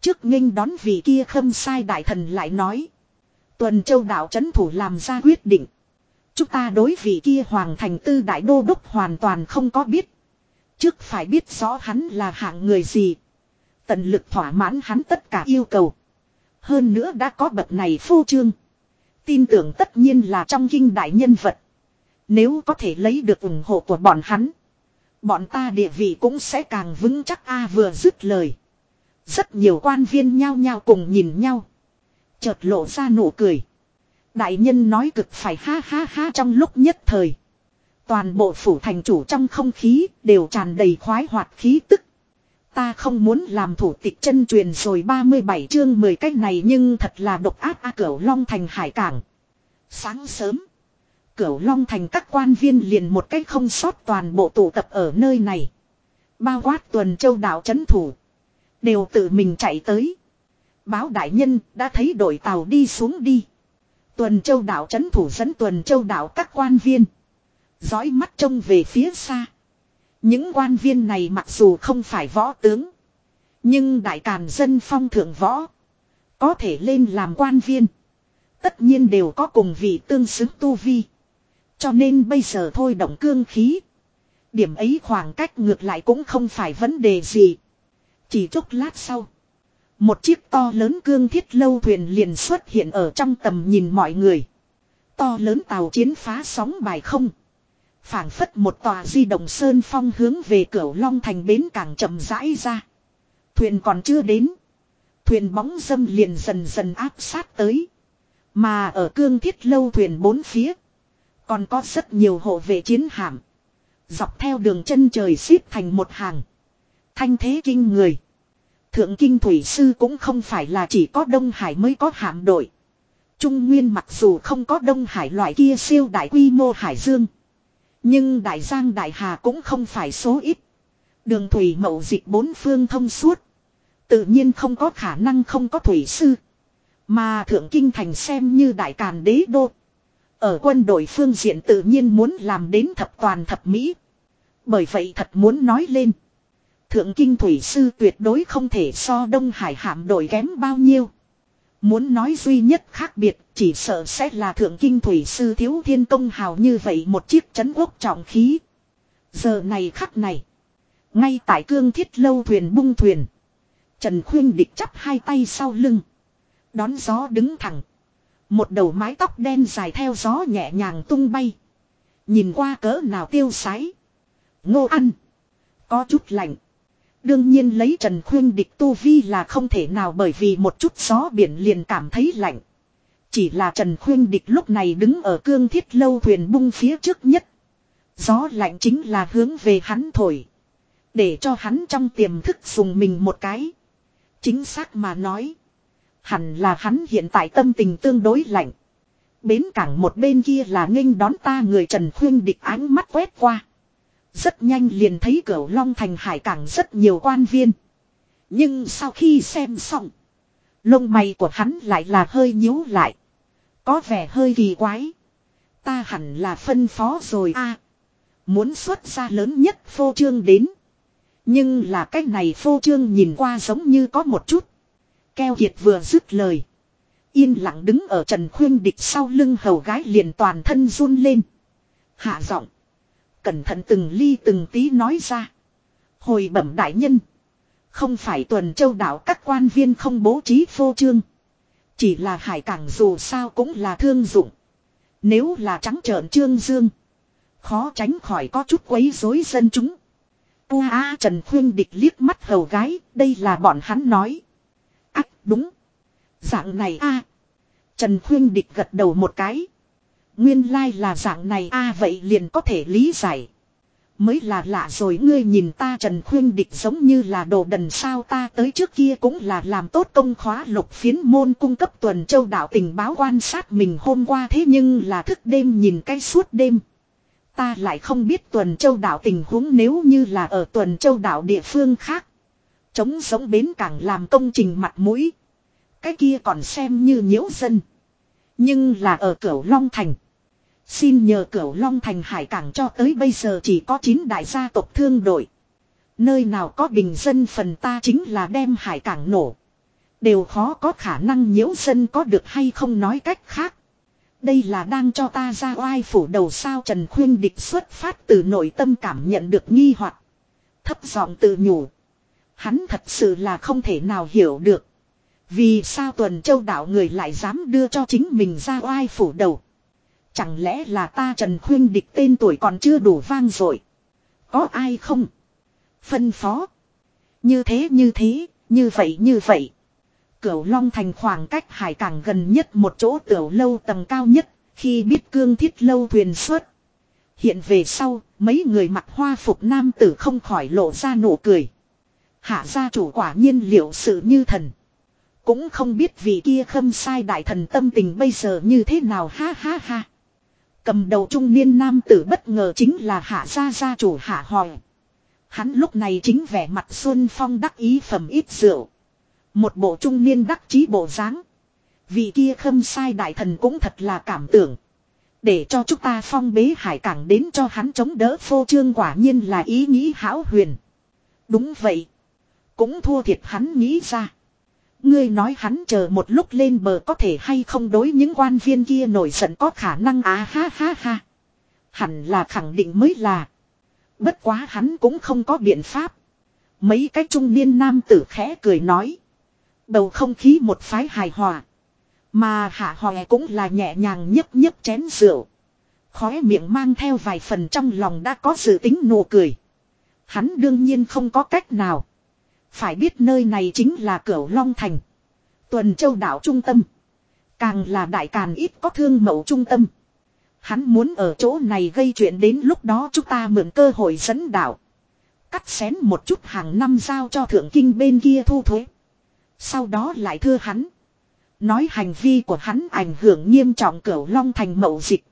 Trước nghênh đón vị kia khâm sai đại thần lại nói. Tuần châu đạo chấn thủ làm ra quyết định. Chúng ta đối vị kia hoàng thành tư đại đô đốc hoàn toàn không có biết. Trước phải biết rõ hắn là hạng người gì. Tận lực thỏa mãn hắn tất cả yêu cầu. Hơn nữa đã có bậc này phô trương. Tin tưởng tất nhiên là trong kinh đại nhân vật. Nếu có thể lấy được ủng hộ của bọn hắn. Bọn ta địa vị cũng sẽ càng vững chắc a vừa dứt lời. Rất nhiều quan viên nhao nhao cùng nhìn nhau. Chợt lộ ra nụ cười. Đại nhân nói cực phải ha ha ha trong lúc nhất thời. Toàn bộ phủ thành chủ trong không khí đều tràn đầy khoái hoạt khí tức. Ta không muốn làm thủ tịch chân truyền rồi 37 chương 10 cách này nhưng thật là độc ác a cửu long thành hải cảng. Sáng sớm. Cửu Long thành các quan viên liền một cách không sót toàn bộ tụ tập ở nơi này. Bao quát tuần châu đảo chấn thủ. Đều tự mình chạy tới. Báo đại nhân đã thấy đội tàu đi xuống đi. Tuần châu đảo chấn thủ dẫn tuần châu đảo các quan viên. Dõi mắt trông về phía xa. Những quan viên này mặc dù không phải võ tướng. Nhưng đại càn dân phong thượng võ. Có thể lên làm quan viên. Tất nhiên đều có cùng vị tương xứng tu vi. Cho nên bây giờ thôi động cương khí. Điểm ấy khoảng cách ngược lại cũng không phải vấn đề gì. Chỉ chút lát sau. Một chiếc to lớn cương thiết lâu thuyền liền xuất hiện ở trong tầm nhìn mọi người. To lớn tàu chiến phá sóng bài không. phảng phất một tòa di động sơn phong hướng về cửa long thành bến cảng chậm rãi ra. Thuyền còn chưa đến. Thuyền bóng dâm liền dần dần áp sát tới. Mà ở cương thiết lâu thuyền bốn phía. Còn có rất nhiều hộ vệ chiến hạm. Dọc theo đường chân trời xếp thành một hàng. Thanh thế kinh người. Thượng kinh thủy sư cũng không phải là chỉ có Đông Hải mới có hạm đội. Trung Nguyên mặc dù không có Đông Hải loại kia siêu đại quy mô hải dương. Nhưng Đại Giang Đại Hà cũng không phải số ít. Đường thủy mậu dịch bốn phương thông suốt. Tự nhiên không có khả năng không có thủy sư. Mà Thượng Kinh Thành xem như Đại Càn Đế Đô. Ở quân đội phương diện tự nhiên muốn làm đến thập toàn thập mỹ. Bởi vậy thật muốn nói lên. Thượng kinh thủy sư tuyệt đối không thể so Đông Hải hạm đội kém bao nhiêu. Muốn nói duy nhất khác biệt, chỉ sợ sẽ là thượng kinh thủy sư thiếu thiên công hào như vậy một chiếc chấn quốc trọng khí. Giờ này khắc này. Ngay tại cương thiết lâu thuyền bung thuyền. Trần Khuyên địch chắp hai tay sau lưng. Đón gió đứng thẳng. Một đầu mái tóc đen dài theo gió nhẹ nhàng tung bay. Nhìn qua cỡ nào tiêu sái. Ngô ăn. Có chút lạnh. Đương nhiên lấy Trần Khuyên địch tu vi là không thể nào bởi vì một chút gió biển liền cảm thấy lạnh. Chỉ là Trần Khuyên địch lúc này đứng ở cương thiết lâu thuyền bung phía trước nhất. Gió lạnh chính là hướng về hắn thổi. Để cho hắn trong tiềm thức dùng mình một cái. Chính xác mà nói. Hẳn là hắn hiện tại tâm tình tương đối lạnh. Bến cảng một bên kia là nghênh đón ta người Trần Khuyên địch ánh mắt quét qua. Rất nhanh liền thấy cửa Long Thành hải cảng rất nhiều quan viên. Nhưng sau khi xem xong. Lông mày của hắn lại là hơi nhíu lại. Có vẻ hơi kỳ quái. Ta hẳn là phân phó rồi a Muốn xuất ra lớn nhất phô trương đến. Nhưng là cái này phô trương nhìn qua giống như có một chút. Keo Kiệt vừa dứt lời. Yên lặng đứng ở Trần Khuyên Địch sau lưng hầu gái liền toàn thân run lên. Hạ giọng. Cẩn thận từng ly từng tí nói ra. Hồi bẩm đại nhân. Không phải tuần châu đảo các quan viên không bố trí phô trương. Chỉ là hải cảng dù sao cũng là thương dụng. Nếu là trắng trợn trương dương. Khó tránh khỏi có chút quấy rối dân chúng. Ua Trần Khuyên địch liếc mắt hầu gái, đây là bọn hắn nói. Đúng. Dạng này a Trần Khuyên địch gật đầu một cái. Nguyên lai là dạng này a, vậy liền có thể lý giải. Mới là lạ rồi, ngươi nhìn ta Trần Khuyên Địch giống như là đồ đần sao, ta tới trước kia cũng là làm tốt công khóa lục phiến môn cung cấp tuần châu đạo tình báo quan sát mình hôm qua, thế nhưng là thức đêm nhìn cái suốt đêm. Ta lại không biết tuần châu đạo tình huống, nếu như là ở tuần châu đạo địa phương khác. Chống giống bến cảng làm công trình mặt mũi. Cái kia còn xem như nhiễu dân. Nhưng là ở cửu Long Thành. Xin nhờ cửu Long Thành Hải Cảng cho tới bây giờ chỉ có 9 đại gia tộc thương đội. Nơi nào có bình dân phần ta chính là đem Hải Cảng nổ. Đều khó có khả năng nhiễu dân có được hay không nói cách khác. Đây là đang cho ta ra oai phủ đầu sao Trần Khuyên Địch xuất phát từ nội tâm cảm nhận được nghi hoặc Thấp giọng tự nhủ. Hắn thật sự là không thể nào hiểu được. Vì sao tuần châu đạo người lại dám đưa cho chính mình ra oai phủ đầu. Chẳng lẽ là ta Trần Khuyên địch tên tuổi còn chưa đủ vang rồi. Có ai không? Phân phó. Như thế như thế, như vậy như vậy. Cửu Long thành khoảng cách hải cảng gần nhất một chỗ tiểu lâu tầng cao nhất, khi biết cương thiết lâu thuyền xuất. Hiện về sau, mấy người mặc hoa phục nam tử không khỏi lộ ra nụ cười. Hạ gia chủ quả nhiên liệu sự như thần. Cũng không biết vị kia khâm sai đại thần tâm tình bây giờ như thế nào, ha ha ha. Cầm đầu trung niên nam tử bất ngờ chính là hạ gia gia chủ hạ hòi. Hắn lúc này chính vẻ mặt xuân phong đắc ý phẩm ít rượu. Một bộ trung niên đắc chí bộ dáng. Vị kia khâm sai đại thần cũng thật là cảm tưởng. Để cho chúng ta phong bế hải cảng đến cho hắn chống đỡ phô trương quả nhiên là ý nghĩ hão huyền. Đúng vậy. Cũng thua thiệt hắn nghĩ ra. Ngươi nói hắn chờ một lúc lên bờ có thể hay không đối những quan viên kia nổi giận có khả năng á ha ha ha. Hẳn là khẳng định mới là. Bất quá hắn cũng không có biện pháp. Mấy cái trung niên nam tử khẽ cười nói. Bầu không khí một phái hài hòa. Mà hạ hòe cũng là nhẹ nhàng nhấp nhấp chén rượu. Khóe miệng mang theo vài phần trong lòng đã có sự tính nụ cười. Hắn đương nhiên không có cách nào. Phải biết nơi này chính là cửa Long Thành. Tuần châu đảo trung tâm. Càng là đại càn ít có thương mẫu trung tâm. Hắn muốn ở chỗ này gây chuyện đến lúc đó chúng ta mượn cơ hội dẫn đảo. Cắt xén một chút hàng năm giao cho thượng kinh bên kia thu thuế. Sau đó lại thưa hắn. Nói hành vi của hắn ảnh hưởng nghiêm trọng cửu long thành mậu dịch.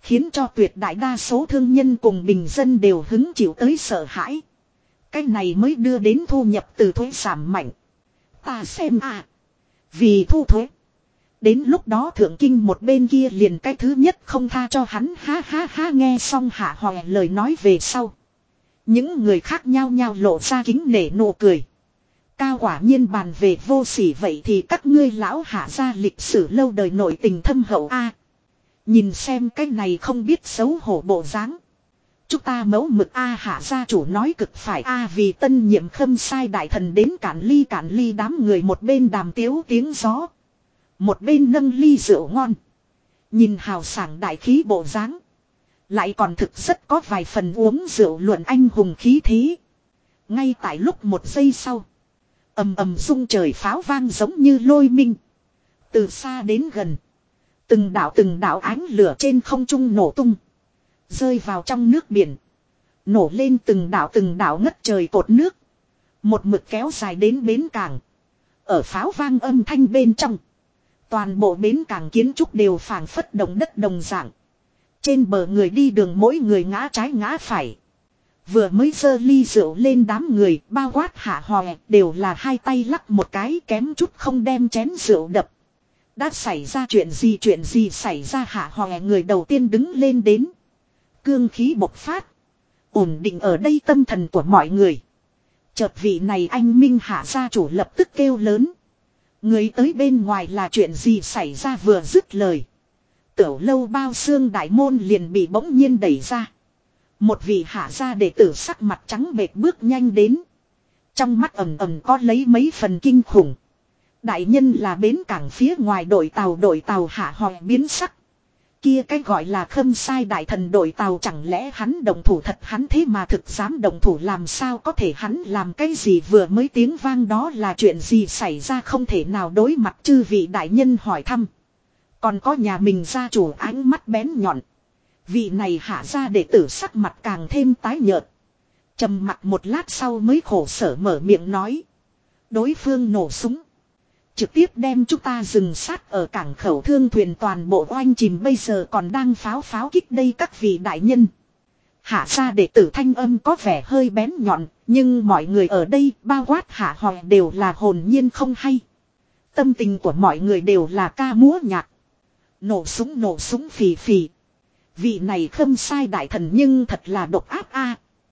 Khiến cho tuyệt đại đa số thương nhân cùng bình dân đều hứng chịu tới sợ hãi. Cái này mới đưa đến thu nhập từ thuế giảm mạnh. Ta xem à. Vì thu thuế. Đến lúc đó thượng kinh một bên kia liền cái thứ nhất không tha cho hắn ha ha ha, nghe xong hạ hòe lời nói về sau. Những người khác nhau nhau lộ ra kính nể nụ cười. Cao quả nhiên bàn về vô sỉ vậy thì các ngươi lão hạ ra lịch sử lâu đời nội tình thâm hậu a Nhìn xem cái này không biết xấu hổ bộ dáng Chúng ta mẫu mực A hạ gia chủ nói cực phải A vì tân nhiệm khâm sai đại thần đến cản ly cản ly đám người một bên đàm tiếu tiếng gió. Một bên nâng ly rượu ngon. Nhìn hào sảng đại khí bộ dáng Lại còn thực rất có vài phần uống rượu luận anh hùng khí thế. Ngay tại lúc một giây sau. ầm ầm rung trời pháo vang giống như lôi minh. Từ xa đến gần. Từng đảo từng đảo ánh lửa trên không trung nổ tung. Rơi vào trong nước biển. Nổ lên từng đảo từng đảo ngất trời cột nước. Một mực kéo dài đến bến cảng. Ở pháo vang âm thanh bên trong. Toàn bộ bến cảng kiến trúc đều phảng phất động đất đồng dạng. Trên bờ người đi đường mỗi người ngã trái ngã phải. Vừa mới dơ ly rượu lên đám người, bao quát hạ hòe, đều là hai tay lắc một cái kém chút không đem chén rượu đập. Đã xảy ra chuyện gì chuyện gì xảy ra hạ hòe người đầu tiên đứng lên đến. Cương khí bộc phát. Ổn định ở đây tâm thần của mọi người. Chợt vị này anh Minh hạ gia chủ lập tức kêu lớn. Người tới bên ngoài là chuyện gì xảy ra vừa dứt lời. Tiểu lâu bao xương đại môn liền bị bỗng nhiên đẩy ra. Một vị hạ gia đệ tử sắc mặt trắng bệt bước nhanh đến. Trong mắt ầm ầm có lấy mấy phần kinh khủng. Đại nhân là bến cảng phía ngoài đội tàu đội tàu hạ hòi biến sắc. Kia cái gọi là khâm sai đại thần đội tàu chẳng lẽ hắn đồng thủ thật hắn thế mà thực dám đồng thủ làm sao có thể hắn làm cái gì vừa mới tiếng vang đó là chuyện gì xảy ra không thể nào đối mặt chư vị đại nhân hỏi thăm. Còn có nhà mình gia chủ ánh mắt bén nhọn. Vị này hạ ra để tử sắc mặt càng thêm tái nhợt. trầm mặt một lát sau mới khổ sở mở miệng nói. Đối phương nổ súng. Trực tiếp đem chúng ta dừng sát ở cảng khẩu thương thuyền toàn bộ oanh chìm bây giờ còn đang pháo pháo kích đây các vị đại nhân. Hạ ra đệ tử thanh âm có vẻ hơi bén nhọn, nhưng mọi người ở đây bao quát hạ hòi đều là hồn nhiên không hay. Tâm tình của mọi người đều là ca múa nhạc. Nổ súng nổ súng phì phì. Vị này khâm sai đại thần nhưng thật là độc áp a